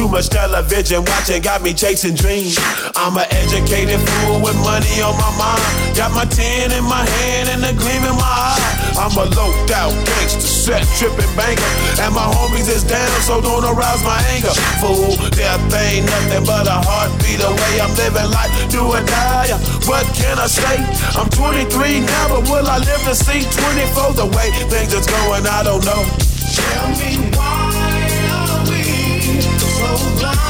Too much television watching got me chasing dreams. I'm an educated fool with money on my mind. Got my tin in my hand and a gleam in my eye. I'm a loped out gangster, set tripping banker. And my homies is down, so don't arouse my anger. Fool, death ain't nothing but a heartbeat away. I'm living life, do or die. What can I say? I'm 23 now, but will I live to see 24? The way things is going, I don't know. Tell me why are so blind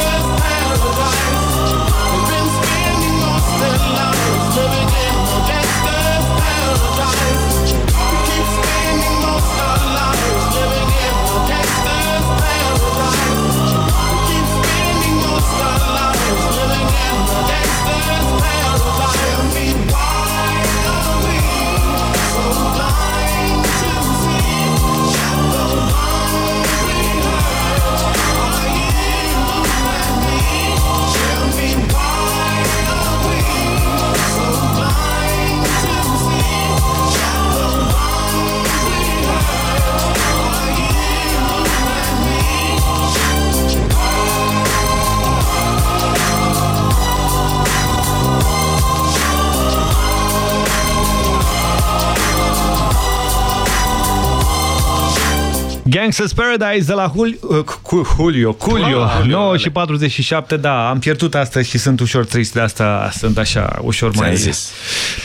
Gangsta's Paradise de la Julio, uh, cu Julio, Julio, Ah, 9 și 47, da, am pierdut astăzi și sunt ușor trist, de asta sunt așa ușor mai... zis.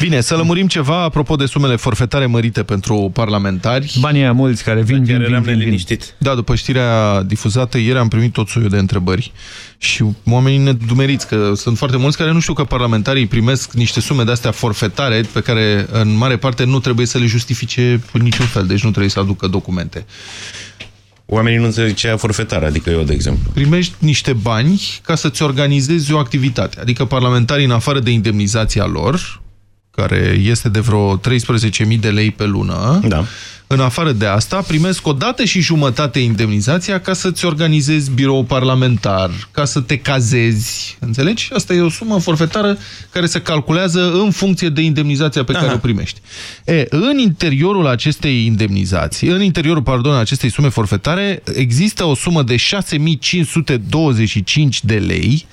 Bine, să lămurim ceva apropo de sumele forfetare mărite pentru parlamentari. Banii aia mulți care vin, vin, vin, vin, vin. Da, după știrea difuzată, ieri am primit tot soiul de întrebări și oamenii nedumeriți, că sunt foarte mulți care nu știu că parlamentarii primesc niște sume de-astea forfetare pe care în mare parte nu trebuie să le justifice în niciun fel, deci nu trebuie să aducă documente. Oamenii nu înțeleg ce e forfetare, adică eu, de exemplu. primești niște bani ca să-ți organizezi o activitate. Adică parlamentarii, în afară de indemnizația lor, care este de vreo 13.000 de lei pe lună, da. În afară de asta, primesc o dată și jumătate indemnizația ca să-ți organizezi birou parlamentar, ca să te cazezi. Înțelegi? Asta e o sumă forfetară care se calculează în funcție de indemnizația pe care o primești. E, în interiorul acestei indemnizații, în interiorul, pardon, acestei sume forfetare, există o sumă de 6525 de lei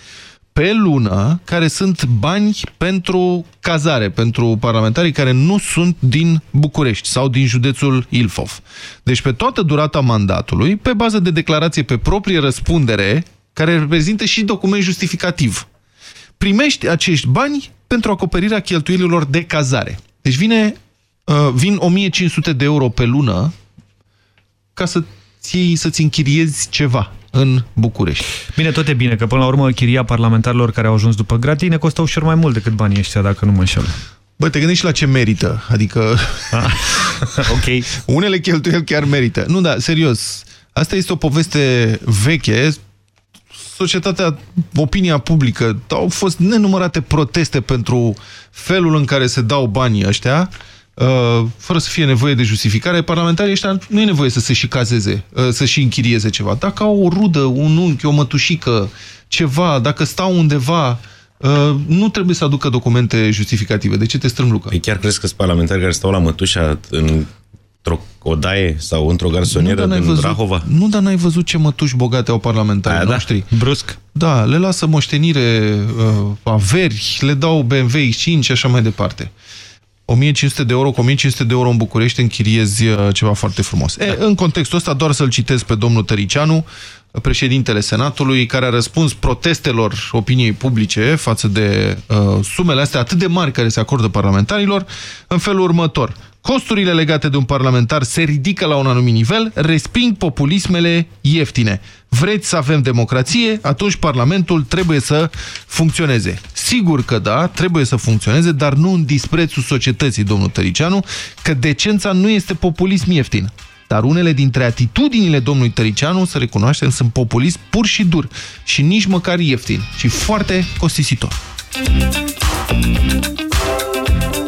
pe lună, care sunt bani pentru cazare, pentru parlamentarii care nu sunt din București sau din județul Ilfov. Deci pe toată durata mandatului, pe bază de declarație pe proprie răspundere, care reprezintă și document justificativ, primești acești bani pentru acoperirea cheltuielilor de cazare. Deci vine, uh, vin 1500 de euro pe lună ca să-ți să închiriezi ceva în București. Bine, tot e bine, că până la urmă chiria parlamentarilor care au ajuns după gratii ne costă ușor mai mult decât banii ăștia, dacă nu mă înșel. Bă, te gândești la ce merită, adică... [LAUGHS] ok. Unele cheltuieli chiar merită. Nu, da, serios. Asta este o poveste veche. Societatea, opinia publică, au fost nenumărate proteste pentru felul în care se dau banii ăștia, uh, fără să fie nevoie de justificare. Parlamentarii ăștia nu e nevoie să se și cazeze, uh, să și închirieze ceva. Dacă au o rudă, un unchi, o mătușică, ceva, dacă stau undeva, uh, nu trebuie să aducă documente justificative. De ce te strâmlucă? Păi chiar crezi că sunt parlamentari care stau la mătușa în într-o odaie sau într-o garsonieră n-ai din văzut, Rahova? Nu, dar n-ai văzut ce mătuși bogate au parlamentarii Aia da, noștri. Brusc. Da, le lasă moștenire, uh, averi, le dau BMW X5 și așa mai departe. 1500 de euro, cu 1500 de euro în București închiriezi uh, ceva foarte frumos. E, în contextul ăsta, doar să-l citesc pe domnul Tăricianu, președintele Senatului, care a răspuns protestelor opiniei publice față de uh, sumele astea atât de mari care se acordă parlamentarilor, în felul următor. Costurile legate de un parlamentar se ridică la un anumit nivel, resping populismele ieftine. Vreți să avem democrație? Atunci Parlamentul trebuie să funcționeze. Sigur că da, trebuie să funcționeze, dar nu în disprețul societății, domnul Tăricianu, că decența nu este populism ieftin. Dar unele dintre atitudinile domnului Tăricianu, să recunoaștem, sunt populism pur și dur și nici măcar ieftin, ci foarte costisitor.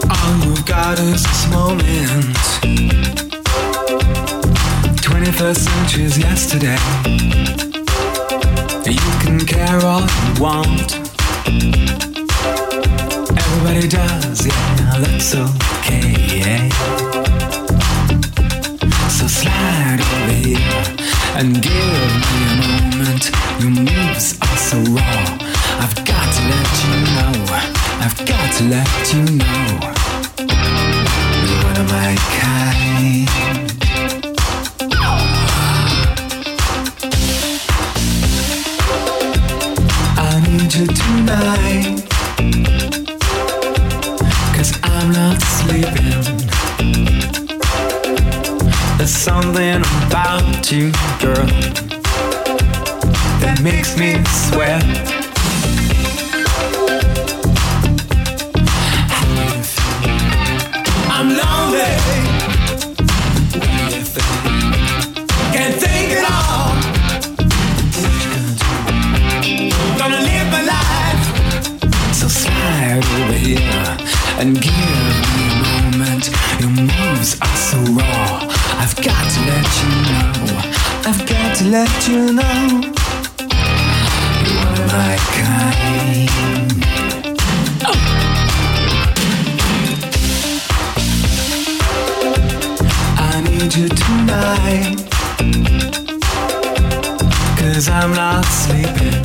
All we've got is this moment. 21st century's yesterday. You can care all you want. Everybody does, yeah, that's okay. So slide over and give me a moment. Your moves are so raw. I've got to let you know. I've got to let you know. You're one of my kind. Cause I'm not sleeping. There's something about you, girl, that makes me sweat. Over here and give me a moment. Your moves are so raw. I've got to let you know. I've got to let you know. You're my kind. Oh. I need you tonight. Cause I'm not sleeping.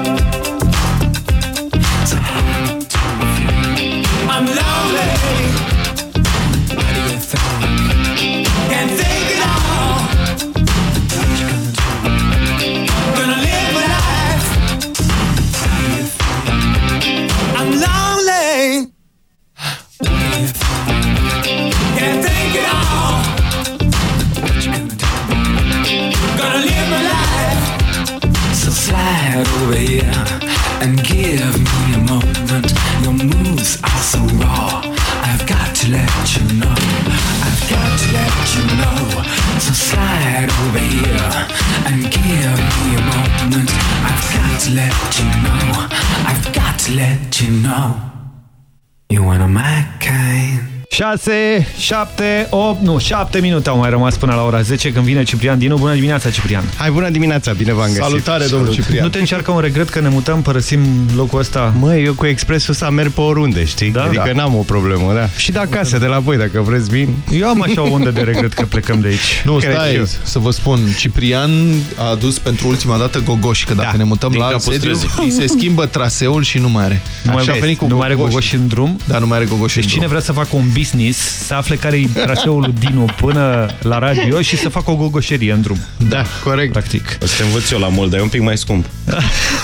6, 7, 8, nu, 7 minute au mai rămas până la ora 10 când vine Ciprian Dinu. Bună dimineața, Ciprian! Hai, bună dimineața, bine v-am găsit! Salutare, domnul Ciprian! Nu te încearcă un regret că ne mutăm, părăsim locul ăsta? Măi, eu cu expresul ăsta merg pe oriunde, știi? Da? Adică Da. n-am o problemă, da. Și de acasă, de la voi, dacă vreți, vin. Eu am așa o undă de regret că plecăm de aici. Nu, Cred și stai, eu. să vă spun, Ciprian a adus pentru ultima dată gogoși, că dacă Da, ne mutăm din la alt capul sediu, străzii. îi se schimbă traseul și nu mai are. Nu mai, Așa a venit cu nu mai are gogoși. gogoși în drum? Da, nu mai are gogoși Deci în cine drum. vrea să facă un business, să afle care e traseul [LAUGHS] lui Dinu până la radio și să facă o gogoșerie în drum. Da, corect. Practic. O să te învăț eu la Molda, e un pic mai scump.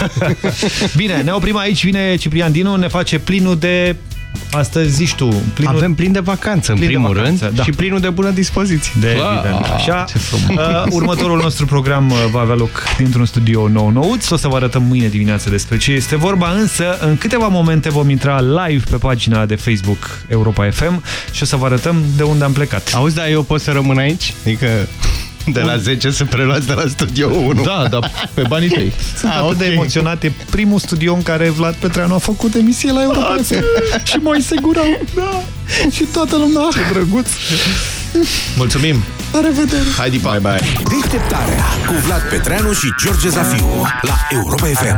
[LAUGHS] Bine, ne oprim aici, vine Ciprian Dinu, ne face plinul de... Astăzi zici tu, plinul... Avem plin de vacanță, în Plin de primul vacanță, rând, da. și plinul de bună dispoziție. De Ah, evident, așa. ce frumos. Uh, următorul nostru program uh, va avea loc dintr-un studio nou nouț. O să vă arătăm mâine dimineață despre ce este vorba, însă în câteva momente vom intra live pe pagina de Facebook Europa FM și o să vă arătăm de unde am plecat. Auzi, dar eu pot să rămân aici? Adică de la 10 să preluați de la studio 1. Da, dar pe banii tăi. Sunt Ah, atât de ok. emoționat. E primul studio în care Vlad Petreanu a făcut emisie la Europa FM. și Moise Gurau. Da. Și toată lumea. Ce drăguț. Mulțumim! La revedere! Hai, dipa! Bye, bye. Deșteptarea cu Vlad Petreanu și George Zafiu la Europa FM.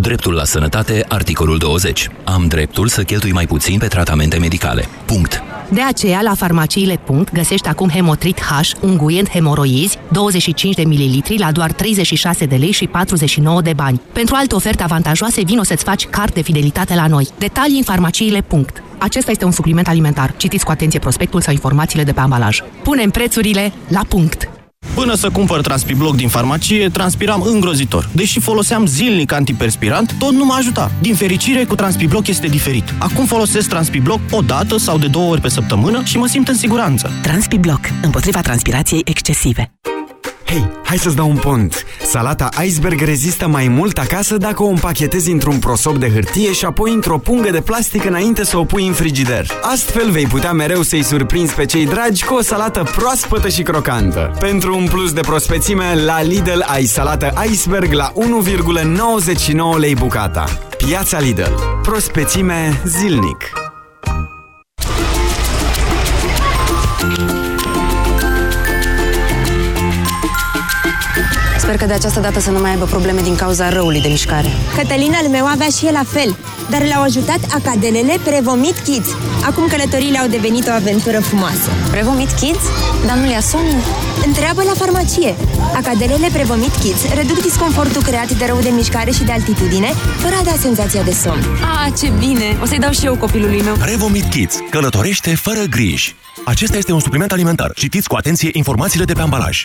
Dreptul la sănătate, articolul 20. Am dreptul să cheltui mai puțin pe tratamente medicale. Punct. De aceea, la farmaciile. găsești acum Hemotrit H, unguent hemoroizi, 25 de mililitri la doar 36 de lei și 49 de bani. Pentru alte oferte avantajoase, vino să-ți faci card de fidelitate la noi. Detalii în farmaciile. Acesta este un supliment alimentar. Citiți cu atenție prospectul sau informațiile de pe ambalaj. Punem prețurile la punct! Până să cumpăr Transpibloc din farmacie, transpiram îngrozitor. Deși foloseam zilnic antiperspirant, tot nu mă ajuta. Din fericire, cu Transpibloc este diferit. Acum folosesc Transpibloc o dată sau de două ori pe săptămână și mă simt în siguranță. Transpibloc, împotriva transpirației excesive. Hei, hai să-ți dau un pont. Salata iceberg rezistă mai mult acasă dacă o împachetezi într-un prosop de hârtie și apoi într-o pungă de plastic înainte să o pui în frigider. Astfel vei putea mereu să-i surprinzi pe cei dragi cu o salată proaspătă și crocantă. Pentru un plus de prospețime, la Lidl ai salată iceberg la 1,99 lei bucata. Piața Lidl. Prospețime zilnic. Sper că de această dată să nu mai aibă probleme din cauza răului de mișcare. Cătălin al meu avea și el la fel, dar l-au ajutat acadelele Prevomit Kids. Acum călătoriile au devenit o aventură frumoasă. Prevomit Kids? Dar nu-l ia somnul? Întreabă la farmacie. Acadelele Prevomit Kids reduc disconfortul creat de rău de mișcare și de altitudine, fără a da senzația de somn. Ah, ce bine! O să-i dau și eu copilului meu. Revomit Kids. Călătorește fără griji. Acesta este un supliment alimentar. Citiți cu atenție informațiile de pe ambalaj.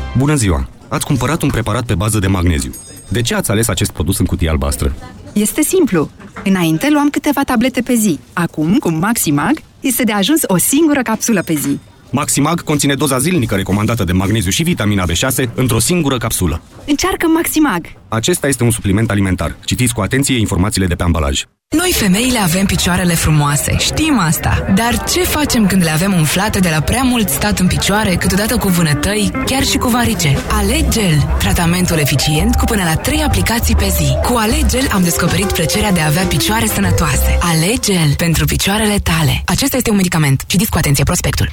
Bună ziua! Ați cumpărat un preparat pe bază de magneziu. De ce ați ales acest produs în cutie albastră? Este simplu. Înainte luam câteva tablete pe zi. Acum, cu Maximag, este de ajuns o singură capsulă pe zi. Maximag conține doza zilnică recomandată de magneziu și vitamina B6 într-o singură capsulă. Încearcă Maximag! Acesta este un supliment alimentar. Citiți cu atenție informațiile de pe ambalaj. Noi femeile avem picioarele frumoase, știm asta. Dar ce facem când le avem umflate de la prea mult stat în picioare, câteodată cu vânătăi, chiar și cu varice? Alegel, tratamentul eficient cu până la 3 aplicații pe zi. Cu Alegel am descoperit plăcerea de a avea picioare sănătoase. Alegel pentru picioarele tale. Acesta este un medicament. Citiți cu atenție prospectul.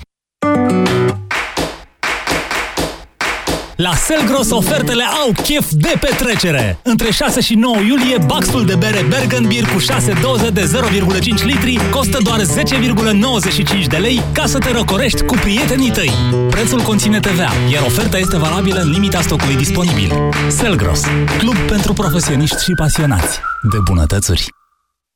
La Selgros ofertele au chef de petrecere! Între 6 și 9 iulie, baxul de bere Bergenbier cu 6 doze de 0,5 litri costă doar 10,95 de lei ca să te răcorești cu prietenii tăi. Prețul conține TVA, iar oferta este valabilă în limita stocului disponibil. Selgros, club pentru profesioniști și pasionați de bunătățuri.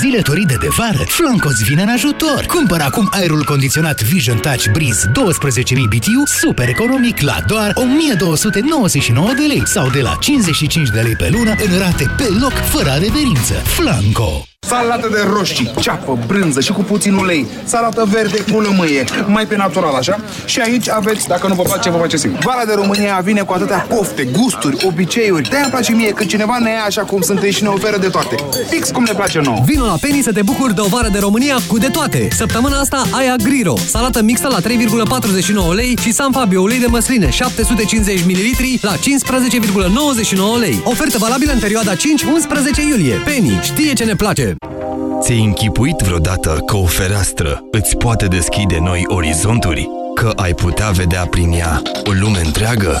Zile toride de vară, Flanco îți vine în ajutor. Cumpără acum aerul condiționat Vision Touch Breeze 12.000 BTU super economic la doar 1299 de lei sau de la 55 de lei pe lună în rate pe loc fără adeverință. Flanco! Salată de roșii, ceapă, brânză și cu puțin ulei. Salată verde cu lămâie, mai pe natural, așa? Și aici aveți, dacă nu vă place, vă face singur. Vara de România vine cu atâtea pofte, gusturi, obiceiuri. De-aia îmi place mie că cineva ne ia așa cum suntem și ne oferă de toate. Fix cum ne place nouă. Vino la Penny să te bucuri de o vară de România cu de toate. Săptămâna asta ai Agriro, salată mixtă la 3,49 lei și San Fabio ulei de măsline 750 ml la 15,99 lei. Ofertă valabilă în perioada 5-11 iulie. Penny știe ce ne place. Ți-ai închipuit vreodată că o fereastră îți poate deschide noi orizonturi? Că ai putea vedea prin ea o lume întreagă?